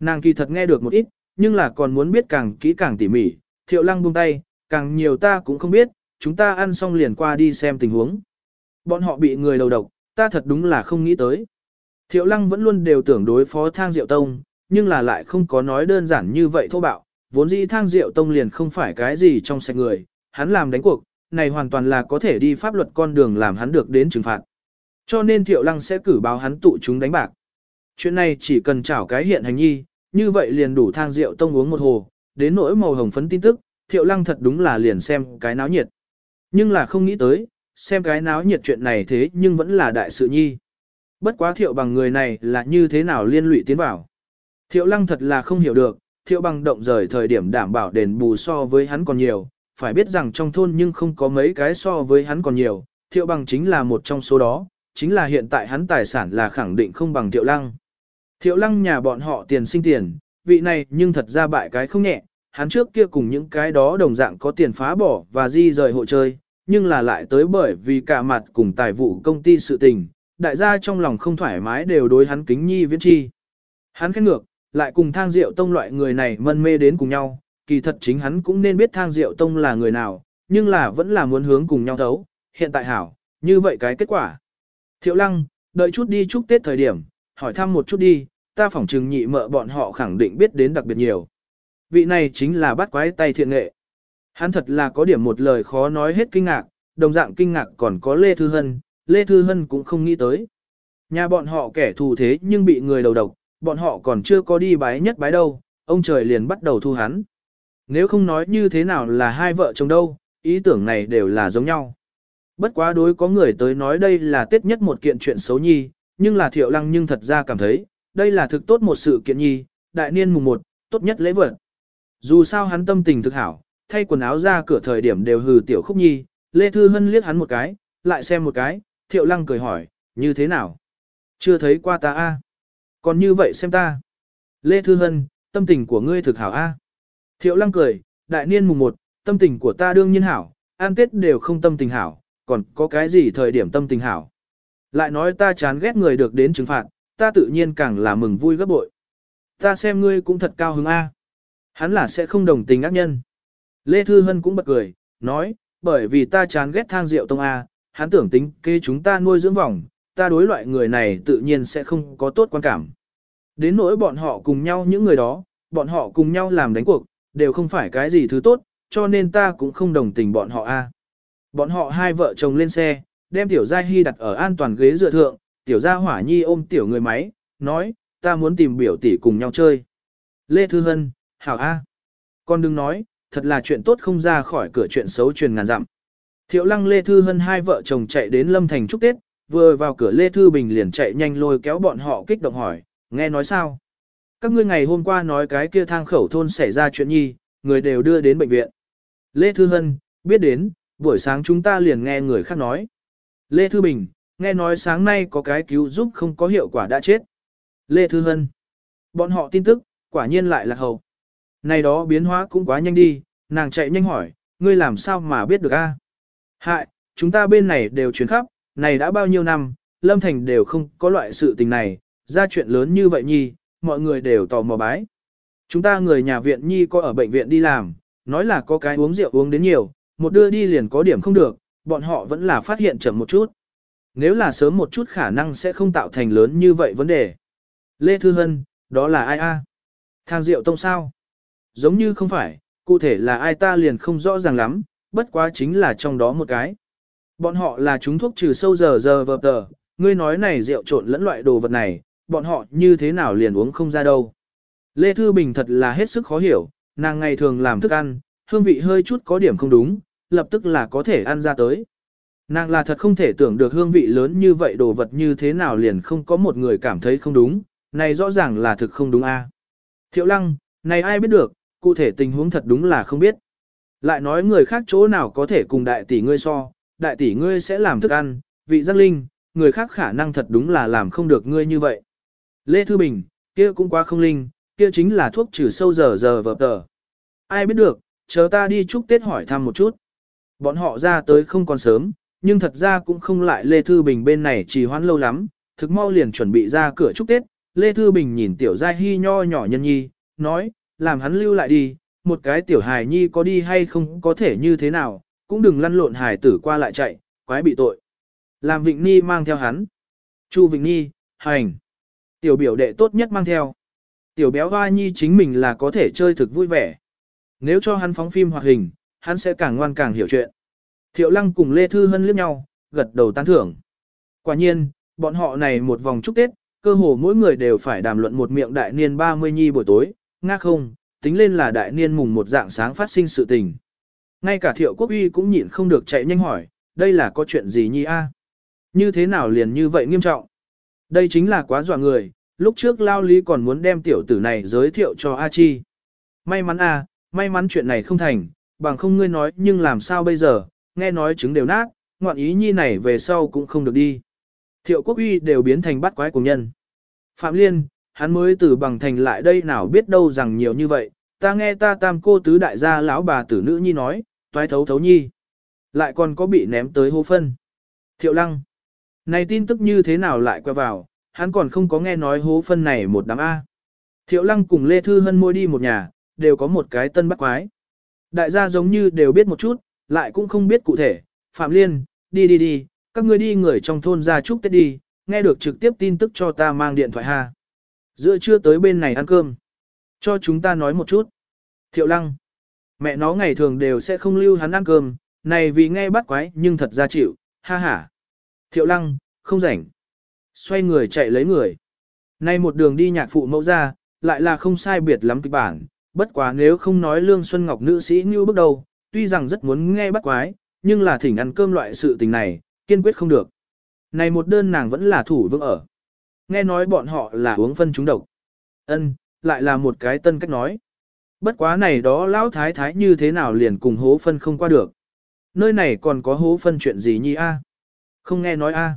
A: Nàng kỳ thật nghe được một ít, nhưng là còn muốn biết càng kỹ càng tỉ mỉ, thiệu lăng buông tay, càng nhiều ta cũng không biết, chúng ta ăn xong liền qua đi xem tình huống. Bọn họ bị người đầu độc, ta thật đúng là không nghĩ tới. Thiệu lăng vẫn luôn đều tưởng đối phó thang diệu tông, nhưng là lại không có nói đơn giản như vậy thô bạo, vốn dĩ thang diệu tông liền không phải cái gì trong sạch người, hắn làm đánh cuộc, này hoàn toàn là có thể đi pháp luật con đường làm hắn được đến trừng phạt. Cho nên thiệu lăng sẽ cử báo hắn tụ chúng đánh bạc chuyện này chỉ cần chảo cái hiện hành nhi, như vậy liền đủ thang rượu tông uống một hồ, đến nỗi màu hồng phấn tin tức, thiệu lăng thật đúng là liền xem cái náo nhiệt. Nhưng là không nghĩ tới, xem cái náo nhiệt chuyện này thế nhưng vẫn là đại sự nhi. Bất quá thiệu bằng người này là như thế nào liên lụy tiến vào. Thiệu lăng thật là không hiểu được, thiệu bằng động rời thời điểm đảm bảo đền bù so với hắn còn nhiều, phải biết rằng trong thôn nhưng không có mấy cái so với hắn còn nhiều, thiệu bằng chính là một trong số đó, chính là hiện tại hắn tài sản là khẳng định không bằng thiệu lăng. Thiệu lăng nhà bọn họ tiền sinh tiền, vị này nhưng thật ra bại cái không nhẹ, hắn trước kia cùng những cái đó đồng dạng có tiền phá bỏ và di rời hội chơi, nhưng là lại tới bởi vì cả mặt cùng tài vụ công ty sự tình, đại gia trong lòng không thoải mái đều đối hắn kính nhi viễn chi. Hắn khét ngược, lại cùng thang rượu tông loại người này mân mê đến cùng nhau, kỳ thật chính hắn cũng nên biết thang rượu tông là người nào, nhưng là vẫn là muốn hướng cùng nhau thấu, hiện tại hảo, như vậy cái kết quả. Thiệu lăng, đợi chút đi chúc Tết thời điểm, hỏi thăm một chút đi, ta phỏng chừng nhị mợ bọn họ khẳng định biết đến đặc biệt nhiều. Vị này chính là bắt quái tay thiện nghệ. Hắn thật là có điểm một lời khó nói hết kinh ngạc, đồng dạng kinh ngạc còn có Lê Thư Hân, Lê Thư Hân cũng không nghĩ tới. Nhà bọn họ kẻ thù thế nhưng bị người đầu độc, bọn họ còn chưa có đi bái nhất bái đâu, ông trời liền bắt đầu thu hắn. Nếu không nói như thế nào là hai vợ chồng đâu, ý tưởng này đều là giống nhau. Bất quá đối có người tới nói đây là tiết nhất một kiện chuyện xấu nhi, nhưng là thiệu lăng nhưng thật ra cảm thấy, đây là thực tốt một sự kiện nhi, đại niên mùng 1, tốt nhất lễ vật. Dù sao hắn tâm tình thực hảo, thay quần áo ra cửa thời điểm đều hừ tiểu khúc nhi, Lê Thư Hân liếc hắn một cái, lại xem một cái, thiệu lăng cười hỏi, như thế nào? Chưa thấy qua ta a? Còn như vậy xem ta. Lê Thư Hân, tâm tình của ngươi thực hảo a? Thiệu lăng cười, đại niên mùng 1, tâm tình của ta đương nhiên hảo, an tết đều không tâm tình hảo, còn có cái gì thời điểm tâm tình hảo. Lại nói ta chán ghét người được đến trừng phạt, ta tự nhiên càng là mừng vui gấp bội. Ta xem ngươi cũng thật cao hứng A. Hắn là sẽ không đồng tình ác nhân. Lê Thư Hân cũng bật cười, nói, bởi vì ta chán ghét thang rượu tông A, hắn tưởng tính kê chúng ta nuôi dưỡng vòng, ta đối loại người này tự nhiên sẽ không có tốt quan cảm. Đến nỗi bọn họ cùng nhau những người đó, bọn họ cùng nhau làm đánh cuộc, đều không phải cái gì thứ tốt, cho nên ta cũng không đồng tình bọn họ a. Bọn họ hai vợ chồng lên xe, đem Tiểu Giai Hy đặt ở an toàn ghế dựa thượng, tiểu gia hỏa nhi ôm tiểu người máy, nói, ta muốn tìm biểu tỷ cùng nhau chơi. Lê Thư Hân, hảo A. Con đừng nói, thật là chuyện tốt không ra khỏi cửa chuyện xấu truyền ngàn dặm. Thiệu lăng Lê Thư Hân hai vợ chồng chạy đến Lâm Thành chúc Tết, vừa vào cửa Lê Thư Bình liền chạy nhanh lôi kéo bọn họ kích động hỏi, nghe nói sao? Các ngươi ngày hôm qua nói cái kia thang khẩu thôn xảy ra chuyện nhi, người đều đưa đến bệnh viện. Lê Thư Hân, biết đến, buổi sáng chúng ta liền nghe người khác nói. Lê Thư Bình, nghe nói sáng nay có cái cứu giúp không có hiệu quả đã chết. Lê Thư Hân. Bọn họ tin tức, quả nhiên lại là hầu. Này đó biến hóa cũng quá nhanh đi, nàng chạy nhanh hỏi, ngươi làm sao mà biết được a? Hại, chúng ta bên này đều chuyển khắp, này đã bao nhiêu năm, Lâm Thành đều không có loại sự tình này, ra chuyện lớn như vậy nhi, mọi người đều tò mò bái. Chúng ta người nhà viện nhi có ở bệnh viện đi làm, nói là có cái uống rượu uống đến nhiều, một đưa đi liền có điểm không được, bọn họ vẫn là phát hiện chậm một chút. Nếu là sớm một chút khả năng sẽ không tạo thành lớn như vậy vấn đề. Lê Thư Hân, đó là ai a? Thang Diệu Tông sao? Giống như không phải, cụ thể là ai ta liền không rõ ràng lắm, bất quá chính là trong đó một cái. Bọn họ là chúng thuốc trừ sâu giờ giờ vợp tờ, ngươi nói này rượu trộn lẫn loại đồ vật này, bọn họ như thế nào liền uống không ra đâu. Lê Thư Bình thật là hết sức khó hiểu, nàng ngày thường làm thức ăn, hương vị hơi chút có điểm không đúng, lập tức là có thể ăn ra tới. Nàng là thật không thể tưởng được hương vị lớn như vậy đồ vật như thế nào liền không có một người cảm thấy không đúng, này rõ ràng là thực không đúng a. Thiệu lăng, này ai biết được, cụ thể tình huống thật đúng là không biết. Lại nói người khác chỗ nào có thể cùng đại tỷ ngươi so, đại tỷ ngươi sẽ làm thức ăn, vị giác linh, người khác khả năng thật đúng là làm không được ngươi như vậy. Lê Thư Bình, kia cũng quá không linh, kia chính là thuốc trừ sâu giờ giờ vợp tờ. Ai biết được, chờ ta đi chúc Tết hỏi thăm một chút. Bọn họ ra tới không còn sớm, nhưng thật ra cũng không lại Lê Thư Bình bên này trì hoãn lâu lắm, thực mau liền chuẩn bị ra cửa chúc Tết. Lê Thư Bình nhìn tiểu giai hy nho nhỏ nhân nhi, nói, làm hắn lưu lại đi, một cái tiểu hài nhi có đi hay không có thể như thế nào, cũng đừng lăn lộn hài tử qua lại chạy, quái bị tội. Làm Vịnh Nhi mang theo hắn. Chu Vịnh Nhi hành. Tiểu biểu đệ tốt nhất mang theo. Tiểu béo hoa nhi chính mình là có thể chơi thực vui vẻ. Nếu cho hắn phóng phim hoạt hình, hắn sẽ càng ngoan càng hiểu chuyện. Thiệu Lăng cùng Lê Thư Hân liếc nhau, gật đầu tán thưởng. Quả nhiên, bọn họ này một vòng chúc Tết, cơ hồ mỗi người đều phải đàm luận một miệng đại niên 30 nhi buổi tối, nga không, tính lên là đại niên mùng một dạng sáng phát sinh sự tình. Ngay cả Thiệu Quốc Uy cũng nhịn không được chạy nhanh hỏi, đây là có chuyện gì nhi a? Như thế nào liền như vậy nghiêm trọng? Đây chính là quá dọa người, lúc trước Lao Lý còn muốn đem tiểu tử này giới thiệu cho A Chi. May mắn a, may mắn chuyện này không thành, bằng không ngươi nói nhưng làm sao bây giờ, nghe nói trứng đều nát, ngoạn ý nhi này về sau cũng không được đi. Thiệu quốc uy đều biến thành bắt quái cùng nhân. Phạm Liên, hắn mới từ bằng thành lại đây nào biết đâu rằng nhiều như vậy, ta nghe ta tam cô tứ đại gia lão bà tử nữ nhi nói, toái thấu thấu nhi. Lại còn có bị ném tới hô phân. Thiệu lăng. Này tin tức như thế nào lại quay vào, hắn còn không có nghe nói hố phân này một đám A. Thiệu lăng cùng Lê Thư Hân môi đi một nhà, đều có một cái tân bắt quái. Đại gia giống như đều biết một chút, lại cũng không biết cụ thể, Phạm Liên, đi đi đi, các ngươi đi người trong thôn ra chúc Tết đi, nghe được trực tiếp tin tức cho ta mang điện thoại ha. Giữa trưa tới bên này ăn cơm. Cho chúng ta nói một chút. Thiệu lăng. Mẹ nó ngày thường đều sẽ không lưu hắn ăn cơm, này vì nghe bắt quái nhưng thật ra chịu, ha ha. Thiệu lăng, không rảnh. Xoay người chạy lấy người. Nay một đường đi nhạc phụ mẫu ra, lại là không sai biệt lắm kịch bản, bất quá nếu không nói Lương Xuân Ngọc nữ sĩ như bước đầu, tuy rằng rất muốn nghe bắt quái, nhưng là thỉnh ăn cơm loại sự tình này, kiên quyết không được. Này một đơn nàng vẫn là thủ vương ở. Nghe nói bọn họ là uống phân trúng độc. Ân, lại là một cái tân cách nói. Bất quá này đó lão thái thái như thế nào liền cùng hố phân không qua được. Nơi này còn có hố phân chuyện gì nhi a? Không nghe nói a.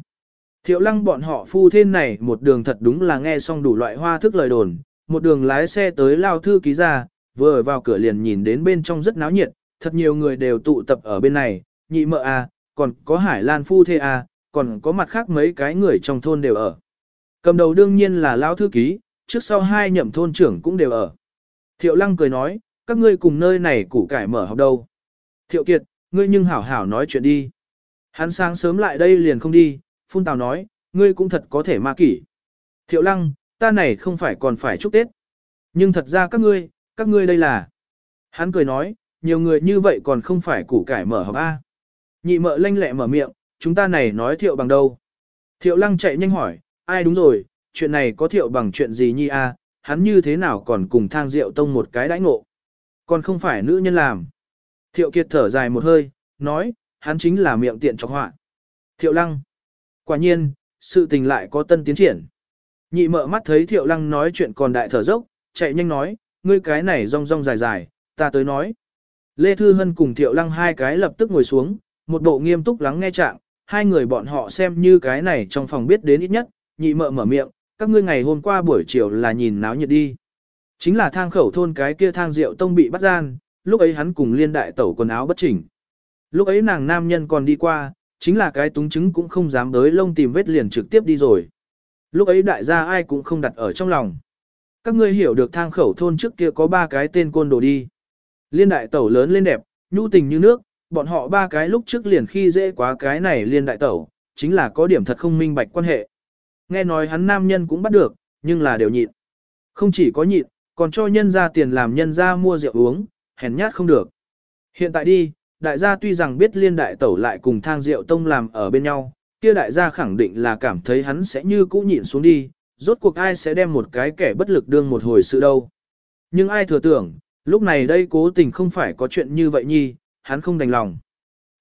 A: Thiệu lăng bọn họ phu thiên này một đường thật đúng là nghe xong đủ loại hoa thức lời đồn, một đường lái xe tới lao thư ký ra, vừa vào cửa liền nhìn đến bên trong rất náo nhiệt, thật nhiều người đều tụ tập ở bên này, nhị mợ à, còn có Hải Lan Phu Thê à, còn có mặt khác mấy cái người trong thôn đều ở. Cầm đầu đương nhiên là Lão Thư Ký, trước sau hai nhậm thôn trưởng cũng đều ở. Thiệu Lăng cười nói, các ngươi cùng nơi này củ cải mở học đâu. Thiệu Kiệt, ngươi nhưng hảo hảo nói chuyện đi. Hắn sáng sớm lại đây liền không đi, Phun Tào nói, ngươi cũng thật có thể ma kỷ. Thiệu Lăng, ta này không phải còn phải chúc Tết. Nhưng thật ra các ngươi, các ngươi đây là. Hắn cười nói, nhiều người như vậy còn không phải củ cải mở hộp A. Nhị mợ lanh lẹ mở miệng, chúng ta này nói thiệu bằng đâu. Thiệu lăng chạy nhanh hỏi, ai đúng rồi, chuyện này có thiệu bằng chuyện gì nhi A, hắn như thế nào còn cùng thang rượu tông một cái đãi ngộ. Còn không phải nữ nhân làm. Thiệu kiệt thở dài một hơi, nói, hắn chính là miệng tiện cho họa. Thiệu lăng. Quả nhiên, sự tình lại có tân tiến triển. Nhị mợ mắt thấy thiệu lăng nói chuyện còn đại thở dốc, chạy nhanh nói, ngươi cái này rong rong dài dài, ta tới nói. Lê Thư Hân cùng Thiệu Lăng hai cái lập tức ngồi xuống, một bộ nghiêm túc lắng nghe trạng, hai người bọn họ xem như cái này trong phòng biết đến ít nhất, nhị mợ mở miệng, các ngươi ngày hôm qua buổi chiều là nhìn náo nhiệt đi. Chính là thang khẩu thôn cái kia thang rượu tông bị bắt gian, lúc ấy hắn cùng liên đại tẩu quần áo bất chỉnh. Lúc ấy nàng nam nhân còn đi qua, chính là cái túng chứng cũng không dám tới lông tìm vết liền trực tiếp đi rồi. Lúc ấy đại gia ai cũng không đặt ở trong lòng. Các ngươi hiểu được thang khẩu thôn trước kia có ba cái tên côn đồ đi. Liên đại tẩu lớn lên đẹp, nhu tình như nước, bọn họ ba cái lúc trước liền khi dễ quá cái này liên đại tẩu, chính là có điểm thật không minh bạch quan hệ. Nghe nói hắn nam nhân cũng bắt được, nhưng là đều nhịn. Không chỉ có nhịn, còn cho nhân ra tiền làm nhân ra mua rượu uống, hèn nhát không được. Hiện tại đi, đại gia tuy rằng biết liên đại tẩu lại cùng thang rượu tông làm ở bên nhau, kia đại gia khẳng định là cảm thấy hắn sẽ như cũ nhịn xuống đi, rốt cuộc ai sẽ đem một cái kẻ bất lực đương một hồi sự đâu. Nhưng ai thừa tưởng, Lúc này đây cố tình không phải có chuyện như vậy nhi, hắn không đành lòng.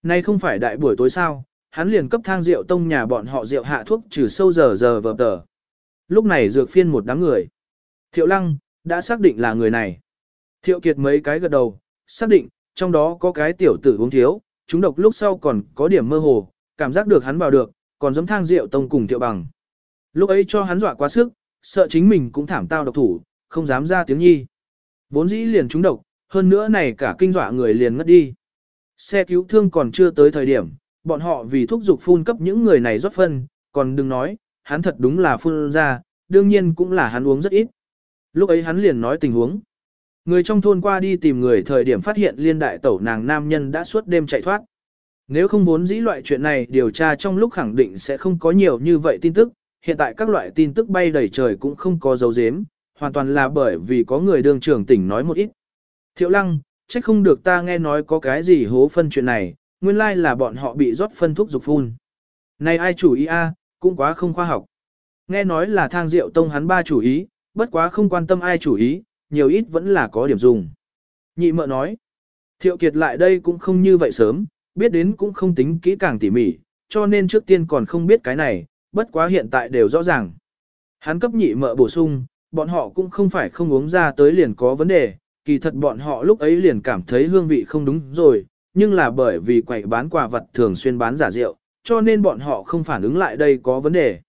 A: Nay không phải đại buổi tối sao, hắn liền cấp thang rượu tông nhà bọn họ rượu hạ thuốc trừ sâu giờ giờ vờ tờ. Lúc này dược phiên một đám người. Thiệu lăng, đã xác định là người này. Thiệu kiệt mấy cái gật đầu, xác định, trong đó có cái tiểu tử uống thiếu, chúng độc lúc sau còn có điểm mơ hồ, cảm giác được hắn vào được, còn giống thang rượu tông cùng thiệu bằng. Lúc ấy cho hắn dọa quá sức, sợ chính mình cũng thảm tao độc thủ, không dám ra tiếng nhi. Vốn dĩ liền trúng độc, hơn nữa này cả kinh dọa người liền ngất đi. Xe cứu thương còn chưa tới thời điểm, bọn họ vì thúc dục phun cấp những người này rót phân, còn đừng nói, hắn thật đúng là phun ra, đương nhiên cũng là hắn uống rất ít. Lúc ấy hắn liền nói tình huống. Người trong thôn qua đi tìm người thời điểm phát hiện liên đại tẩu nàng nam nhân đã suốt đêm chạy thoát. Nếu không vốn dĩ loại chuyện này điều tra trong lúc khẳng định sẽ không có nhiều như vậy tin tức, hiện tại các loại tin tức bay đầy trời cũng không có dấu dếm, hoàn toàn là bởi vì có người đương trưởng tỉnh nói một ít. Thiệu lăng, trách không được ta nghe nói có cái gì hố phân chuyện này, nguyên lai là bọn họ bị rót phân thuốc dục phun. Này ai chủ ý a, cũng quá không khoa học. Nghe nói là thang rượu tông hắn ba chủ ý, bất quá không quan tâm ai chủ ý, nhiều ít vẫn là có điểm dùng. Nhị mợ nói, thiệu kiệt lại đây cũng không như vậy sớm, biết đến cũng không tính kỹ càng tỉ mỉ, cho nên trước tiên còn không biết cái này, bất quá hiện tại đều rõ ràng. Hắn cấp nhị mợ bổ sung, bọn họ cũng không phải không uống ra tới liền có vấn đề, kỳ thật bọn họ lúc ấy liền cảm thấy hương vị không đúng rồi, nhưng là bởi vì quầy bán quà vật thường xuyên bán giả rượu, cho nên bọn họ không phản ứng lại đây có vấn đề.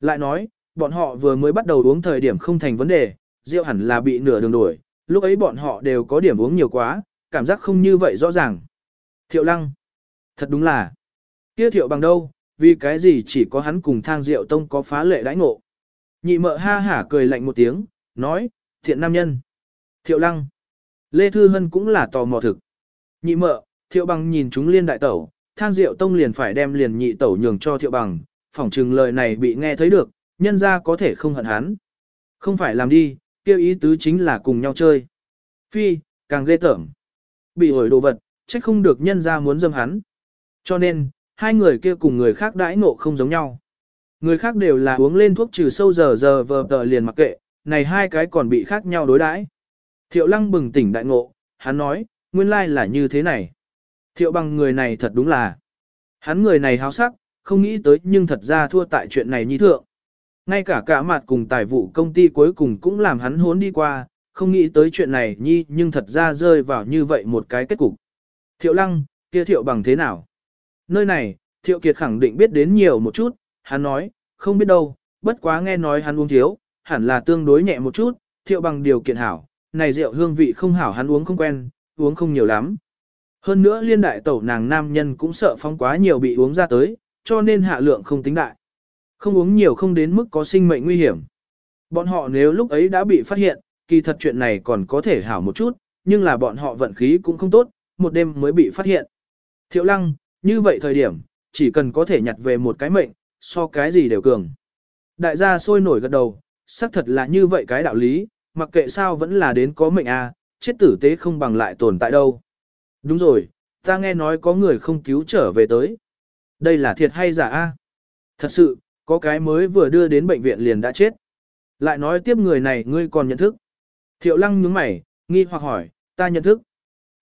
A: Lại nói, bọn họ vừa mới bắt đầu uống thời điểm không thành vấn đề, rượu hẳn là bị nửa đường đuổi, lúc ấy bọn họ đều có điểm uống nhiều quá, cảm giác không như vậy rõ ràng. Thiệu lăng, thật đúng là, kia thiệu bằng đâu, vì cái gì chỉ có hắn cùng thang rượu tông có phá lệ đãi ngộ. Nhị mợ ha hả cười lạnh một tiếng, nói, thiện nam nhân. Thiệu lăng. Lê Thư Hân cũng là tò mò thực. Nhị mợ, thiệu bằng nhìn chúng liên đại tẩu, thang diệu tông liền phải đem liền nhị tẩu nhường cho thiệu bằng, phỏng chừng lời này bị nghe thấy được, nhân ra có thể không hận hắn. Không phải làm đi, kêu ý tứ chính là cùng nhau chơi. Phi, càng ghê tởm. Bị ổi đồ vật, chắc không được nhân ra muốn dâm hắn. Cho nên, hai người kia cùng người khác đãi ngộ không giống nhau. Người khác đều là uống lên thuốc trừ sâu giờ giờ vờ tờ liền mặc kệ, này hai cái còn bị khác nhau đối đãi. Thiệu lăng bừng tỉnh đại ngộ, hắn nói, nguyên lai là như thế này. Thiệu bằng người này thật đúng là. Hắn người này háo sắc, không nghĩ tới nhưng thật ra thua tại chuyện này nhi thượng. Ngay cả cả mặt cùng tài vụ công ty cuối cùng cũng làm hắn hốn đi qua, không nghĩ tới chuyện này nhi nhưng thật ra rơi vào như vậy một cái kết cục. Thiệu lăng, kia thiệu bằng thế nào? Nơi này, thiệu kiệt khẳng định biết đến nhiều một chút, Hắn nói, không biết đâu, bất quá nghe nói hắn uống thiếu, hẳn là tương đối nhẹ một chút, thiệu bằng điều kiện hảo, này rượu hương vị không hảo hắn uống không quen, uống không nhiều lắm. Hơn nữa liên đại tẩu nàng nam nhân cũng sợ phóng quá nhiều bị uống ra tới, cho nên hạ lượng không tính đại. Không uống nhiều không đến mức có sinh mệnh nguy hiểm. Bọn họ nếu lúc ấy đã bị phát hiện, kỳ thật chuyện này còn có thể hảo một chút, nhưng là bọn họ vận khí cũng không tốt, một đêm mới bị phát hiện. Thiệu lăng, như vậy thời điểm, chỉ cần có thể nhặt về một cái mệnh, so cái gì đều cường. Đại gia sôi nổi gật đầu, xác thật là như vậy cái đạo lý, mặc kệ sao vẫn là đến có mệnh a chết tử tế không bằng lại tồn tại đâu. Đúng rồi, ta nghe nói có người không cứu trở về tới. Đây là thiệt hay giả a? Thật sự, có cái mới vừa đưa đến bệnh viện liền đã chết. Lại nói tiếp người này ngươi còn nhận thức. Thiệu lăng nhướng mày, nghi hoặc hỏi, ta nhận thức.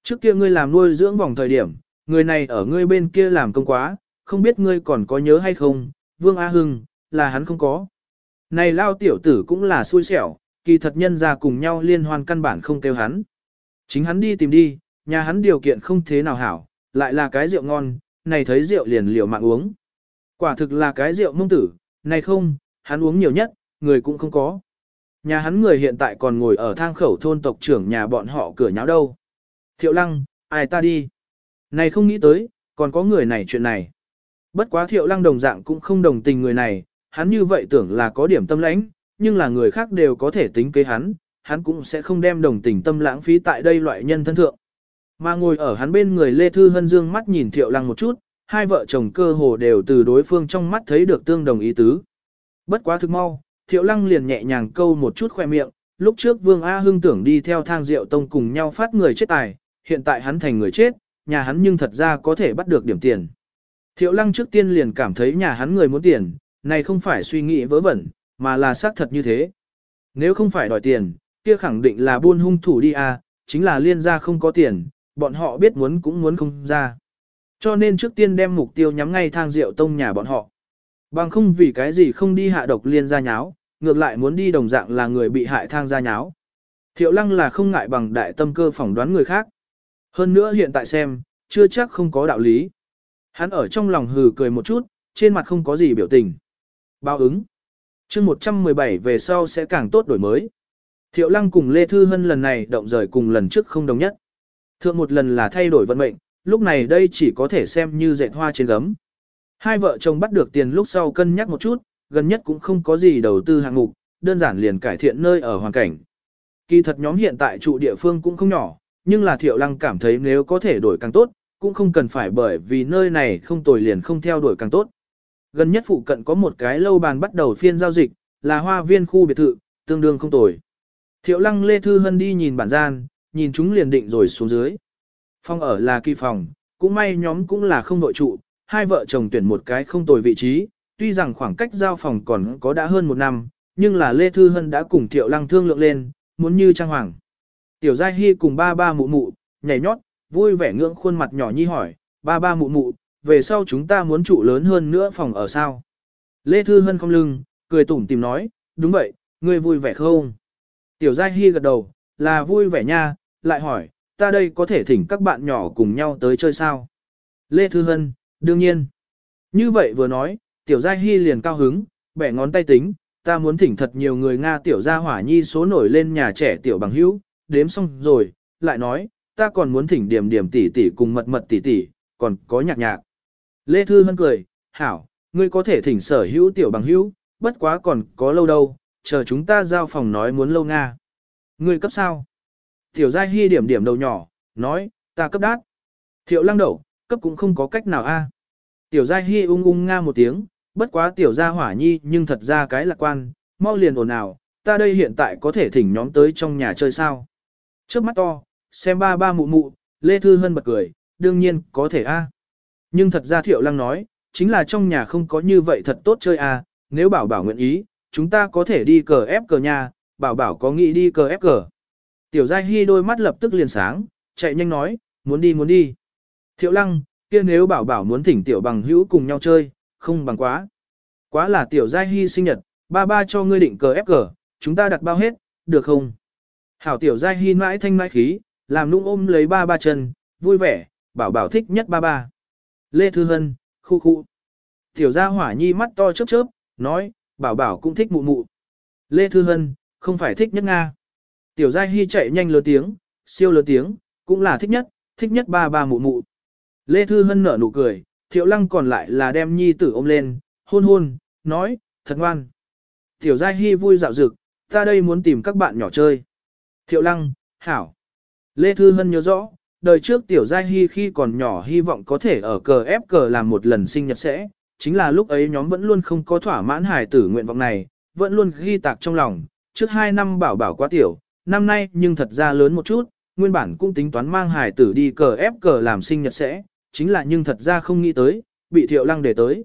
A: Trước kia ngươi làm nuôi dưỡng vòng thời điểm, người này ở ngươi bên kia làm công quá, không biết ngươi còn có nhớ hay không, Vương A Hưng, là hắn không có. Này lao tiểu tử cũng là xui xẻo, kỳ thật nhân ra cùng nhau liên hoan căn bản không kêu hắn. Chính hắn đi tìm đi, nhà hắn điều kiện không thế nào hảo, lại là cái rượu ngon, này thấy rượu liền liều mạng uống. Quả thực là cái rượu mông tử, này không, hắn uống nhiều nhất, người cũng không có. Nhà hắn người hiện tại còn ngồi ở thang khẩu thôn tộc trưởng nhà bọn họ cửa nháo đâu. Thiệu lăng, ai ta đi? Này không nghĩ tới, còn có người này chuyện này. Bất quá thiệu lăng đồng dạng cũng không đồng tình người này, hắn như vậy tưởng là có điểm tâm lãnh, nhưng là người khác đều có thể tính kế hắn, hắn cũng sẽ không đem đồng tình tâm lãng phí tại đây loại nhân thân thượng. Mà ngồi ở hắn bên người Lê Thư Hân dương mắt nhìn thiệu lăng một chút, hai vợ chồng cơ hồ đều từ đối phương trong mắt thấy được tương đồng ý tứ. Bất quá thực mau, thiệu lăng liền nhẹ nhàng câu một chút khoe miệng, lúc trước Vương A Hưng tưởng đi theo thang rượu tông cùng nhau phát người chết tài, hiện tại hắn thành người chết, nhà hắn nhưng thật ra có thể bắt được điểm tiền. Thiệu lăng trước tiên liền cảm thấy nhà hắn người muốn tiền, này không phải suy nghĩ vớ vẩn, mà là xác thật như thế. Nếu không phải đòi tiền, kia khẳng định là buôn hung thủ đi à, chính là liên gia không có tiền, bọn họ biết muốn cũng muốn không ra. Cho nên trước tiên đem mục tiêu nhắm ngay thang rượu tông nhà bọn họ. Bằng không vì cái gì không đi hạ độc liên gia nháo, ngược lại muốn đi đồng dạng là người bị hại thang gia nháo. Thiệu lăng là không ngại bằng đại tâm cơ phỏng đoán người khác. Hơn nữa hiện tại xem, chưa chắc không có đạo lý. Hắn ở trong lòng hừ cười một chút, trên mặt không có gì biểu tình. Báo ứng. chương 117 về sau sẽ càng tốt đổi mới. Thiệu Lăng cùng Lê Thư Hân lần này động rời cùng lần trước không đồng nhất. Thượng một lần là thay đổi vận mệnh, lúc này đây chỉ có thể xem như dệt hoa trên gấm. Hai vợ chồng bắt được tiền lúc sau cân nhắc một chút, gần nhất cũng không có gì đầu tư hạng mục, đơn giản liền cải thiện nơi ở hoàn cảnh. Kỳ thật nhóm hiện tại trụ địa phương cũng không nhỏ, nhưng là Thiệu Lăng cảm thấy nếu có thể đổi càng tốt, cũng không cần phải bởi vì nơi này không tồi liền không theo đuổi càng tốt. Gần nhất phụ cận có một cái lâu bàn bắt đầu phiên giao dịch, là hoa viên khu biệt thự, tương đương không tồi. Thiệu lăng Lê Thư Hân đi nhìn bản gian, nhìn chúng liền định rồi xuống dưới. Phòng ở là kỳ phòng, cũng may nhóm cũng là không nội trụ, hai vợ chồng tuyển một cái không tồi vị trí, tuy rằng khoảng cách giao phòng còn có đã hơn một năm, nhưng là Lê Thư Hân đã cùng Thiệu Lăng thương lượng lên, muốn như trang hoàng. Tiểu Giai Hy cùng ba ba mụ mụ, nhảy nhót, vui vẻ ngưỡng khuôn mặt nhỏ nhi hỏi, ba ba mụ mụ, về sau chúng ta muốn trụ lớn hơn nữa phòng ở sao? Lê Thư Hân không lưng, cười tủm tìm nói, đúng vậy, ngươi vui vẻ không? Tiểu Giai Hy gật đầu, là vui vẻ nha, lại hỏi, ta đây có thể thỉnh các bạn nhỏ cùng nhau tới chơi sao? Lê Thư Hân, đương nhiên. Như vậy vừa nói, Tiểu Giai Hy liền cao hứng, bẻ ngón tay tính, ta muốn thỉnh thật nhiều người Nga Tiểu Gia Hỏa Nhi số nổi lên nhà trẻ Tiểu Bằng Hữu, đếm xong rồi, lại nói, ta còn muốn thỉnh điểm điểm tỷ tỷ cùng mật mật tỷ tỷ, còn có nhạc nhạc. Lê Thư Hân cười, hảo, ngươi có thể thỉnh sở hữu tiểu bằng hữu, bất quá còn có lâu đâu, chờ chúng ta giao phòng nói muốn lâu Nga. Ngươi cấp sao? Tiểu Giai Hy điểm điểm đầu nhỏ, nói, ta cấp đát. Thiệu lăng đầu, cấp cũng không có cách nào a. Tiểu Giai Hy ung ung nga một tiếng, bất quá tiểu gia hỏa nhi nhưng thật ra cái lạc quan, mau liền ồn ào, ta đây hiện tại có thể thỉnh nhóm tới trong nhà chơi sao. Trước mắt to, xem ba ba mụ mụ, Lê Thư Hân bật cười, đương nhiên, có thể a. Nhưng thật ra Thiệu Lăng nói, chính là trong nhà không có như vậy thật tốt chơi a à. nếu bảo bảo nguyện ý, chúng ta có thể đi cờ ép cờ nhà, bảo bảo có nghĩ đi cờ ép cờ. Tiểu Giai Hy đôi mắt lập tức liền sáng, chạy nhanh nói, muốn đi muốn đi. Thiệu Lăng, kia nếu bảo bảo muốn thỉnh Tiểu Bằng hữu cùng nhau chơi, không bằng quá. Quá là Tiểu Giai Hy sinh nhật, ba ba cho ngươi định cờ ép cờ, chúng ta đặt bao hết, được không? Hảo Tiểu Giai Hy mãi thanh mãi khí, làm nũng ôm lấy ba ba chân, vui vẻ, bảo bảo thích nhất ba ba. Lê Thư Hân, khu khu. Tiểu gia hỏa nhi mắt to chớp chớp, nói, bảo bảo cũng thích mụ mụ. Lê Thư Hân, không phải thích nhất Nga. Tiểu gia hy chạy nhanh lớn tiếng, siêu lớn tiếng, cũng là thích nhất, thích nhất ba ba mụ mụ. Lê Thư Hân nở nụ cười, thiệu lăng còn lại là đem nhi tử ôm lên, hôn hôn, nói, thật ngoan. Tiểu gia hy vui dạo dực, ta đây muốn tìm các bạn nhỏ chơi. Thiệu lăng, hảo. Lê Thư Hân nhớ rõ, đời trước Tiểu Giai Hy khi còn nhỏ hy vọng có thể ở cờ ép cờ làm một lần sinh nhật sẽ, chính là lúc ấy nhóm vẫn luôn không có thỏa mãn hài tử nguyện vọng này, vẫn luôn ghi tạc trong lòng, trước 2 năm bảo bảo quá tiểu, năm nay nhưng thật ra lớn một chút, nguyên bản cũng tính toán mang hài tử đi cờ ép cờ làm sinh nhật sẽ, chính là nhưng thật ra không nghĩ tới, bị Thiệu Lăng để tới.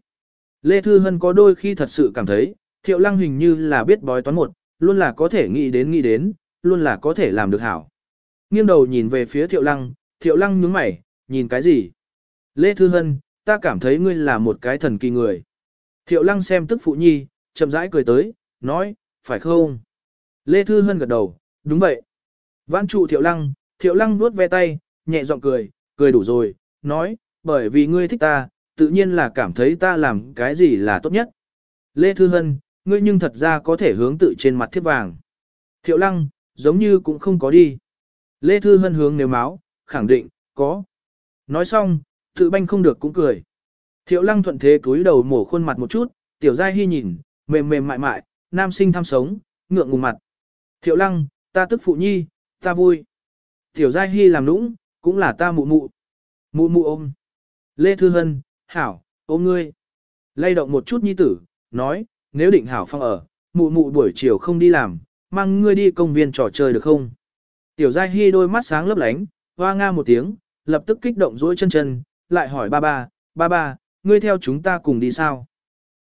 A: Lê Thư Hân có đôi khi thật sự cảm thấy, Thiệu Lăng hình như là biết bói toán một, luôn là có thể nghĩ đến nghĩ đến, luôn là có thể làm được hảo. Nghiêng đầu nhìn về phía thiệu lăng, thiệu lăng nhướng mày, nhìn cái gì? Lê Thư Hân, ta cảm thấy ngươi là một cái thần kỳ người. Thiệu lăng xem tức phụ nhi, chậm rãi cười tới, nói, phải không? Lê Thư Hân gật đầu, đúng vậy. Vãn trụ thiệu lăng, thiệu lăng vuốt ve tay, nhẹ giọng cười, cười đủ rồi, nói, bởi vì ngươi thích ta, tự nhiên là cảm thấy ta làm cái gì là tốt nhất. Lê Thư Hân, ngươi nhưng thật ra có thể hướng tự trên mặt thiết vàng. Thiệu lăng, giống như cũng không có đi. Lê Thư Hân hướng nếu máu, khẳng định, có. Nói xong, tự banh không được cũng cười. Thiệu lăng thuận thế cúi đầu mổ khuôn mặt một chút, tiểu giai hy nhìn, mềm mềm mại mại, nam sinh tham sống, ngượng ngùng mặt. Thiệu lăng, ta tức phụ nhi, ta vui. Tiểu giai hy làm nũng, cũng là ta mụ mụ. Mụ mụ ôm. Lê Thư Hân, hảo, ôm ngươi. Lay động một chút nhi tử, nói, nếu định hảo phong ở, mụ mụ buổi chiều không đi làm, mang ngươi đi công viên trò chơi được không? Tiểu Giai Hy đôi mắt sáng lấp lánh, hoa nga một tiếng, lập tức kích động duỗi chân chân, lại hỏi ba ba, ba ba, ngươi theo chúng ta cùng đi sao?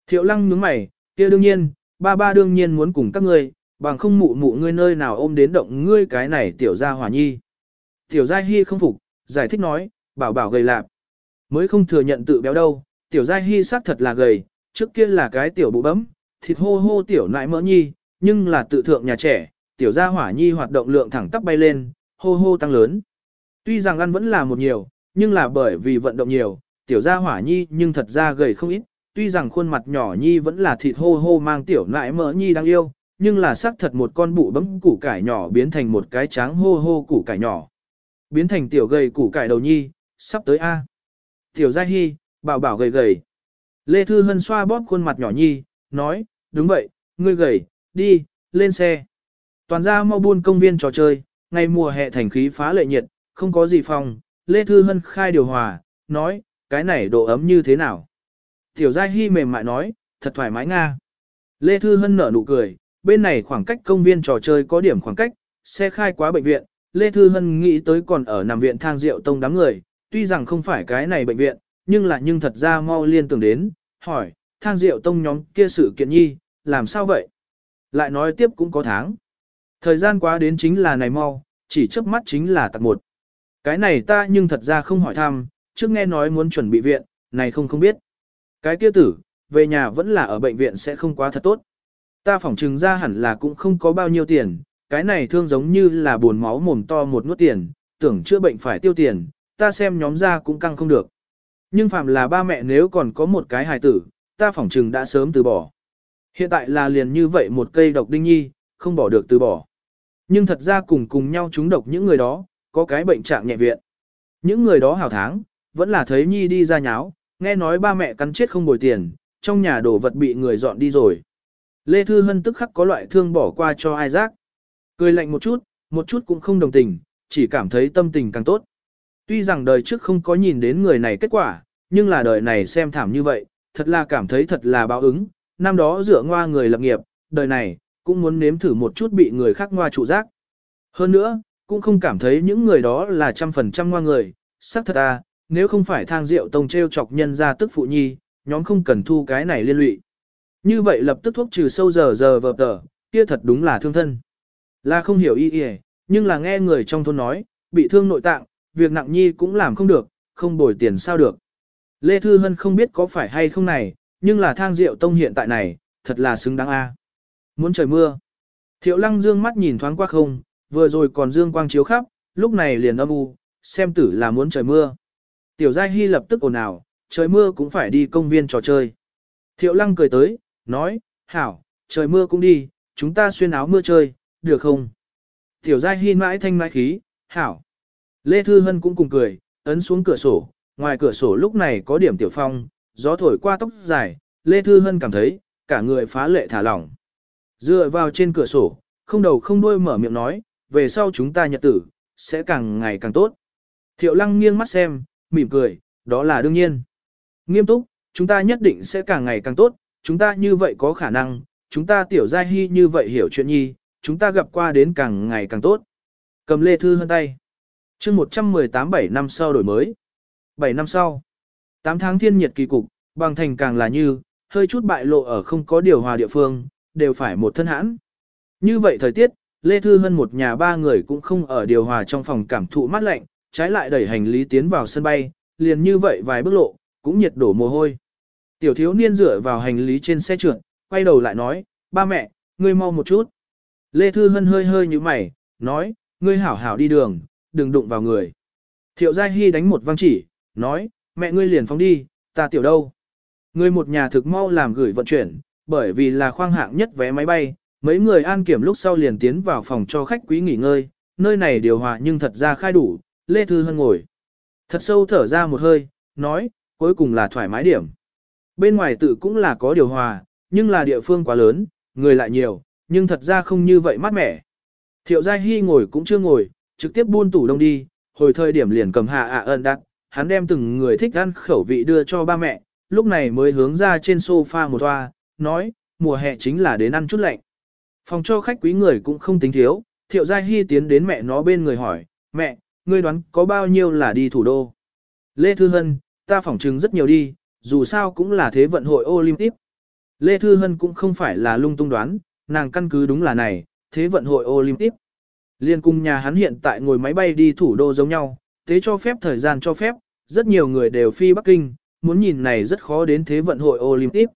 A: Thiệu lăng nhướng mày, kia đương nhiên, ba ba đương nhiên muốn cùng các ngươi, bằng không mụ mụ ngươi nơi nào ôm đến động ngươi cái này tiểu gia hỏa nhi. Tiểu Giai Hy không phục, giải thích nói, bảo bảo gầy lạp. Mới không thừa nhận tự béo đâu, tiểu Giai Hy xác thật là gầy, trước kia là cái tiểu bụ bấm, thịt hô hô tiểu nại mỡ nhi, nhưng là tự thượng nhà trẻ, tiểu gia hỏa nhi hoạt động lượng thẳng tắp bay lên, hô hô tăng lớn. Tuy rằng ăn vẫn là một nhiều, nhưng là bởi vì vận động nhiều, tiểu gia hỏa nhi nhưng thật ra gầy không ít, tuy rằng khuôn mặt nhỏ nhi vẫn là thịt hô hô mang tiểu nại mỡ nhi đang yêu, nhưng là xác thật một con bụ bấm củ cải nhỏ biến thành một cái tráng hô hô củ cải nhỏ. Biến thành tiểu gầy củ cải đầu nhi, sắp tới A. Tiểu gia hy, bảo bảo gầy gầy. Lê Thư Hân xoa bóp khuôn mặt nhỏ nhi, nói, đúng vậy, ngươi gầy, đi, lên xe. Toàn ra mau buôn công viên trò chơi, ngày mùa hè thành khí phá lệ nhiệt, không có gì phòng, Lê Thư Hân khai điều hòa, nói, cái này độ ấm như thế nào. Tiểu Giai Hy mềm mại nói, thật thoải mái Nga. Lê Thư Hân nở nụ cười, bên này khoảng cách công viên trò chơi có điểm khoảng cách, xe khai quá bệnh viện, Lê Thư Hân nghĩ tới còn ở nằm viện thang rượu tông đám người, tuy rằng không phải cái này bệnh viện, nhưng là nhưng thật ra mau liên tưởng đến, hỏi, thang rượu tông nhóm kia sự kiện nhi, làm sao vậy? Lại nói tiếp cũng có tháng. Thời gian quá đến chính là này mau, chỉ trước mắt chính là tạc một. Cái này ta nhưng thật ra không hỏi thăm, trước nghe nói muốn chuẩn bị viện, này không không biết. Cái kia tử, về nhà vẫn là ở bệnh viện sẽ không quá thật tốt. Ta phỏng trừng ra hẳn là cũng không có bao nhiêu tiền, cái này thương giống như là buồn máu mồm to một nuốt tiền, tưởng chữa bệnh phải tiêu tiền, ta xem nhóm ra cũng căng không được. Nhưng phạm là ba mẹ nếu còn có một cái hài tử, ta phỏng trừng đã sớm từ bỏ. Hiện tại là liền như vậy một cây độc đinh nhi, không bỏ được từ bỏ. Nhưng thật ra cùng cùng nhau trúng độc những người đó, có cái bệnh trạng nhẹ viện. Những người đó hào tháng, vẫn là thấy Nhi đi ra nháo, nghe nói ba mẹ cắn chết không bồi tiền, trong nhà đồ vật bị người dọn đi rồi. Lê Thư Hân tức khắc có loại thương bỏ qua cho ai giác. Cười lạnh một chút, một chút cũng không đồng tình, chỉ cảm thấy tâm tình càng tốt. Tuy rằng đời trước không có nhìn đến người này kết quả, nhưng là đời này xem thảm như vậy, thật là cảm thấy thật là báo ứng, năm đó dựa ngoa người lập nghiệp, đời này, cũng muốn nếm thử một chút bị người khác ngoa trụ giác. Hơn nữa, cũng không cảm thấy những người đó là trăm phần trăm ngoa người, xác thật à, nếu không phải thang rượu tông treo chọc nhân ra tức phụ nhi, nhóm không cần thu cái này liên lụy. Như vậy lập tức thuốc trừ sâu giờ giờ vợp tờ, kia thật đúng là thương thân. Là không hiểu ý y, nhưng là nghe người trong thôn nói, bị thương nội tạng, việc nặng nhi cũng làm không được, không bồi tiền sao được. Lê Thư Hân không biết có phải hay không này, nhưng là thang rượu tông hiện tại này, thật là xứng đáng a muốn trời mưa. Thiệu lăng dương mắt nhìn thoáng qua không, vừa rồi còn dương quang chiếu khắp, lúc này liền âm u, xem tử là muốn trời mưa. Tiểu Giai Hy lập tức ồn ào, trời mưa cũng phải đi công viên trò chơi. Thiệu lăng cười tới, nói, hảo, trời mưa cũng đi, chúng ta xuyên áo mưa chơi, được không? Tiểu Giai Hy mãi thanh mãi khí, hảo. Lê Thư Hân cũng cùng cười, ấn xuống cửa sổ, ngoài cửa sổ lúc này có điểm tiểu phong, gió thổi qua tóc dài, Lê Thư Hân cảm thấy, cả người phá lệ thả lỏng. Dựa vào trên cửa sổ, không đầu không đuôi mở miệng nói, về sau chúng ta nhật tử, sẽ càng ngày càng tốt. Thiệu lăng nghiêng mắt xem, mỉm cười, đó là đương nhiên. Nghiêm túc, chúng ta nhất định sẽ càng ngày càng tốt, chúng ta như vậy có khả năng, chúng ta tiểu giai hy như vậy hiểu chuyện nhi, chúng ta gặp qua đến càng ngày càng tốt. Cầm lê thư hơn tay. chương 118 7 năm sau đổi mới. 7 năm sau. 8 tháng thiên nhiệt kỳ cục, bằng thành càng là như, hơi chút bại lộ ở không có điều hòa địa phương, đều phải một thân hãn. Như vậy thời tiết, Lê Thư Hân một nhà ba người cũng không ở điều hòa trong phòng cảm thụ mát lạnh, trái lại đẩy hành lý tiến vào sân bay, liền như vậy vài bước lộ, cũng nhiệt đổ mồ hôi. Tiểu thiếu niên dựa vào hành lý trên xe trưởng quay đầu lại nói, ba mẹ, ngươi mau một chút. Lê Thư Hân hơi hơi như mày, nói, ngươi hảo hảo đi đường, đừng đụng vào người. Thiệu Giai Hy đánh một văng chỉ, nói, mẹ ngươi liền phóng đi, ta tiểu đâu. Ngươi một nhà thực mau làm gửi vận chuyển, bởi vì là khoang hạng nhất vé máy bay, mấy người an kiểm lúc sau liền tiến vào phòng cho khách quý nghỉ ngơi, nơi này điều hòa nhưng thật ra khai đủ, Lê Thư Hân ngồi. Thật sâu thở ra một hơi, nói, cuối cùng là thoải mái điểm. Bên ngoài tự cũng là có điều hòa, nhưng là địa phương quá lớn, người lại nhiều, nhưng thật ra không như vậy mát mẻ. Thiệu Giai Hy ngồi cũng chưa ngồi, trực tiếp buôn tủ đông đi, hồi thời điểm liền cầm hạ ạ à ơn đặt, hắn đem từng người thích ăn khẩu vị đưa cho ba mẹ, lúc này mới hướng ra trên sofa một toa, nói, mùa hè chính là đến ăn chút lạnh. Phòng cho khách quý người cũng không tính thiếu, thiệu giai hy tiến đến mẹ nó bên người hỏi, mẹ, ngươi đoán có bao nhiêu là đi thủ đô? Lê Thư Hân, ta phỏng trừng rất nhiều đi, dù sao cũng là thế vận hội Olympic. Lê Thư Hân cũng không phải là lung tung đoán, nàng căn cứ đúng là này, thế vận hội Olympic. Liên cung nhà hắn hiện tại ngồi máy bay đi thủ đô giống nhau, thế cho phép thời gian cho phép, rất nhiều người đều phi Bắc Kinh, muốn nhìn này rất khó đến thế vận hội Olympic.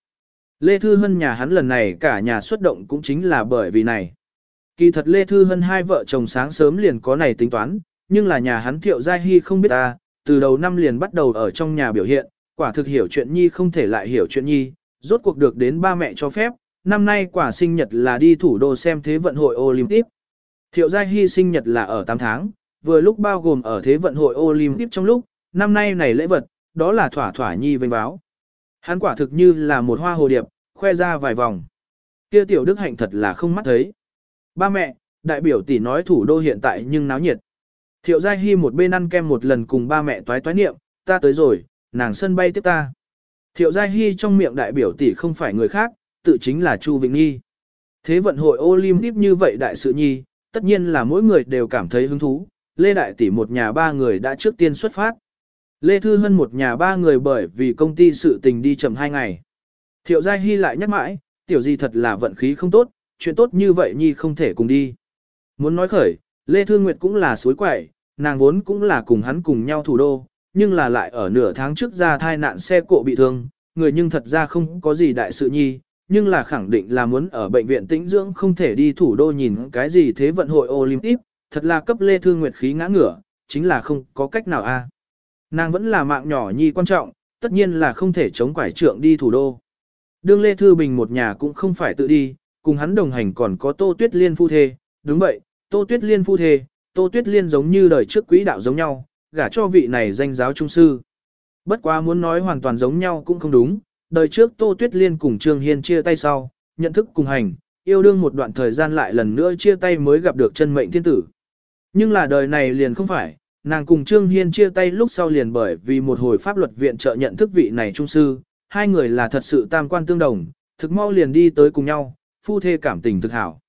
A: Lê Thư Hân nhà hắn lần này cả nhà xuất động cũng chính là bởi vì này. Kỳ thật Lê Thư Hân hai vợ chồng sáng sớm liền có này tính toán, nhưng là nhà hắn Thiệu Giai Hy không biết ta, từ đầu năm liền bắt đầu ở trong nhà biểu hiện, quả thực hiểu chuyện nhi không thể lại hiểu chuyện nhi, rốt cuộc được đến ba mẹ cho phép, năm nay quả sinh nhật là đi thủ đô xem Thế vận hội Olympic. Thiệu Giai Hy sinh nhật là ở 8 tháng, vừa lúc bao gồm ở Thế vận hội Olympic trong lúc, năm nay này lễ vật, đó là thỏa thỏa nhi vinh báo. Hắn quả thực như là một hoa hồ điệp, khoe ra vài vòng. Kia tiểu đức hạnh thật là không mắt thấy. Ba mẹ, đại biểu tỷ nói thủ đô hiện tại nhưng náo nhiệt. Thiệu Giai Hy một bên ăn kem một lần cùng ba mẹ toái toái niệm, ta tới rồi, nàng sân bay tiếp ta. Thiệu Giai Hy trong miệng đại biểu tỷ không phải người khác, tự chính là Chu vĩnh Nhi. Thế vận hội Olympic như vậy đại sự nhi, tất nhiên là mỗi người đều cảm thấy hứng thú. Lê Đại Tỷ một nhà ba người đã trước tiên xuất phát. Lê Thư Hân một nhà ba người bởi vì công ty sự tình đi chậm hai ngày. Thiệu Giai Hy lại nhắc mãi, tiểu gì thật là vận khí không tốt, chuyện tốt như vậy nhi không thể cùng đi. Muốn nói khởi, Lê Thương Nguyệt cũng là suối quẩy, nàng vốn cũng là cùng hắn cùng nhau thủ đô, nhưng là lại ở nửa tháng trước ra thai nạn xe cộ bị thương, người nhưng thật ra không có gì đại sự nhi, nhưng là khẳng định là muốn ở bệnh viện tĩnh dưỡng không thể đi thủ đô nhìn cái gì thế vận hội Olympic, thật là cấp Lê Thương Nguyệt khí ngã ngửa, chính là không có cách nào a. Nàng vẫn là mạng nhỏ nhi quan trọng, tất nhiên là không thể chống quải trượng đi thủ đô đương Lê Thư Bình một nhà cũng không phải tự đi, cùng hắn đồng hành còn có Tô Tuyết Liên phu thê, đúng vậy, Tô Tuyết Liên phu thê, Tô Tuyết Liên giống như đời trước quý đạo giống nhau, gả cho vị này danh giáo trung sư. Bất quá muốn nói hoàn toàn giống nhau cũng không đúng, đời trước Tô Tuyết Liên cùng Trương Hiên chia tay sau, nhận thức cùng hành, yêu đương một đoạn thời gian lại lần nữa chia tay mới gặp được chân mệnh thiên tử. Nhưng là đời này liền không phải, nàng cùng Trương Hiên chia tay lúc sau liền bởi vì một hồi pháp luật viện trợ nhận thức vị này trung sư, hai người là thật sự tam quan tương đồng, thực mau liền đi tới cùng nhau, phu thê cảm tình thực hảo.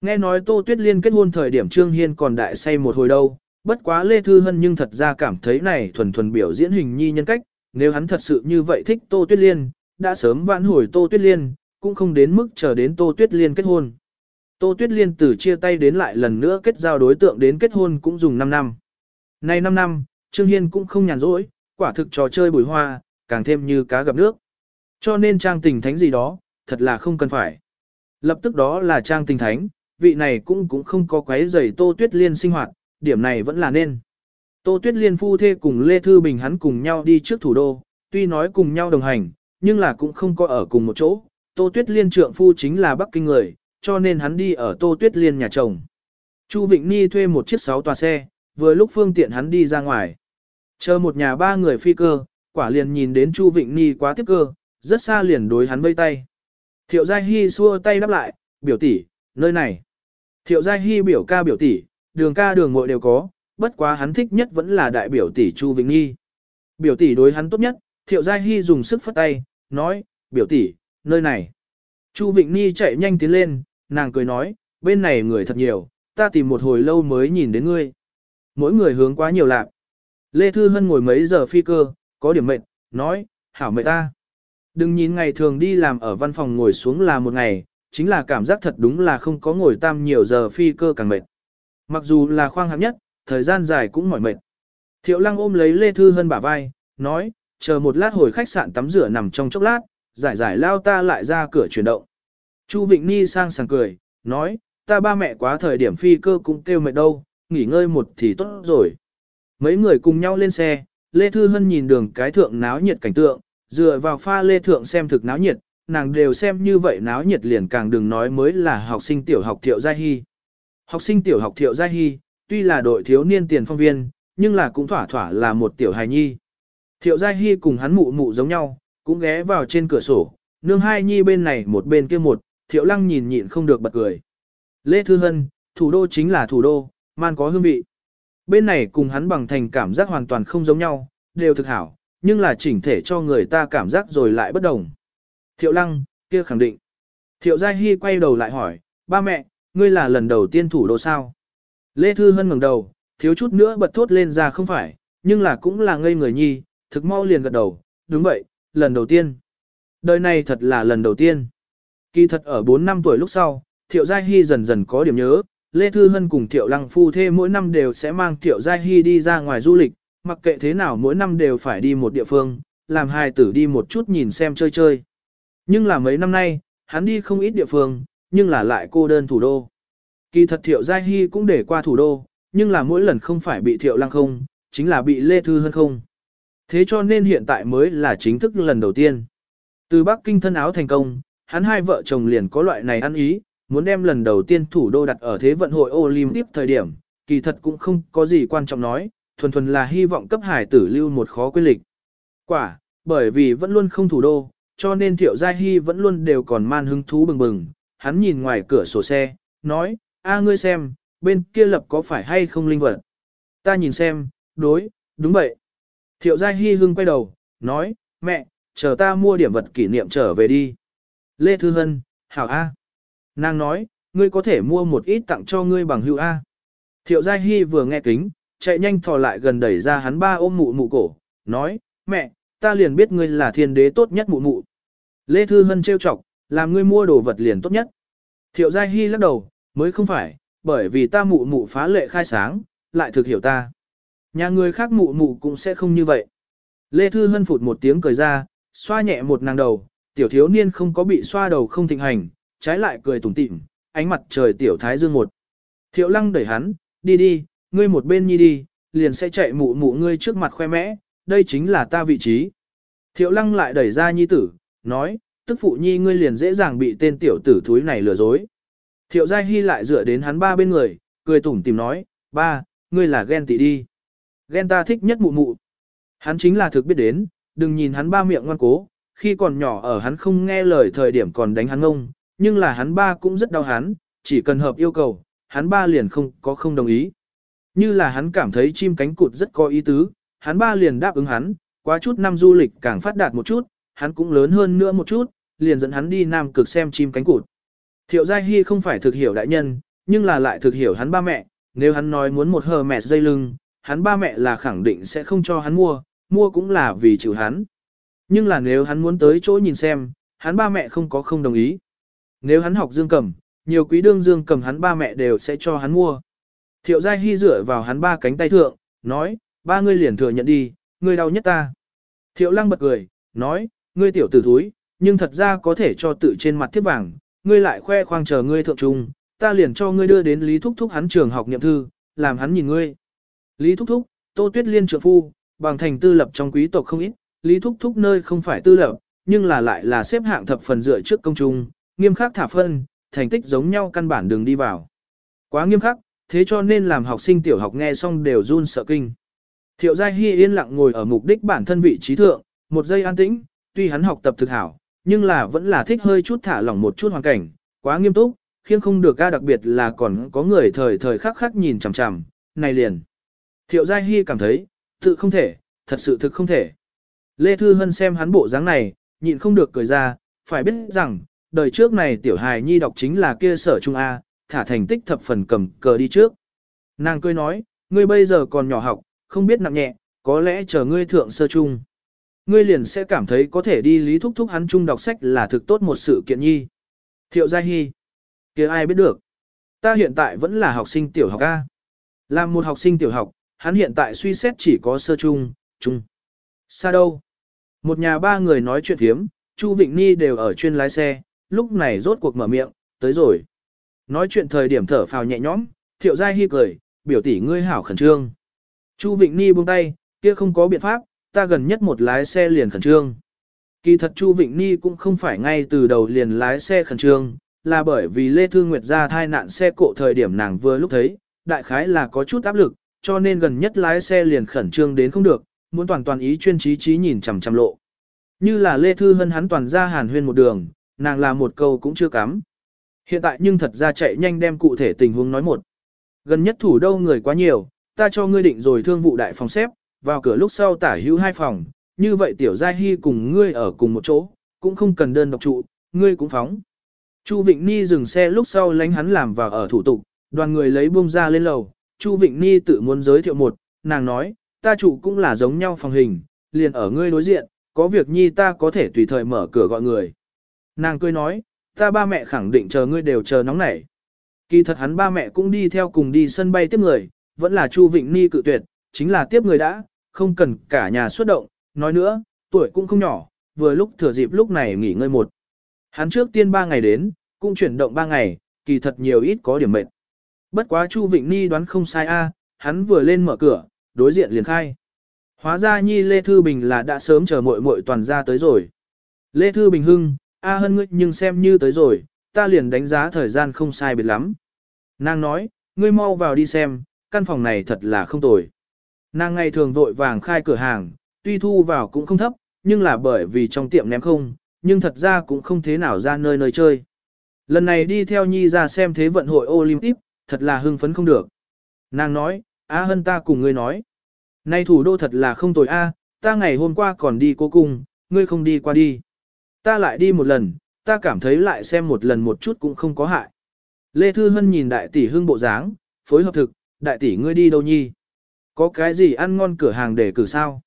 A: Nghe nói Tô Tuyết Liên kết hôn thời điểm Trương Hiên còn đại say một hồi đâu, bất quá Lê Thư Hân nhưng thật ra cảm thấy này thuần thuần biểu diễn hình nhi nhân cách, nếu hắn thật sự như vậy thích Tô Tuyết Liên, đã sớm vãn hồi Tô Tuyết Liên, cũng không đến mức chờ đến Tô Tuyết Liên kết hôn. Tô Tuyết Liên từ chia tay đến lại lần nữa kết giao đối tượng đến kết hôn cũng dùng 5 năm. Nay 5 năm, Trương Hiên cũng không nhàn rỗi, quả thực trò chơi bùi hoa, càng thêm như cá gặp nước. Cho nên trang tình thánh gì đó, thật là không cần phải. Lập tức đó là trang tình thánh, vị này cũng cũng không có quấy giày Tô Tuyết Liên sinh hoạt, điểm này vẫn là nên. Tô Tuyết Liên phu thê cùng Lê Thư Bình hắn cùng nhau đi trước thủ đô, tuy nói cùng nhau đồng hành, nhưng là cũng không có ở cùng một chỗ. Tô Tuyết Liên trượng phu chính là Bắc Kinh người, cho nên hắn đi ở Tô Tuyết Liên nhà chồng. Chu Vịnh Ni thuê một chiếc sáu tòa xe, vừa lúc phương tiện hắn đi ra ngoài. Chờ một nhà ba người phi cơ, quả liền nhìn đến Chu Vịnh Ni quá tiếp cơ, rất xa liền đối hắn vây tay. Thiệu Giai Hy xua tay đáp lại, biểu tỷ, nơi này. Thiệu Giai Hy biểu ca biểu tỷ, đường ca đường muội đều có, bất quá hắn thích nhất vẫn là đại biểu tỷ Chu Vĩnh Nhi. Biểu tỷ đối hắn tốt nhất, Thiệu Giai Hy dùng sức phất tay, nói, biểu tỷ, nơi này. Chu vĩnh Nhi chạy nhanh tiến lên, nàng cười nói, bên này người thật nhiều, ta tìm một hồi lâu mới nhìn đến ngươi. Mỗi người hướng quá nhiều lạc. Lê Thư Hân ngồi mấy giờ phi cơ, có điểm mệt, nói, hảo mệt ta. Đừng nhìn ngày thường đi làm ở văn phòng ngồi xuống là một ngày, chính là cảm giác thật đúng là không có ngồi tam nhiều giờ phi cơ càng mệt. Mặc dù là khoang hạng nhất, thời gian dài cũng mỏi mệt. Thiệu lăng ôm lấy Lê Thư Hân bả vai, nói, chờ một lát hồi khách sạn tắm rửa nằm trong chốc lát, giải giải lao ta lại ra cửa chuyển động. Chu Vịnh Ni sang sàng cười, nói, ta ba mẹ quá thời điểm phi cơ cũng kêu mệt đâu, nghỉ ngơi một thì tốt rồi. Mấy người cùng nhau lên xe, Lê Thư Hân nhìn đường cái thượng náo nhiệt cảnh tượng, dựa vào pha lê thượng xem thực náo nhiệt, nàng đều xem như vậy náo nhiệt liền càng đừng nói mới là học sinh tiểu học Thiệu Giai Hy. Học sinh tiểu học Thiệu Giai Hy, tuy là đội thiếu niên tiền phong viên, nhưng là cũng thỏa thỏa là một tiểu hài nhi. Thiệu Giai Hy cùng hắn mụ mụ giống nhau, cũng ghé vào trên cửa sổ, nương hai nhi bên này một bên kia một, Thiệu Lăng nhìn nhịn không được bật cười. Lê Thư Hân, thủ đô chính là thủ đô, man có hương vị. Bên này cùng hắn bằng thành cảm giác hoàn toàn không giống nhau, đều thực hảo, nhưng là chỉnh thể cho người ta cảm giác rồi lại bất đồng. Thiệu lăng, kia khẳng định. Thiệu Giai Hy quay đầu lại hỏi, ba mẹ, ngươi là lần đầu tiên thủ đô sao? Lê Thư Hân ngẩng đầu, thiếu chút nữa bật thốt lên ra không phải, nhưng là cũng là ngây người nhi, thực mau liền gật đầu, đúng vậy, lần đầu tiên. Đời này thật là lần đầu tiên. Kỳ thật ở 4 năm tuổi lúc sau, Thiệu Giai Hy dần dần có điểm nhớ, Lê Thư Hân cùng Thiệu Lăng Phu Thê mỗi năm đều sẽ mang Thiệu Giai Hy đi ra ngoài du lịch, mặc kệ thế nào mỗi năm đều phải đi một địa phương, làm hài tử đi một chút nhìn xem chơi chơi. Nhưng là mấy năm nay, hắn đi không ít địa phương, nhưng là lại cô đơn thủ đô. Kỳ thật Thiệu Giai Hy cũng để qua thủ đô, nhưng là mỗi lần không phải bị Thiệu Lăng không, chính là bị Lê Thư Hân không. Thế cho nên hiện tại mới là chính thức lần đầu tiên. Từ Bắc Kinh thân áo thành công, hắn hai vợ chồng liền có loại này ăn ý, muốn đem lần đầu tiên thủ đô đặt ở Thế vận hội Olympic thời điểm, kỳ thật cũng không có gì quan trọng nói, thuần thuần là hy vọng cấp hải tử lưu một khó quên lịch. Quả, bởi vì vẫn luôn không thủ đô, cho nên Thiệu Giai Hy vẫn luôn đều còn man hứng thú bừng bừng, hắn nhìn ngoài cửa sổ xe, nói, a ngươi xem, bên kia lập có phải hay không linh vật. Ta nhìn xem, đối, đúng vậy. Thiệu Giai Hy hưng quay đầu, nói, mẹ, chờ ta mua điểm vật kỷ niệm trở về đi. Lê Thư Hân, hảo A. Nàng nói, ngươi có thể mua một ít tặng cho ngươi bằng hữu A. Thiệu Giai Hy vừa nghe kính, chạy nhanh thò lại gần đẩy ra hắn ba ôm mụ mụ cổ, nói, mẹ, ta liền biết ngươi là thiên đế tốt nhất mụ mụ. Lê Thư Hân trêu chọc, làm ngươi mua đồ vật liền tốt nhất. Thiệu Giai Hy lắc đầu, mới không phải, bởi vì ta mụ mụ phá lệ khai sáng, lại thực hiểu ta. Nhà người khác mụ mụ cũng sẽ không như vậy. Lê Thư Hân phụt một tiếng cười ra, xoa nhẹ một nàng đầu, tiểu thiếu niên không có bị xoa đầu không thịnh hành, trái lại cười tủm tỉm, ánh mặt trời tiểu thái dương một. Thiệu lăng đẩy hắn, đi đi, ngươi một bên nhi đi, liền sẽ chạy mụ mụ ngươi trước mặt khoe mẽ, đây chính là ta vị trí. Thiệu lăng lại đẩy ra nhi tử, nói, tức phụ nhi ngươi liền dễ dàng bị tên tiểu tử thúi này lừa dối. Thiệu Giai Hy lại dựa đến hắn ba bên người, cười tủm tìm nói, ba, ngươi là ghen tị đi. Ghen ta thích nhất mụ mụ. Hắn chính là thực biết đến, đừng nhìn hắn ba miệng ngoan cố, khi còn nhỏ ở hắn không nghe lời thời điểm còn đánh hắn ngông, nhưng là hắn ba cũng rất đau hắn, chỉ cần hợp yêu cầu, hắn ba liền không có không đồng ý. Như là hắn cảm thấy chim cánh cụt rất có ý tứ, hắn ba liền đáp ứng hắn, quá chút năm du lịch càng phát đạt một chút, hắn cũng lớn hơn nữa một chút, liền dẫn hắn đi Nam Cực xem chim cánh cụt. Thiệu Giai Hy không phải thực hiểu đại nhân, nhưng là lại thực hiểu hắn ba mẹ, nếu hắn nói muốn một hờ mẹ dây lưng, hắn ba mẹ là khẳng định sẽ không cho hắn mua, mua cũng là vì chịu hắn. Nhưng là nếu hắn muốn tới chỗ nhìn xem, hắn ba mẹ không có không đồng ý. Nếu hắn học dương cầm, nhiều quý đương dương cầm hắn ba mẹ đều sẽ cho hắn mua. Thiệu Giai Hy dựa vào hắn ba cánh tay thượng, nói, ba ngươi liền thừa nhận đi, ngươi đau nhất ta. Thiệu Lăng bật cười, nói, ngươi tiểu tử thúi, nhưng thật ra có thể cho tự trên mặt thiếp vàng, ngươi lại khoe khoang chờ ngươi thượng trung, ta liền cho ngươi đưa đến Lý Thúc Thúc hắn trường học nhậm thư, làm hắn nhìn ngươi. Lý Thúc Thúc, Tô Tuyết Liên trượng phu, bằng thành tư lập trong quý tộc không ít, Lý Thúc Thúc nơi không phải tư lập, nhưng là lại là xếp hạng thập phần dựa trước công trung, nghiêm khắc thả phân, thành tích giống nhau căn bản đường đi vào. Quá nghiêm khắc, thế cho nên làm học sinh tiểu học nghe xong đều run sợ kinh. Thiệu Giai Hy yên lặng ngồi ở mục đích bản thân vị trí thượng, một giây an tĩnh, tuy hắn học tập thực hảo, nhưng là vẫn là thích hơi chút thả lỏng một chút hoàn cảnh, quá nghiêm túc, khiến không được ca đặc biệt là còn có người thời thời khắc khắc nhìn chằm chằm, này liền. Thiệu Giai Hy cảm thấy, tự không thể, thật sự thực không thể. Lê Thư Hân xem hắn bộ dáng này, nhịn không được cười ra, phải biết rằng, đời trước này tiểu hài nhi đọc chính là kia sở trung A, thả thành tích thập phần cầm cờ đi trước. Nàng cười nói, ngươi bây giờ còn nhỏ học, không biết nặng nhẹ, có lẽ chờ ngươi thượng sơ chung. Ngươi liền sẽ cảm thấy có thể đi lý thúc thúc hắn chung đọc sách là thực tốt một sự kiện nhi. Thiệu Giai Hy. kia ai biết được. Ta hiện tại vẫn là học sinh tiểu học A. Làm một học sinh tiểu học, hắn hiện tại suy xét chỉ có sơ chung, chung. Xa đâu? Một nhà ba người nói chuyện thiếm, Chu Vịnh Ni đều ở chuyên lái xe, lúc này rốt cuộc mở miệng, tới rồi. Nói chuyện thời điểm thở phào nhẹ nhõm, thiệu giai hi cười, biểu tỷ ngươi hảo khẩn trương. Chu Vịnh Ni buông tay, kia không có biện pháp, ta gần nhất một lái xe liền khẩn trương. Kỳ thật Chu Vịnh Ni cũng không phải ngay từ đầu liền lái xe khẩn trương, là bởi vì Lê thương Nguyệt ra thai nạn xe cộ thời điểm nàng vừa lúc thấy, đại khái là có chút áp lực, cho nên gần nhất lái xe liền khẩn trương đến không được, muốn toàn toàn ý chuyên trí trí nhìn chằm chằm lộ. Như là Lê Thư Hân hắn toàn ra hàn huyên một đường, nàng là một câu cũng chưa cắm. Hiện tại nhưng thật ra chạy nhanh đem cụ thể tình huống nói một. Gần nhất thủ đô người quá nhiều, ta cho ngươi định rồi thương vụ đại phòng xếp, vào cửa lúc sau tả hữu hai phòng, như vậy tiểu giai hy cùng ngươi ở cùng một chỗ, cũng không cần đơn độc trụ, ngươi cũng phóng. Chu Vịnh Ni dừng xe lúc sau lánh hắn làm vào ở thủ tục, đoàn người lấy bông ra lên lầu, Chu Vịnh Ni tự muốn giới thiệu một, nàng nói, ta chủ cũng là giống nhau phòng hình, liền ở ngươi đối diện, có việc Nhi ta có thể tùy thời mở cửa gọi người. Nàng cười nói, Ta ba mẹ khẳng định chờ ngươi đều chờ nóng nảy. Kỳ thật hắn ba mẹ cũng đi theo cùng đi sân bay tiếp người, vẫn là Chu Vịnh Ni cự tuyệt, chính là tiếp người đã, không cần cả nhà xuất động, nói nữa, tuổi cũng không nhỏ, vừa lúc thừa dịp lúc này nghỉ ngơi một. Hắn trước tiên ba ngày đến, cũng chuyển động ba ngày, kỳ thật nhiều ít có điểm mệt. Bất quá Chu Vịnh Ni đoán không sai a, hắn vừa lên mở cửa, đối diện liền khai. Hóa ra Nhi Lê Thư Bình là đã sớm chờ muội muội toàn ra tới rồi. Lê Thư Bình hưng, A hân ngươi nhưng xem như tới rồi, ta liền đánh giá thời gian không sai biệt lắm. Nàng nói, ngươi mau vào đi xem, căn phòng này thật là không tồi. Nàng ngày thường vội vàng khai cửa hàng, tuy thu vào cũng không thấp, nhưng là bởi vì trong tiệm ném không, nhưng thật ra cũng không thế nào ra nơi nơi chơi. Lần này đi theo Nhi ra xem thế vận hội Olympic, thật là hưng phấn không được. Nàng nói, A hân ta cùng ngươi nói. Nay thủ đô thật là không tồi A, ta ngày hôm qua còn đi cô cùng, ngươi không đi qua đi. Ta lại đi một lần, ta cảm thấy lại xem một lần một chút cũng không có hại. Lê Thư Hân nhìn đại tỷ hương bộ dáng, phối hợp thực, đại tỷ ngươi đi đâu nhi? Có cái gì ăn ngon cửa hàng để cử sao?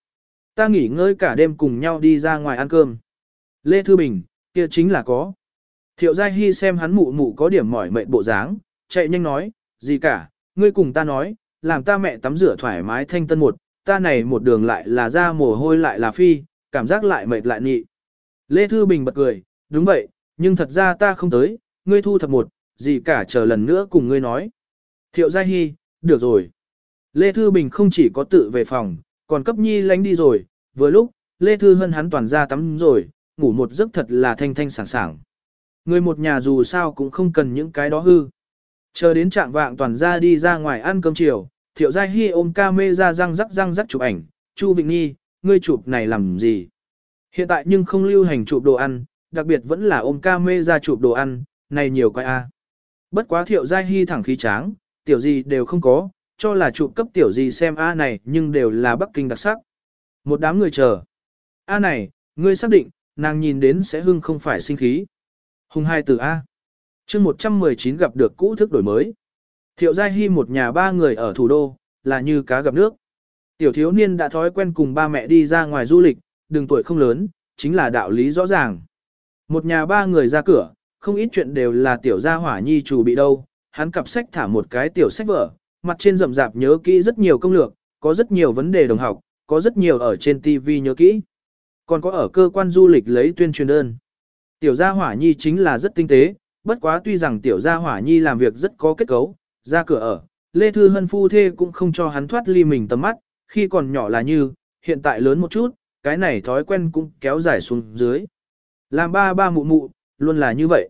A: Ta nghỉ ngơi cả đêm cùng nhau đi ra ngoài ăn cơm. Lê Thư Bình, kia chính là có. Thiệu Giai Hy xem hắn mụ mụ có điểm mỏi mệt bộ dáng, chạy nhanh nói, gì cả, ngươi cùng ta nói, làm ta mẹ tắm rửa thoải mái thanh tân một, ta này một đường lại là ra mồ hôi lại là phi, cảm giác lại mệt lại nhị. Lê Thư Bình bật cười, đúng vậy, nhưng thật ra ta không tới, ngươi thu thập một, gì cả chờ lần nữa cùng ngươi nói. Thiệu Gia Hi, được rồi. Lê Thư Bình không chỉ có tự về phòng, còn cấp nhi lánh đi rồi, vừa lúc, Lê Thư Hân hắn toàn ra tắm rồi, ngủ một giấc thật là thanh thanh sảng sảng. Người một nhà dù sao cũng không cần những cái đó hư. Chờ đến trạng vạng toàn ra đi ra ngoài ăn cơm chiều, Thiệu Gia Hi ôm ca mê ra răng rắc răng rắc chụp ảnh, Chu Vịnh Nhi, ngươi chụp này làm gì? Hiện tại nhưng không lưu hành chụp đồ ăn, đặc biệt vẫn là ôm ca mê ra chụp đồ ăn, này nhiều quái a. Bất quá thiệu giai hy thẳng khí tráng, tiểu gì đều không có, cho là chụp cấp tiểu gì xem a này nhưng đều là Bắc Kinh đặc sắc. Một đám người chờ. A này, ngươi xác định, nàng nhìn đến sẽ hưng không phải sinh khí. Hùng hai từ A. chương 119 gặp được cũ thức đổi mới. Thiệu Giai Hy một nhà ba người ở thủ đô, là như cá gặp nước. Tiểu thiếu niên đã thói quen cùng ba mẹ đi ra ngoài du lịch, đừng tuổi không lớn, chính là đạo lý rõ ràng. Một nhà ba người ra cửa, không ít chuyện đều là tiểu gia hỏa nhi chủ bị đâu, hắn cặp sách thả một cái tiểu sách vở, mặt trên rậm rạp nhớ kỹ rất nhiều công lược, có rất nhiều vấn đề đồng học, có rất nhiều ở trên TV nhớ kỹ, còn có ở cơ quan du lịch lấy tuyên truyền đơn. Tiểu gia hỏa nhi chính là rất tinh tế, bất quá tuy rằng tiểu gia hỏa nhi làm việc rất có kết cấu, ra cửa ở, Lê Thư Hân phu thê cũng không cho hắn thoát ly mình tầm mắt, khi còn nhỏ là như, hiện tại lớn một chút, cái này thói quen cũng kéo dài xuống dưới. Làm ba ba mụ mụ, luôn là như vậy.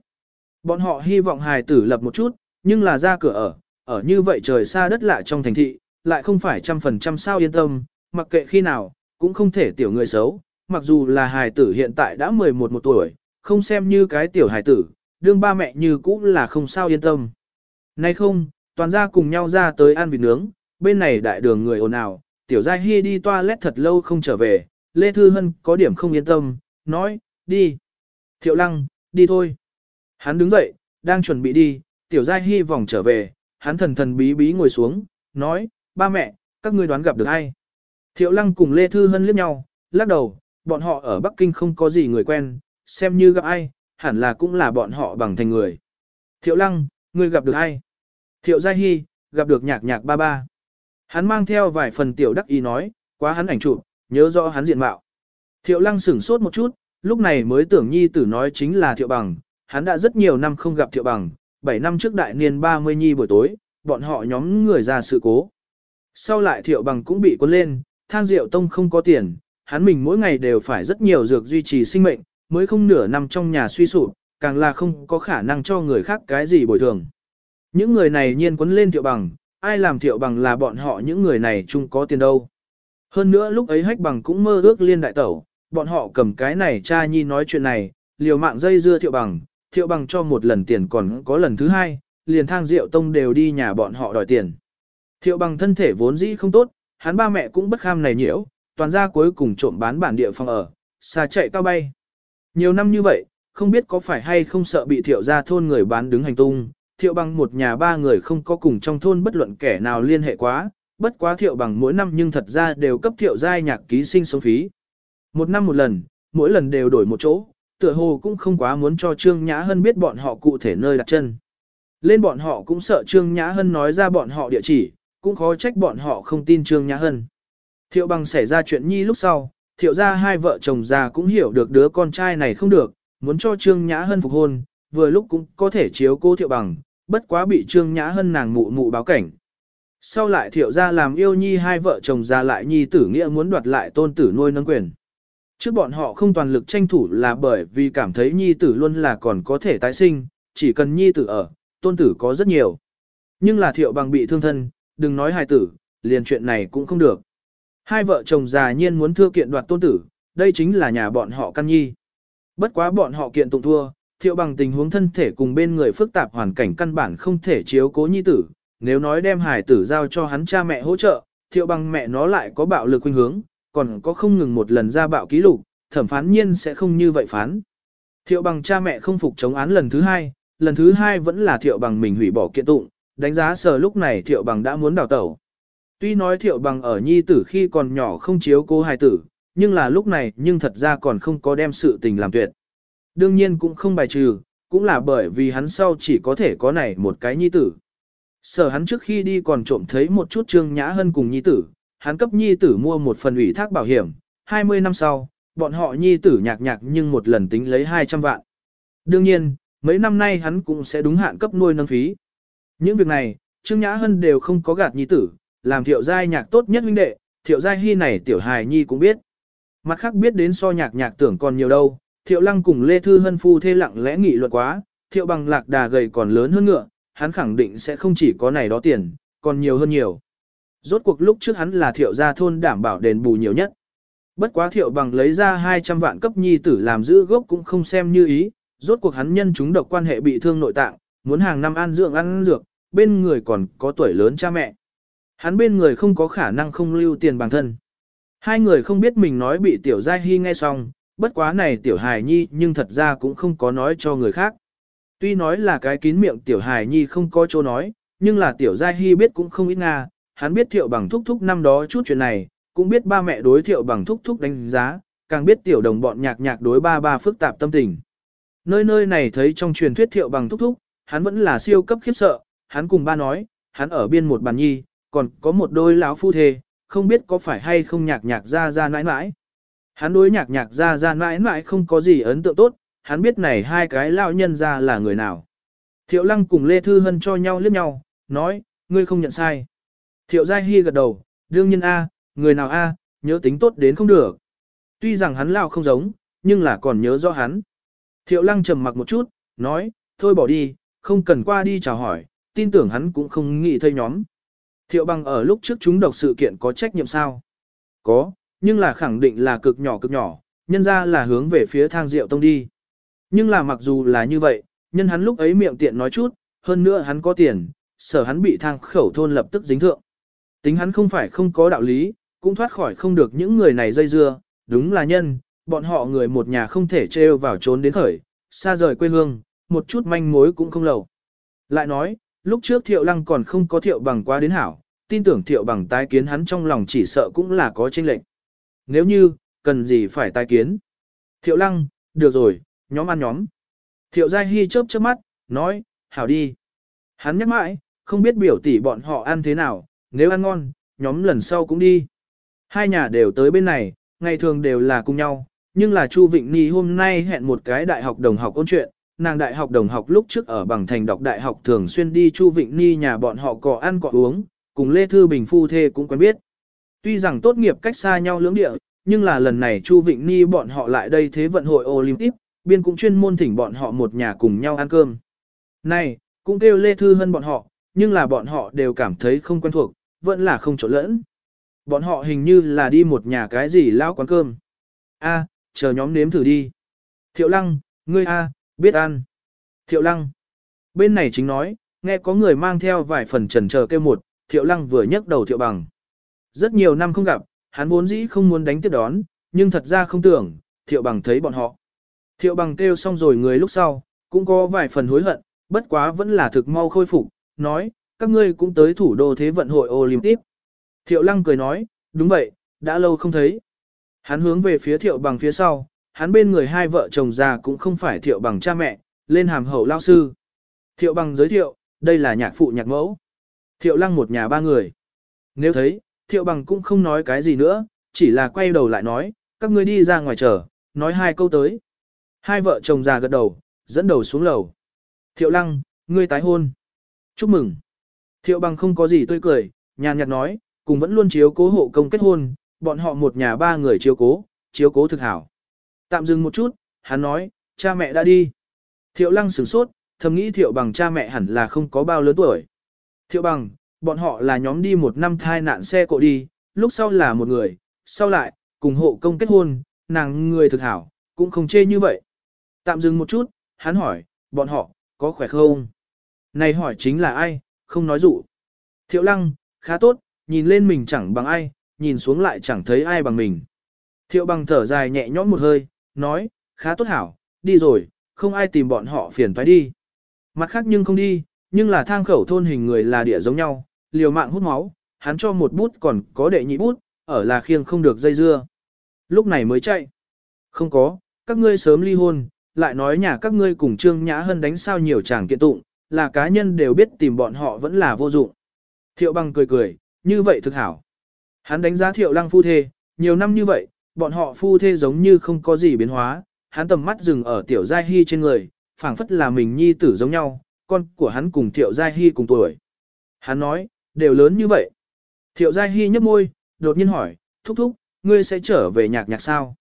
A: Bọn họ hy vọng hài tử lập một chút, nhưng là ra cửa ở, ở như vậy trời xa đất lạ trong thành thị, lại không phải trăm phần trăm sao yên tâm, mặc kệ khi nào, cũng không thể tiểu người xấu, mặc dù là hài tử hiện tại đã 11 một tuổi, không xem như cái tiểu hài tử, đương ba mẹ như cũng là không sao yên tâm. Nay không, toàn gia cùng nhau ra tới ăn vịt nướng, bên này đại đường người ồn ào, tiểu gia hy đi toilet thật lâu không trở về, Lê Thư Hân có điểm không yên tâm, nói, đi. Thiệu lăng, đi thôi. Hắn đứng dậy, đang chuẩn bị đi, tiểu giai hy vòng trở về, hắn thần thần bí bí ngồi xuống, nói, ba mẹ, các ngươi đoán gặp được ai. Thiệu lăng cùng Lê Thư Hân liếc nhau, lắc đầu, bọn họ ở Bắc Kinh không có gì người quen, xem như gặp ai, hẳn là cũng là bọn họ bằng thành người. Thiệu lăng, ngươi gặp được ai? Thiệu giai hy, gặp được nhạc nhạc ba ba. Hắn mang theo vài phần tiểu đắc ý nói, quá hắn ảnh chụp, nhớ rõ hắn diện mạo. Thiệu lăng sửng sốt một chút, lúc này mới tưởng nhi tử nói chính là thiệu bằng, hắn đã rất nhiều năm không gặp thiệu bằng, 7 năm trước đại niên 30 nhi buổi tối, bọn họ nhóm người ra sự cố. Sau lại thiệu bằng cũng bị cuốn lên, thang rượu tông không có tiền, hắn mình mỗi ngày đều phải rất nhiều dược duy trì sinh mệnh, mới không nửa năm trong nhà suy sụp, càng là không có khả năng cho người khác cái gì bồi thường. Những người này nhiên quấn lên thiệu bằng, ai làm thiệu bằng là bọn họ những người này chung có tiền đâu. Hơn nữa lúc ấy hách bằng cũng mơ ước liên đại tẩu, bọn họ cầm cái này cha nhi nói chuyện này, liều mạng dây dưa thiệu bằng, thiệu bằng cho một lần tiền còn có lần thứ hai, liền thang rượu tông đều đi nhà bọn họ đòi tiền. Thiệu bằng thân thể vốn dĩ không tốt, hắn ba mẹ cũng bất kham này nhiễu, toàn ra cuối cùng trộm bán bản địa phòng ở, xa chạy cao bay. Nhiều năm như vậy, không biết có phải hay không sợ bị thiệu ra thôn người bán đứng hành tung, thiệu bằng một nhà ba người không có cùng trong thôn bất luận kẻ nào liên hệ quá, bất quá thiệu bằng mỗi năm nhưng thật ra đều cấp thiệu giai nhạc ký sinh sống phí. Một năm một lần, mỗi lần đều đổi một chỗ, tựa hồ cũng không quá muốn cho Trương Nhã Hân biết bọn họ cụ thể nơi đặt chân. Lên bọn họ cũng sợ Trương Nhã Hân nói ra bọn họ địa chỉ, cũng khó trách bọn họ không tin Trương Nhã Hân. Thiệu bằng xảy ra chuyện nhi lúc sau, thiệu ra hai vợ chồng già cũng hiểu được đứa con trai này không được, muốn cho Trương Nhã Hân phục hôn, vừa lúc cũng có thể chiếu cô thiệu bằng, bất quá bị Trương Nhã Hân nàng mụ mụ báo cảnh. Sau lại thiệu ra làm yêu nhi hai vợ chồng ra lại nhi tử nghĩa muốn đoạt lại tôn tử nuôi nâng quyền. Trước bọn họ không toàn lực tranh thủ là bởi vì cảm thấy nhi tử luôn là còn có thể tái sinh, chỉ cần nhi tử ở, tôn tử có rất nhiều. Nhưng là thiệu bằng bị thương thân, đừng nói hài tử, liền chuyện này cũng không được. Hai vợ chồng già nhiên muốn thưa kiện đoạt tôn tử, đây chính là nhà bọn họ căn nhi. Bất quá bọn họ kiện tụng thua, thiệu bằng tình huống thân thể cùng bên người phức tạp hoàn cảnh căn bản không thể chiếu cố nhi tử, nếu nói đem hải tử giao cho hắn cha mẹ hỗ trợ, thiệu bằng mẹ nó lại có bạo lực khuynh hướng, còn có không ngừng một lần ra bạo ký lục, thẩm phán nhiên sẽ không như vậy phán. Thiệu bằng cha mẹ không phục chống án lần thứ hai, lần thứ hai vẫn là thiệu bằng mình hủy bỏ kiện tụng, đánh giá sờ lúc này thiệu bằng đã muốn đào tẩu. Tuy nói thiệu bằng ở nhi tử khi còn nhỏ không chiếu cô hài tử, nhưng là lúc này nhưng thật ra còn không có đem sự tình làm tuyệt. Đương nhiên cũng không bài trừ, cũng là bởi vì hắn sau chỉ có thể có này một cái nhi tử. Sở hắn trước khi đi còn trộm thấy một chút Trương Nhã Hân cùng nhi tử, hắn cấp nhi tử mua một phần ủy thác bảo hiểm, 20 năm sau, bọn họ nhi tử nhạc nhạc nhưng một lần tính lấy 200 vạn. Đương nhiên, mấy năm nay hắn cũng sẽ đúng hạn cấp nuôi nâng phí. Những việc này, Trương Nhã Hân đều không có gạt nhi tử, làm thiệu giai nhạc tốt nhất huynh đệ, thiệu giai hy này tiểu hài nhi cũng biết. Mặt khác biết đến so nhạc nhạc tưởng còn nhiều đâu, thiệu lăng cùng Lê Thư Hân Phu thê lặng lẽ nghị luận quá, thiệu bằng lạc đà gầy còn lớn hơn ngựa, hắn khẳng định sẽ không chỉ có này đó tiền, còn nhiều hơn nhiều. Rốt cuộc lúc trước hắn là thiệu gia thôn đảm bảo đền bù nhiều nhất. Bất quá thiệu bằng lấy ra 200 vạn cấp nhi tử làm giữ gốc cũng không xem như ý, rốt cuộc hắn nhân chúng độc quan hệ bị thương nội tạng, muốn hàng năm ăn dưỡng ăn dược, bên người còn có tuổi lớn cha mẹ. Hắn bên người không có khả năng không lưu tiền bằng thân. Hai người không biết mình nói bị tiểu giai hy nghe xong, bất quá này tiểu hài nhi nhưng thật ra cũng không có nói cho người khác. Tuy nói là cái kín miệng tiểu hài nhi không có chỗ nói, nhưng là tiểu gia hy biết cũng không ít nga, hắn biết thiệu bằng thúc thúc năm đó chút chuyện này, cũng biết ba mẹ đối thiệu bằng thúc thúc đánh giá, càng biết tiểu đồng bọn nhạc nhạc đối ba ba phức tạp tâm tình. Nơi nơi này thấy trong truyền thuyết thiệu bằng thúc thúc, hắn vẫn là siêu cấp khiếp sợ, hắn cùng ba nói, hắn ở bên một bàn nhi, còn có một đôi lão phu thê, không biết có phải hay không nhạc nhạc ra ra nãi nãi. Hắn đối nhạc nhạc ra ra nãi nãi không có gì ấn tượng tốt, hắn biết này hai cái lao nhân ra là người nào. Thiệu lăng cùng Lê Thư Hân cho nhau liếc nhau, nói, ngươi không nhận sai. Thiệu Giai Hy gật đầu, đương nhân A, người nào A, nhớ tính tốt đến không được. Tuy rằng hắn lao không giống, nhưng là còn nhớ rõ hắn. Thiệu lăng trầm mặc một chút, nói, thôi bỏ đi, không cần qua đi chào hỏi, tin tưởng hắn cũng không nghĩ thây nhóm. Thiệu bằng ở lúc trước chúng độc sự kiện có trách nhiệm sao? Có, nhưng là khẳng định là cực nhỏ cực nhỏ, nhân ra là hướng về phía thang rượu tông đi. Nhưng là mặc dù là như vậy, nhân hắn lúc ấy miệng tiện nói chút, hơn nữa hắn có tiền, sở hắn bị thang khẩu thôn lập tức dính thượng. Tính hắn không phải không có đạo lý, cũng thoát khỏi không được những người này dây dưa, đúng là nhân, bọn họ người một nhà không thể trêu vào trốn đến khởi, xa rời quê hương, một chút manh mối cũng không lầu. Lại nói, lúc trước thiệu lăng còn không có thiệu bằng qua đến hảo, tin tưởng thiệu bằng tái kiến hắn trong lòng chỉ sợ cũng là có tranh lệnh. Nếu như, cần gì phải tái kiến? Thiệu lăng, được rồi, nhóm ăn nhóm. Thiệu Giai Hy chớp chớp mắt, nói, hảo đi. Hắn nhắc mãi, không biết biểu tỷ bọn họ ăn thế nào, nếu ăn ngon, nhóm lần sau cũng đi. Hai nhà đều tới bên này, ngày thường đều là cùng nhau, nhưng là Chu Vịnh ni hôm nay hẹn một cái đại học đồng học ôn chuyện, nàng đại học đồng học lúc trước ở bằng thành đọc đại học thường xuyên đi Chu Vịnh ni nhà bọn họ cọ ăn cọ uống, cùng Lê Thư Bình phu thê cũng quen biết. Tuy rằng tốt nghiệp cách xa nhau lưỡng địa, nhưng là lần này Chu Vịnh ni bọn họ lại đây thế vận hội Olympic, biên cũng chuyên môn thỉnh bọn họ một nhà cùng nhau ăn cơm. Này, cũng kêu Lê Thư Hân bọn họ, nhưng là bọn họ đều cảm thấy không quen thuộc, vẫn là không trộn lẫn. Bọn họ hình như là đi một nhà cái gì lao quán cơm. a chờ nhóm nếm thử đi. Thiệu Lăng, ngươi a biết ăn. Thiệu Lăng. Bên này chính nói, nghe có người mang theo vài phần trần chờ kêu một, Thiệu Lăng vừa nhấc đầu Thiệu Bằng. Rất nhiều năm không gặp, hắn vốn dĩ không muốn đánh tiếp đón, nhưng thật ra không tưởng, Thiệu Bằng thấy bọn họ. Thiệu bằng kêu xong rồi người lúc sau, cũng có vài phần hối hận, bất quá vẫn là thực mau khôi phục, nói, các ngươi cũng tới thủ đô Thế vận hội Olympic. Thiệu lăng cười nói, đúng vậy, đã lâu không thấy. Hắn hướng về phía thiệu bằng phía sau, hắn bên người hai vợ chồng già cũng không phải thiệu bằng cha mẹ, lên hàm hậu lao sư. Thiệu bằng giới thiệu, đây là nhạc phụ nhạc mẫu. Thiệu lăng một nhà ba người. Nếu thấy, thiệu bằng cũng không nói cái gì nữa, chỉ là quay đầu lại nói, các ngươi đi ra ngoài chờ, nói hai câu tới. Hai vợ chồng già gật đầu, dẫn đầu xuống lầu. Thiệu lăng, ngươi tái hôn. Chúc mừng. Thiệu bằng không có gì tươi cười, nhàn nhạt nói, cùng vẫn luôn chiếu cố hộ công kết hôn, bọn họ một nhà ba người chiếu cố, chiếu cố thực hảo. Tạm dừng một chút, hắn nói, cha mẹ đã đi. Thiệu lăng sửng sốt, thầm nghĩ thiệu bằng cha mẹ hẳn là không có bao lớn tuổi. Thiệu bằng, bọn họ là nhóm đi một năm thai nạn xe cộ đi, lúc sau là một người, sau lại, cùng hộ công kết hôn, nàng người thực hảo, cũng không chê như vậy. Tạm dừng một chút, hắn hỏi, bọn họ, có khỏe không? Này hỏi chính là ai, không nói dụ. Thiệu lăng, khá tốt, nhìn lên mình chẳng bằng ai, nhìn xuống lại chẳng thấy ai bằng mình. Thiệu bằng thở dài nhẹ nhõm một hơi, nói, khá tốt hảo, đi rồi, không ai tìm bọn họ phiền phải đi. Mặt khác nhưng không đi, nhưng là thang khẩu thôn hình người là địa giống nhau, liều mạng hút máu, hắn cho một bút còn có đệ nhị bút, ở là khiêng không được dây dưa. Lúc này mới chạy. Không có, các ngươi sớm ly hôn, lại nói nhà các ngươi cùng Trương Nhã Hân đánh sao nhiều chàng kiện tụng, là cá nhân đều biết tìm bọn họ vẫn là vô dụng. Thiệu bằng cười cười, như vậy thực hảo. Hắn đánh giá thiệu lăng phu thê, nhiều năm như vậy, bọn họ phu thê giống như không có gì biến hóa, hắn tầm mắt dừng ở tiểu giai hy trên người, phảng phất là mình nhi tử giống nhau, con của hắn cùng thiệu giai hy cùng tuổi. Hắn nói, đều lớn như vậy. Thiệu giai hy nhấp môi, đột nhiên hỏi, thúc thúc, ngươi sẽ trở về nhạc nhạc sao?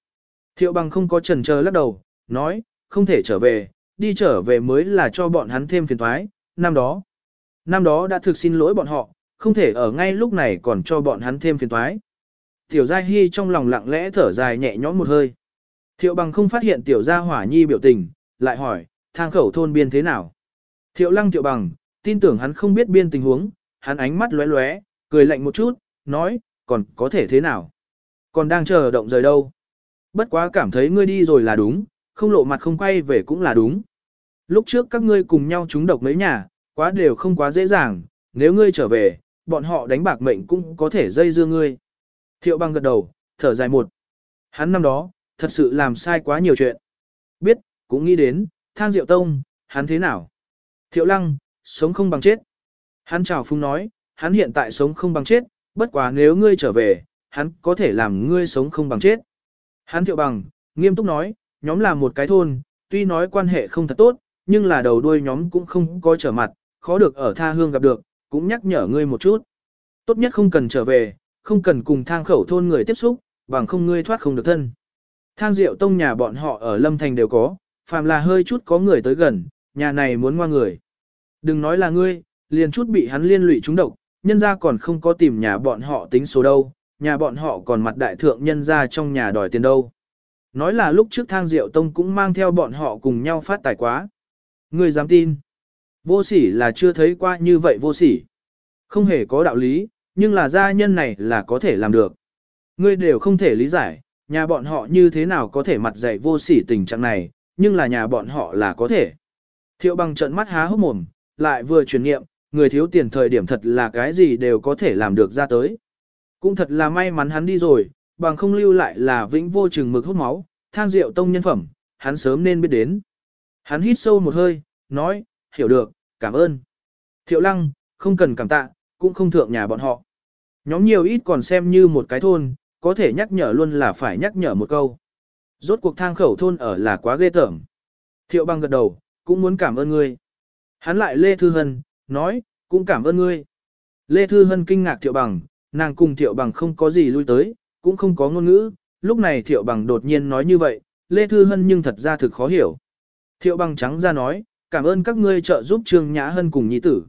A: Thiệu bằng không có chần chờ lắc đầu, nói, không thể trở về, đi trở về mới là cho bọn hắn thêm phiền thoái, năm đó. Năm đó đã thực xin lỗi bọn họ, không thể ở ngay lúc này còn cho bọn hắn thêm phiền thoái. Tiểu Gia Hi trong lòng lặng lẽ thở dài nhẹ nhõm một hơi. Thiệu bằng không phát hiện Tiểu Gia Hỏa Nhi biểu tình, lại hỏi, thang khẩu thôn biên thế nào? Thiệu lăng Thiệu bằng, tin tưởng hắn không biết biên tình huống, hắn ánh mắt lóe lóe, cười lạnh một chút, nói, còn có thể thế nào? Còn đang chờ động rời đâu? Bất quá cảm thấy ngươi đi rồi là đúng, không lộ mặt không quay về cũng là đúng. Lúc trước các ngươi cùng nhau trúng độc mấy nhà, quá đều không quá dễ dàng, nếu ngươi trở về, bọn họ đánh bạc mệnh cũng có thể dây dưa ngươi. Thiệu băng gật đầu, thở dài một. Hắn năm đó, thật sự làm sai quá nhiều chuyện. Biết, cũng nghĩ đến, thang diệu tông, hắn thế nào? Thiệu lăng, sống không bằng chết. Hắn chào phung nói, hắn hiện tại sống không bằng chết, bất quá nếu ngươi trở về, hắn có thể làm ngươi sống không bằng chết. Hắn thiệu bằng, nghiêm túc nói, nhóm là một cái thôn, tuy nói quan hệ không thật tốt, nhưng là đầu đuôi nhóm cũng không có trở mặt, khó được ở tha hương gặp được, cũng nhắc nhở ngươi một chút. Tốt nhất không cần trở về, không cần cùng thang khẩu thôn người tiếp xúc, bằng không ngươi thoát không được thân. Thang rượu tông nhà bọn họ ở Lâm Thành đều có, phàm là hơi chút có người tới gần, nhà này muốn ngoa người. Đừng nói là ngươi, liền chút bị hắn liên lụy trúng độc, nhân ra còn không có tìm nhà bọn họ tính số đâu, nhà bọn họ còn mặt đại thượng nhân ra trong nhà đòi tiền đâu. Nói là lúc trước thang rượu tông cũng mang theo bọn họ cùng nhau phát tài quá. Người dám tin. Vô sỉ là chưa thấy qua như vậy vô sỉ. Không hề có đạo lý, nhưng là gia nhân này là có thể làm được. người đều không thể lý giải, nhà bọn họ như thế nào có thể mặt dày vô sỉ tình trạng này, nhưng là nhà bọn họ là có thể. Thiệu bằng trận mắt há hốc mồm, lại vừa truyền nghiệm, người thiếu tiền thời điểm thật là cái gì đều có thể làm được ra tới. Cũng thật là may mắn hắn đi rồi, bằng không lưu lại là vĩnh vô chừng mực hút máu, thang rượu tông nhân phẩm, hắn sớm nên biết đến. Hắn hít sâu một hơi, nói, hiểu được, cảm ơn. Thiệu lăng, không cần cảm tạ, cũng không thượng nhà bọn họ. Nhóm nhiều ít còn xem như một cái thôn, có thể nhắc nhở luôn là phải nhắc nhở một câu. Rốt cuộc thang khẩu thôn ở là quá ghê tởm. Thiệu băng gật đầu, cũng muốn cảm ơn ngươi. Hắn lại Lê Thư Hân, nói, cũng cảm ơn ngươi. Lê Thư Hân kinh ngạc Thiệu bằng, nàng cùng Thiệu bằng không có gì lui tới, cũng không có ngôn ngữ, lúc này Thiệu Bằng đột nhiên nói như vậy, Lê Thư Hân nhưng thật ra thực khó hiểu. Thiệu Bằng trắng ra nói, cảm ơn các ngươi trợ giúp Trương Nhã Hân cùng nhi tử.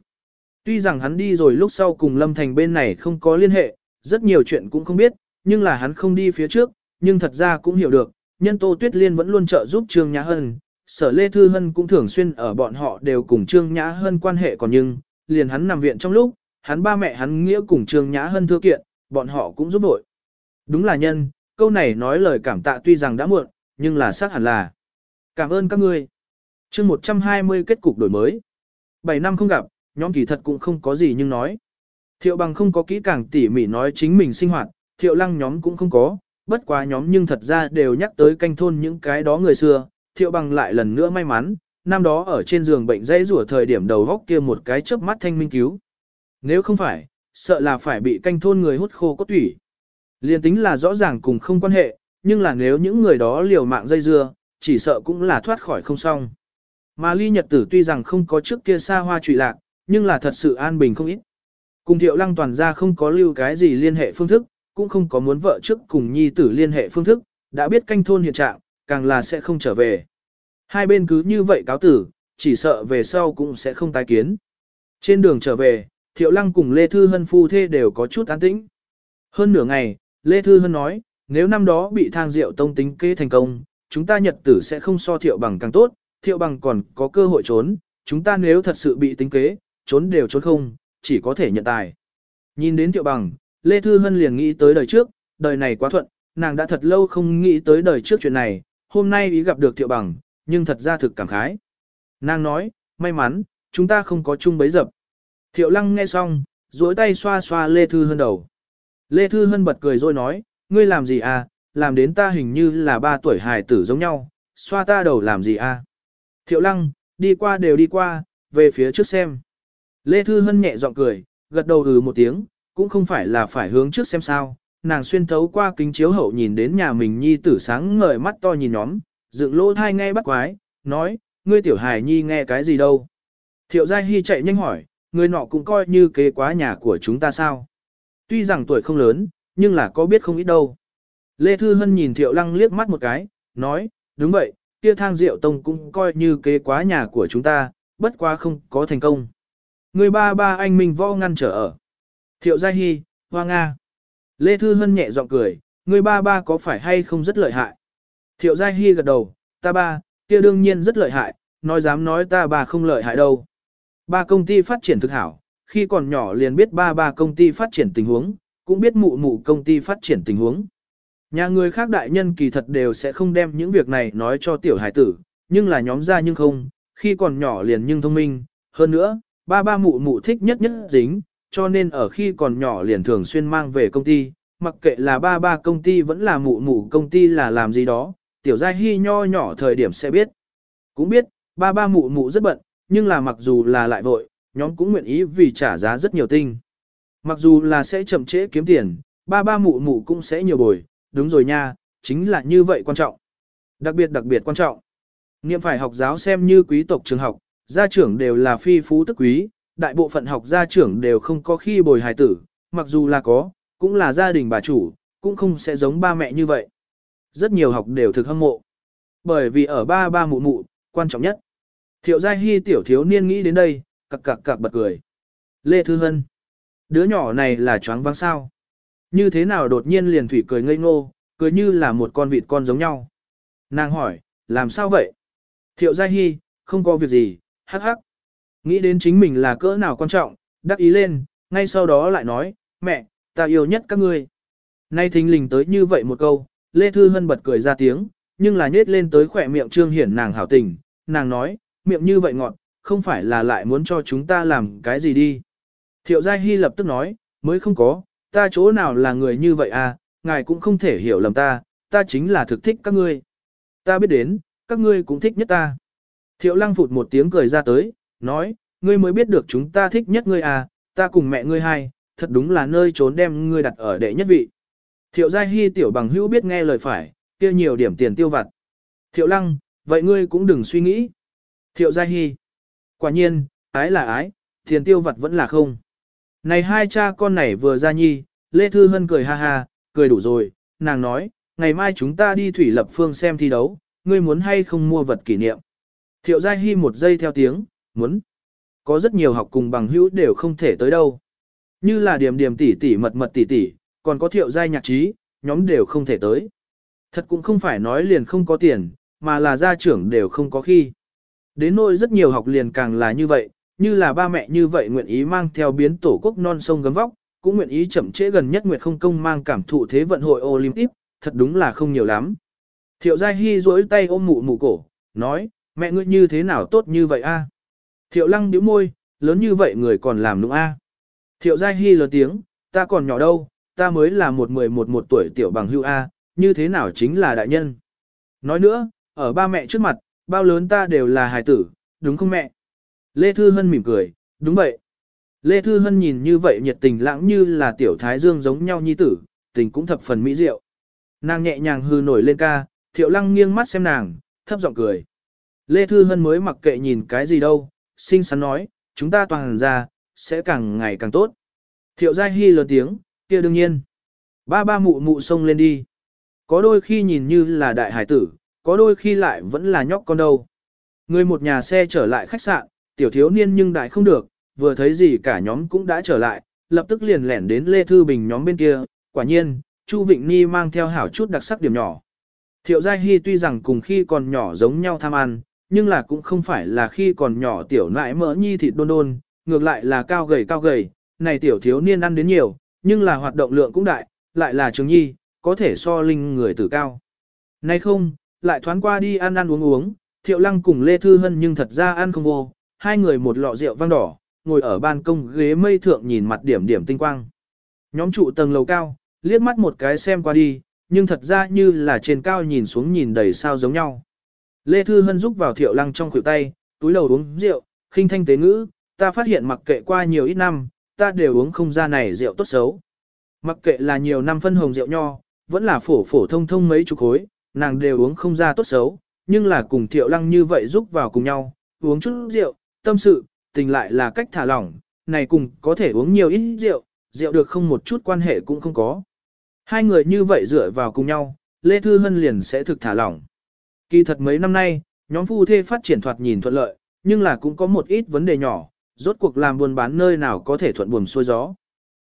A: Tuy rằng hắn đi rồi lúc sau cùng Lâm Thành bên này không có liên hệ, rất nhiều chuyện cũng không biết, nhưng là hắn không đi phía trước, nhưng thật ra cũng hiểu được, nhân Tô Tuyết Liên vẫn luôn trợ giúp Trương Nhã Hân, sở Lê Thư Hân cũng thường xuyên ở bọn họ đều cùng Trương Nhã Hân quan hệ còn nhưng, liền hắn nằm viện trong lúc, hắn ba mẹ hắn nghĩa cùng Trương Nhã Hân thưa kiện, bọn họ cũng giúp đổi. Đúng là nhân, câu này nói lời cảm tạ tuy rằng đã muộn, nhưng là xác hẳn là. Cảm ơn các ngươi. chương 120 kết cục đổi mới. 7 năm không gặp, nhóm kỳ thật cũng không có gì nhưng nói. Thiệu bằng không có kỹ càng tỉ mỉ nói chính mình sinh hoạt, thiệu lăng nhóm cũng không có, bất quá nhóm nhưng thật ra đều nhắc tới canh thôn những cái đó người xưa, thiệu bằng lại lần nữa may mắn, năm đó ở trên giường bệnh dây rủa thời điểm đầu góc kia một cái chớp mắt thanh minh cứu. Nếu không phải, sợ là phải bị canh thôn người hút khô cốt tủy. Liên tính là rõ ràng cùng không quan hệ, nhưng là nếu những người đó liều mạng dây dưa, chỉ sợ cũng là thoát khỏi không xong. Mà ly nhật tử tuy rằng không có trước kia xa hoa trụy lạc, nhưng là thật sự an bình không ít. Cùng thiệu lăng toàn ra không có lưu cái gì liên hệ phương thức, cũng không có muốn vợ trước cùng nhi tử liên hệ phương thức, đã biết canh thôn hiện trạng, càng là sẽ không trở về. Hai bên cứ như vậy cáo tử, chỉ sợ về sau cũng sẽ không tái kiến. Trên đường trở về, thiệu lăng cùng Lê Thư Hân Phu Thê đều có chút an tĩnh. Hơn nửa ngày, Lê Thư Hân nói, nếu năm đó bị thang rượu tông tính kế thành công, chúng ta nhật tử sẽ không so thiệu bằng càng tốt, thiệu bằng còn có cơ hội trốn, chúng ta nếu thật sự bị tính kế, trốn đều trốn không, chỉ có thể nhận tài. Nhìn đến thiệu bằng, Lê Thư Hân liền nghĩ tới đời trước, đời này quá thuận, nàng đã thật lâu không nghĩ tới đời trước chuyện này, hôm nay ý gặp được thiệu bằng, nhưng thật ra thực cảm khái. Nàng nói, may mắn, chúng ta không có chung bấy dập. Thiệu lăng nghe xong, duỗi tay xoa xoa Lê Thư Hân đầu. Lê Thư Hân bật cười rồi nói, ngươi làm gì à, làm đến ta hình như là ba tuổi hài tử giống nhau, xoa ta đầu làm gì à. Thiệu lăng, đi qua đều đi qua, về phía trước xem. Lê Thư Hân nhẹ giọng cười, gật đầu ừ một tiếng, cũng không phải là phải hướng trước xem sao. Nàng xuyên thấu qua kính chiếu hậu nhìn đến nhà mình nhi tử sáng ngời mắt to nhìn nhóm, dựng lỗ thai nghe bắt quái, nói, ngươi tiểu hài nhi nghe cái gì đâu. Thiệu Giai Hy chạy nhanh hỏi, Ngươi nọ cũng coi như kế quá nhà của chúng ta sao. Tuy rằng tuổi không lớn, nhưng là có biết không ít đâu. Lê Thư Hân nhìn Thiệu Lăng liếc mắt một cái, nói, đúng vậy, kia thang Diệu Tông cũng coi như kế quá nhà của chúng ta, bất quá không có thành công. Người ba ba anh Minh Võ ngăn trở ở. Thiệu Giai Hy, Hoa Nga. Lê Thư Hân nhẹ giọng cười, người ba ba có phải hay không rất lợi hại. Thiệu Giai Hy gật đầu, ta ba, kia đương nhiên rất lợi hại, nói dám nói ta ba không lợi hại đâu. Ba công ty phát triển thực hảo, khi còn nhỏ liền biết ba ba công ty phát triển tình huống, cũng biết mụ mụ công ty phát triển tình huống. Nhà người khác đại nhân kỳ thật đều sẽ không đem những việc này nói cho tiểu hải tử, nhưng là nhóm ra nhưng không, khi còn nhỏ liền nhưng thông minh, hơn nữa, ba ba mụ mụ thích nhất nhất dính, cho nên ở khi còn nhỏ liền thường xuyên mang về công ty, mặc kệ là ba ba công ty vẫn là mụ mụ công ty là làm gì đó, tiểu giai hy nho nhỏ thời điểm sẽ biết. Cũng biết, ba ba mụ mụ rất bận, nhưng là mặc dù là lại vội, nhóm cũng nguyện ý vì trả giá rất nhiều tinh. Mặc dù là sẽ chậm trễ kiếm tiền, ba ba mụ mụ cũng sẽ nhiều bồi, đúng rồi nha, chính là như vậy quan trọng. Đặc biệt đặc biệt quan trọng. Niệm phải học giáo xem như quý tộc trường học, gia trưởng đều là phi phú tức quý, đại bộ phận học gia trưởng đều không có khi bồi hài tử, mặc dù là có, cũng là gia đình bà chủ, cũng không sẽ giống ba mẹ như vậy. Rất nhiều học đều thực hâm mộ. Bởi vì ở ba ba mụ mụ, quan trọng nhất. Thiệu giai hy tiểu thiếu niên nghĩ đến đây, cặc cặc cặc bật cười. Lê Thư Hân. Đứa nhỏ này là choáng váng sao. Như thế nào đột nhiên liền thủy cười ngây ngô, cười như là một con vịt con giống nhau. Nàng hỏi, làm sao vậy? Thiệu Giai Hy, không có việc gì, hắc hắc. Nghĩ đến chính mình là cỡ nào quan trọng, đắc ý lên, ngay sau đó lại nói, mẹ, ta yêu nhất các ngươi. Nay thính lình tới như vậy một câu, Lê Thư Hân bật cười ra tiếng, nhưng là nhết lên tới khỏe miệng trương hiển nàng hảo tình, nàng nói, miệng như vậy ngọt, không phải là lại muốn cho chúng ta làm cái gì đi. Thiệu Giai Hy lập tức nói, mới không có, ta chỗ nào là người như vậy à, ngài cũng không thể hiểu lầm ta, ta chính là thực thích các ngươi. Ta biết đến, các ngươi cũng thích nhất ta. Thiệu Lăng phụt một tiếng cười ra tới, nói, ngươi mới biết được chúng ta thích nhất ngươi à, ta cùng mẹ ngươi hai, thật đúng là nơi trốn đem ngươi đặt ở đệ nhất vị. Thiệu Giai Hy tiểu bằng hữu biết nghe lời phải, kia nhiều điểm tiền tiêu vặt. Thiệu Lăng, vậy ngươi cũng đừng suy nghĩ. Thiệu Giai Hy. Quả nhiên, ái là ái, tiền tiêu vật vẫn là không. Này hai cha con này vừa ra nhi, Lê Thư Hân cười ha ha, cười đủ rồi, nàng nói, ngày mai chúng ta đi thủy lập phương xem thi đấu, ngươi muốn hay không mua vật kỷ niệm. Thiệu Giai Hy một giây theo tiếng, muốn. Có rất nhiều học cùng bằng hữu đều không thể tới đâu. Như là điểm điểm tỉ tỉ mật mật tỉ tỉ, còn có Thiệu Giai nhạc trí, nhóm đều không thể tới. Thật cũng không phải nói liền không có tiền, mà là gia trưởng đều không có khi. Đến nỗi rất nhiều học liền càng là như vậy, như là ba mẹ như vậy nguyện ý mang theo biến tổ quốc non sông gấm vóc, cũng nguyện ý chậm trễ gần nhất Nguyệt không công mang cảm thụ thế vận hội Olympic, thật đúng là không nhiều lắm. Thiệu Giai Hy duỗi tay ôm mụ mụ cổ, nói, mẹ ngươi như thế nào tốt như vậy a? Thiệu Lăng nhíu môi, lớn như vậy người còn làm nũng a? Thiệu Giai Hy lớn tiếng, ta còn nhỏ đâu, ta mới là một mười một một tuổi tiểu bằng hưu a, như thế nào chính là đại nhân. Nói nữa, ở ba mẹ trước mặt, bao lớn ta đều là hài tử, đúng không mẹ? Lê Thư Hân mỉm cười, đúng vậy. Lê Thư Hân nhìn như vậy nhiệt tình lãng như là tiểu thái dương giống nhau nhi tử, tình cũng thập phần mỹ diệu. Nàng nhẹ nhàng hư nổi lên ca, thiệu lăng nghiêng mắt xem nàng, thấp giọng cười. Lê Thư Hân mới mặc kệ nhìn cái gì đâu, xinh xắn nói, chúng ta toàn ra, sẽ càng ngày càng tốt. Thiệu Giai Hy lờ tiếng, kia đương nhiên. Ba ba mụ mụ sông lên đi. Có đôi khi nhìn như là đại hải tử, có đôi khi lại vẫn là nhóc con đâu. Người một nhà xe trở lại khách sạn, tiểu thiếu niên nhưng đại không được, vừa thấy gì cả nhóm cũng đã trở lại, lập tức liền lẻn đến Lê Thư Bình nhóm bên kia, quả nhiên, Chu Vịnh Ni mang theo hảo chút đặc sắc điểm nhỏ. Thiệu Giai Hy tuy rằng cùng khi còn nhỏ giống nhau tham ăn, nhưng là cũng không phải là khi còn nhỏ tiểu nại mỡ nhi thịt đôn đôn, ngược lại là cao gầy cao gầy, này tiểu thiếu niên ăn đến nhiều, nhưng là hoạt động lượng cũng đại, lại là trường nhi, có thể so linh người tử cao. Nay không, lại thoáng qua đi ăn ăn uống uống, Thiệu Lăng cùng Lê Thư Hân nhưng thật ra ăn không vô, hai người một lọ rượu vang đỏ, ngồi ở ban công ghế mây thượng nhìn mặt điểm điểm tinh quang. Nhóm trụ tầng lầu cao, liếc mắt một cái xem qua đi, nhưng thật ra như là trên cao nhìn xuống nhìn đầy sao giống nhau. Lê Thư Hân rúc vào Thiệu Lăng trong khuỷu tay, túi đầu uống rượu, khinh thanh tế ngữ, ta phát hiện mặc kệ qua nhiều ít năm, ta đều uống không ra này rượu tốt xấu. Mặc kệ là nhiều năm phân hồng rượu nho, vẫn là phổ phổ thông thông mấy chục khối, nàng đều uống không ra tốt xấu, nhưng là cùng thiệu lăng như vậy giúp vào cùng nhau, uống chút rượu, tâm sự, tình lại là cách thả lỏng, này cùng có thể uống nhiều ít rượu, rượu được không một chút quan hệ cũng không có. Hai người như vậy dựa vào cùng nhau, Lê Thư Hân liền sẽ thực thả lỏng. Kỳ thật mấy năm nay, nhóm phu thê phát triển thoạt nhìn thuận lợi, nhưng là cũng có một ít vấn đề nhỏ, rốt cuộc làm buôn bán nơi nào có thể thuận buồm xuôi gió.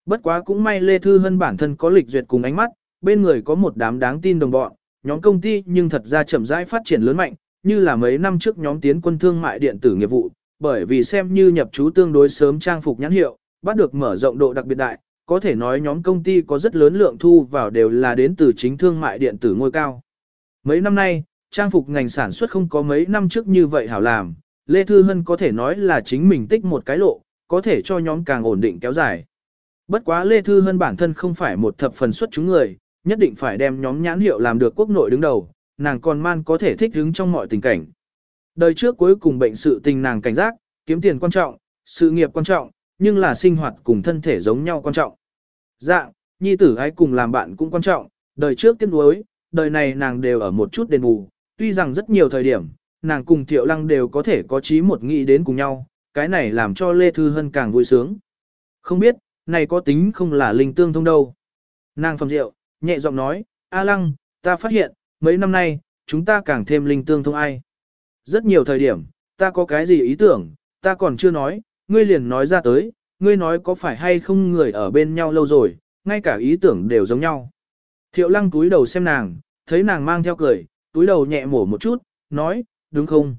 A: Bất quá cũng may Lê Thư Hân bản thân có lịch duyệt cùng ánh mắt, bên người có một đám đáng tin đồng bọn, nhóm công ty nhưng thật ra chậm rãi phát triển lớn mạnh, như là mấy năm trước nhóm tiến quân thương mại điện tử nghiệp vụ, bởi vì xem như nhập chú tương đối sớm trang phục nhãn hiệu, bắt được mở rộng độ đặc biệt đại, có thể nói nhóm công ty có rất lớn lượng thu vào đều là đến từ chính thương mại điện tử ngôi cao. Mấy năm nay, trang phục ngành sản xuất không có mấy năm trước như vậy hảo làm, Lê Thư Hân có thể nói là chính mình tích một cái lộ, có thể cho nhóm càng ổn định kéo dài. Bất quá Lê Thư Hân bản thân không phải một thập phần xuất chúng người, nhất định phải đem nhóm nhãn hiệu làm được quốc nội đứng đầu, nàng còn man có thể thích ứng trong mọi tình cảnh. Đời trước cuối cùng bệnh sự tình nàng cảnh giác, kiếm tiền quan trọng, sự nghiệp quan trọng, nhưng là sinh hoạt cùng thân thể giống nhau quan trọng. Dạng, nhi tử ai cùng làm bạn cũng quan trọng, đời trước tiên nuối, đời này nàng đều ở một chút đền bù, tuy rằng rất nhiều thời điểm, nàng cùng Thiệu Lăng đều có thể có chí một nghĩ đến cùng nhau, cái này làm cho Lê Thư Hân càng vui sướng. Không biết, này có tính không là linh tương thông đâu. Nàng phẩm rượu, nhẹ giọng nói, A Lăng, ta phát hiện, mấy năm nay, chúng ta càng thêm linh tương thông ai. Rất nhiều thời điểm, ta có cái gì ý tưởng, ta còn chưa nói, ngươi liền nói ra tới, ngươi nói có phải hay không người ở bên nhau lâu rồi, ngay cả ý tưởng đều giống nhau. Thiệu Lăng túi đầu xem nàng, thấy nàng mang theo cười, túi đầu nhẹ mổ một chút, nói, đúng không?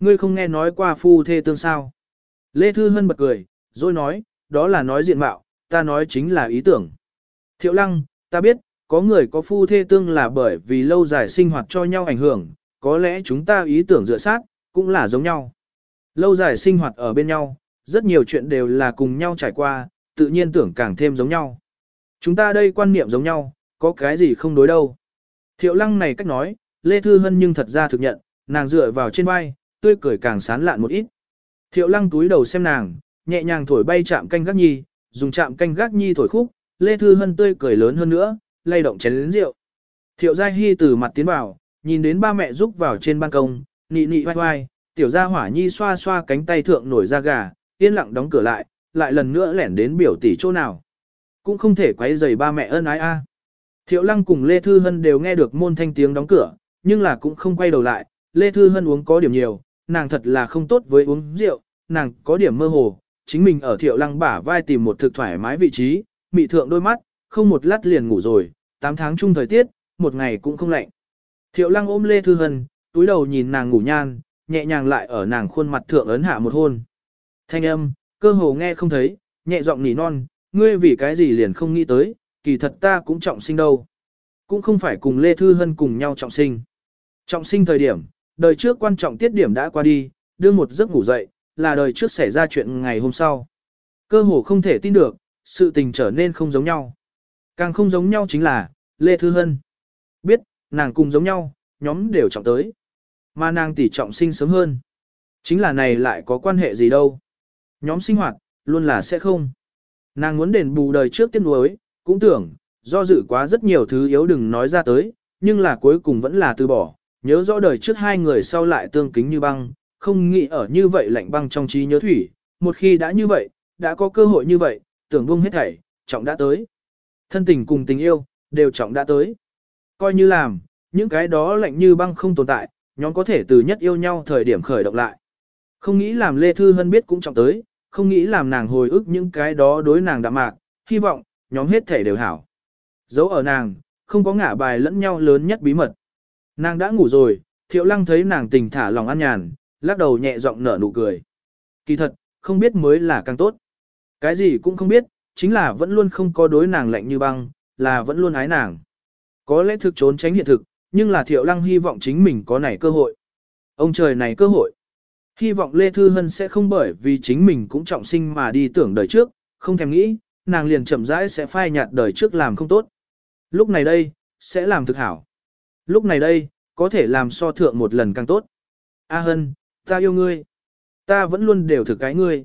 A: Ngươi không nghe nói qua phu thê tương sao? Lê Thư Hân bật cười, rồi nói, đó là nói diện mạo, ta nói chính là ý tưởng. Thiệu Lăng, Ta biết, có người có phu thê tương là bởi vì lâu dài sinh hoạt cho nhau ảnh hưởng, có lẽ chúng ta ý tưởng dựa sát, cũng là giống nhau. Lâu dài sinh hoạt ở bên nhau, rất nhiều chuyện đều là cùng nhau trải qua, tự nhiên tưởng càng thêm giống nhau. Chúng ta đây quan niệm giống nhau, có cái gì không đối đâu. Thiệu lăng này cách nói, Lê Thư Hân nhưng thật ra thực nhận, nàng dựa vào trên vai, tươi cười càng sán lạn một ít. Thiệu lăng túi đầu xem nàng, nhẹ nhàng thổi bay chạm canh gác nhi, dùng chạm canh gác nhi thổi khúc, Lê Thư Hân tươi cười lớn hơn nữa, lay động chén đến rượu. Thiệu Giai Hy từ mặt tiến vào, nhìn đến ba mẹ giúp vào trên ban công, nị nị vai vai, tiểu gia hỏa nhi xoa xoa cánh tay thượng nổi da gà, yên lặng đóng cửa lại, lại lần nữa lẻn đến biểu tỷ chỗ nào. Cũng không thể quấy rầy ba mẹ ân ái a. Thiệu Lăng cùng Lê Thư Hân đều nghe được môn thanh tiếng đóng cửa, nhưng là cũng không quay đầu lại, Lê Thư Hân uống có điểm nhiều, nàng thật là không tốt với uống rượu, nàng có điểm mơ hồ, chính mình ở Thiệu Lăng bả vai tìm một thực thoải mái vị trí, mị thượng đôi mắt, không một lát liền ngủ rồi, 8 tháng chung thời tiết, một ngày cũng không lạnh. Thiệu lăng ôm Lê Thư Hân, túi đầu nhìn nàng ngủ nhan, nhẹ nhàng lại ở nàng khuôn mặt thượng ấn hạ một hôn. Thanh âm, cơ hồ nghe không thấy, nhẹ giọng nỉ non, ngươi vì cái gì liền không nghĩ tới, kỳ thật ta cũng trọng sinh đâu. Cũng không phải cùng Lê Thư Hân cùng nhau trọng sinh. Trọng sinh thời điểm, đời trước quan trọng tiết điểm đã qua đi, đưa một giấc ngủ dậy, là đời trước xảy ra chuyện ngày hôm sau. Cơ hồ không thể tin được, sự tình trở nên không giống nhau. Càng không giống nhau chính là, Lê Thư Hân. Biết, nàng cùng giống nhau, nhóm đều trọng tới. Mà nàng tỉ trọng sinh sớm hơn. Chính là này lại có quan hệ gì đâu. Nhóm sinh hoạt, luôn là sẽ không. Nàng muốn đền bù đời trước tiên đối, cũng tưởng, do dự quá rất nhiều thứ yếu đừng nói ra tới, nhưng là cuối cùng vẫn là từ bỏ. Nhớ rõ đời trước hai người sau lại tương kính như băng, không nghĩ ở như vậy lạnh băng trong trí nhớ thủy. Một khi đã như vậy, đã có cơ hội như vậy, tưởng buông hết thảy, trọng đã tới. Thân tình cùng tình yêu, đều trọng đã tới. Coi như làm, những cái đó lạnh như băng không tồn tại, nhóm có thể từ nhất yêu nhau thời điểm khởi động lại. Không nghĩ làm Lê Thư Hân biết cũng trọng tới, không nghĩ làm nàng hồi ức những cái đó đối nàng đạm mạc, hy vọng, nhóm hết thảy đều hảo. Dấu ở nàng, không có ngả bài lẫn nhau lớn nhất bí mật. Nàng đã ngủ rồi, thiệu lăng thấy nàng tình thả lòng an nhàn, lắc đầu nhẹ giọng nở nụ cười. Kỳ thật, không biết mới là càng tốt. Cái gì cũng không biết, chính là vẫn luôn không có đối nàng lạnh như băng, là vẫn luôn ái nàng. Có lẽ thực trốn tránh hiện thực, nhưng là Thiệu Lăng hy vọng chính mình có này cơ hội. Ông trời này cơ hội. Hy vọng Lê Thư Hân sẽ không bởi vì chính mình cũng trọng sinh mà đi tưởng đời trước, không thèm nghĩ, nàng liền chậm rãi sẽ phai nhạt đời trước làm không tốt. Lúc này đây, sẽ làm thực hảo. Lúc này đây, có thể làm so thượng một lần càng tốt. A Hân, ta yêu ngươi. Ta vẫn luôn đều thực cái ngươi.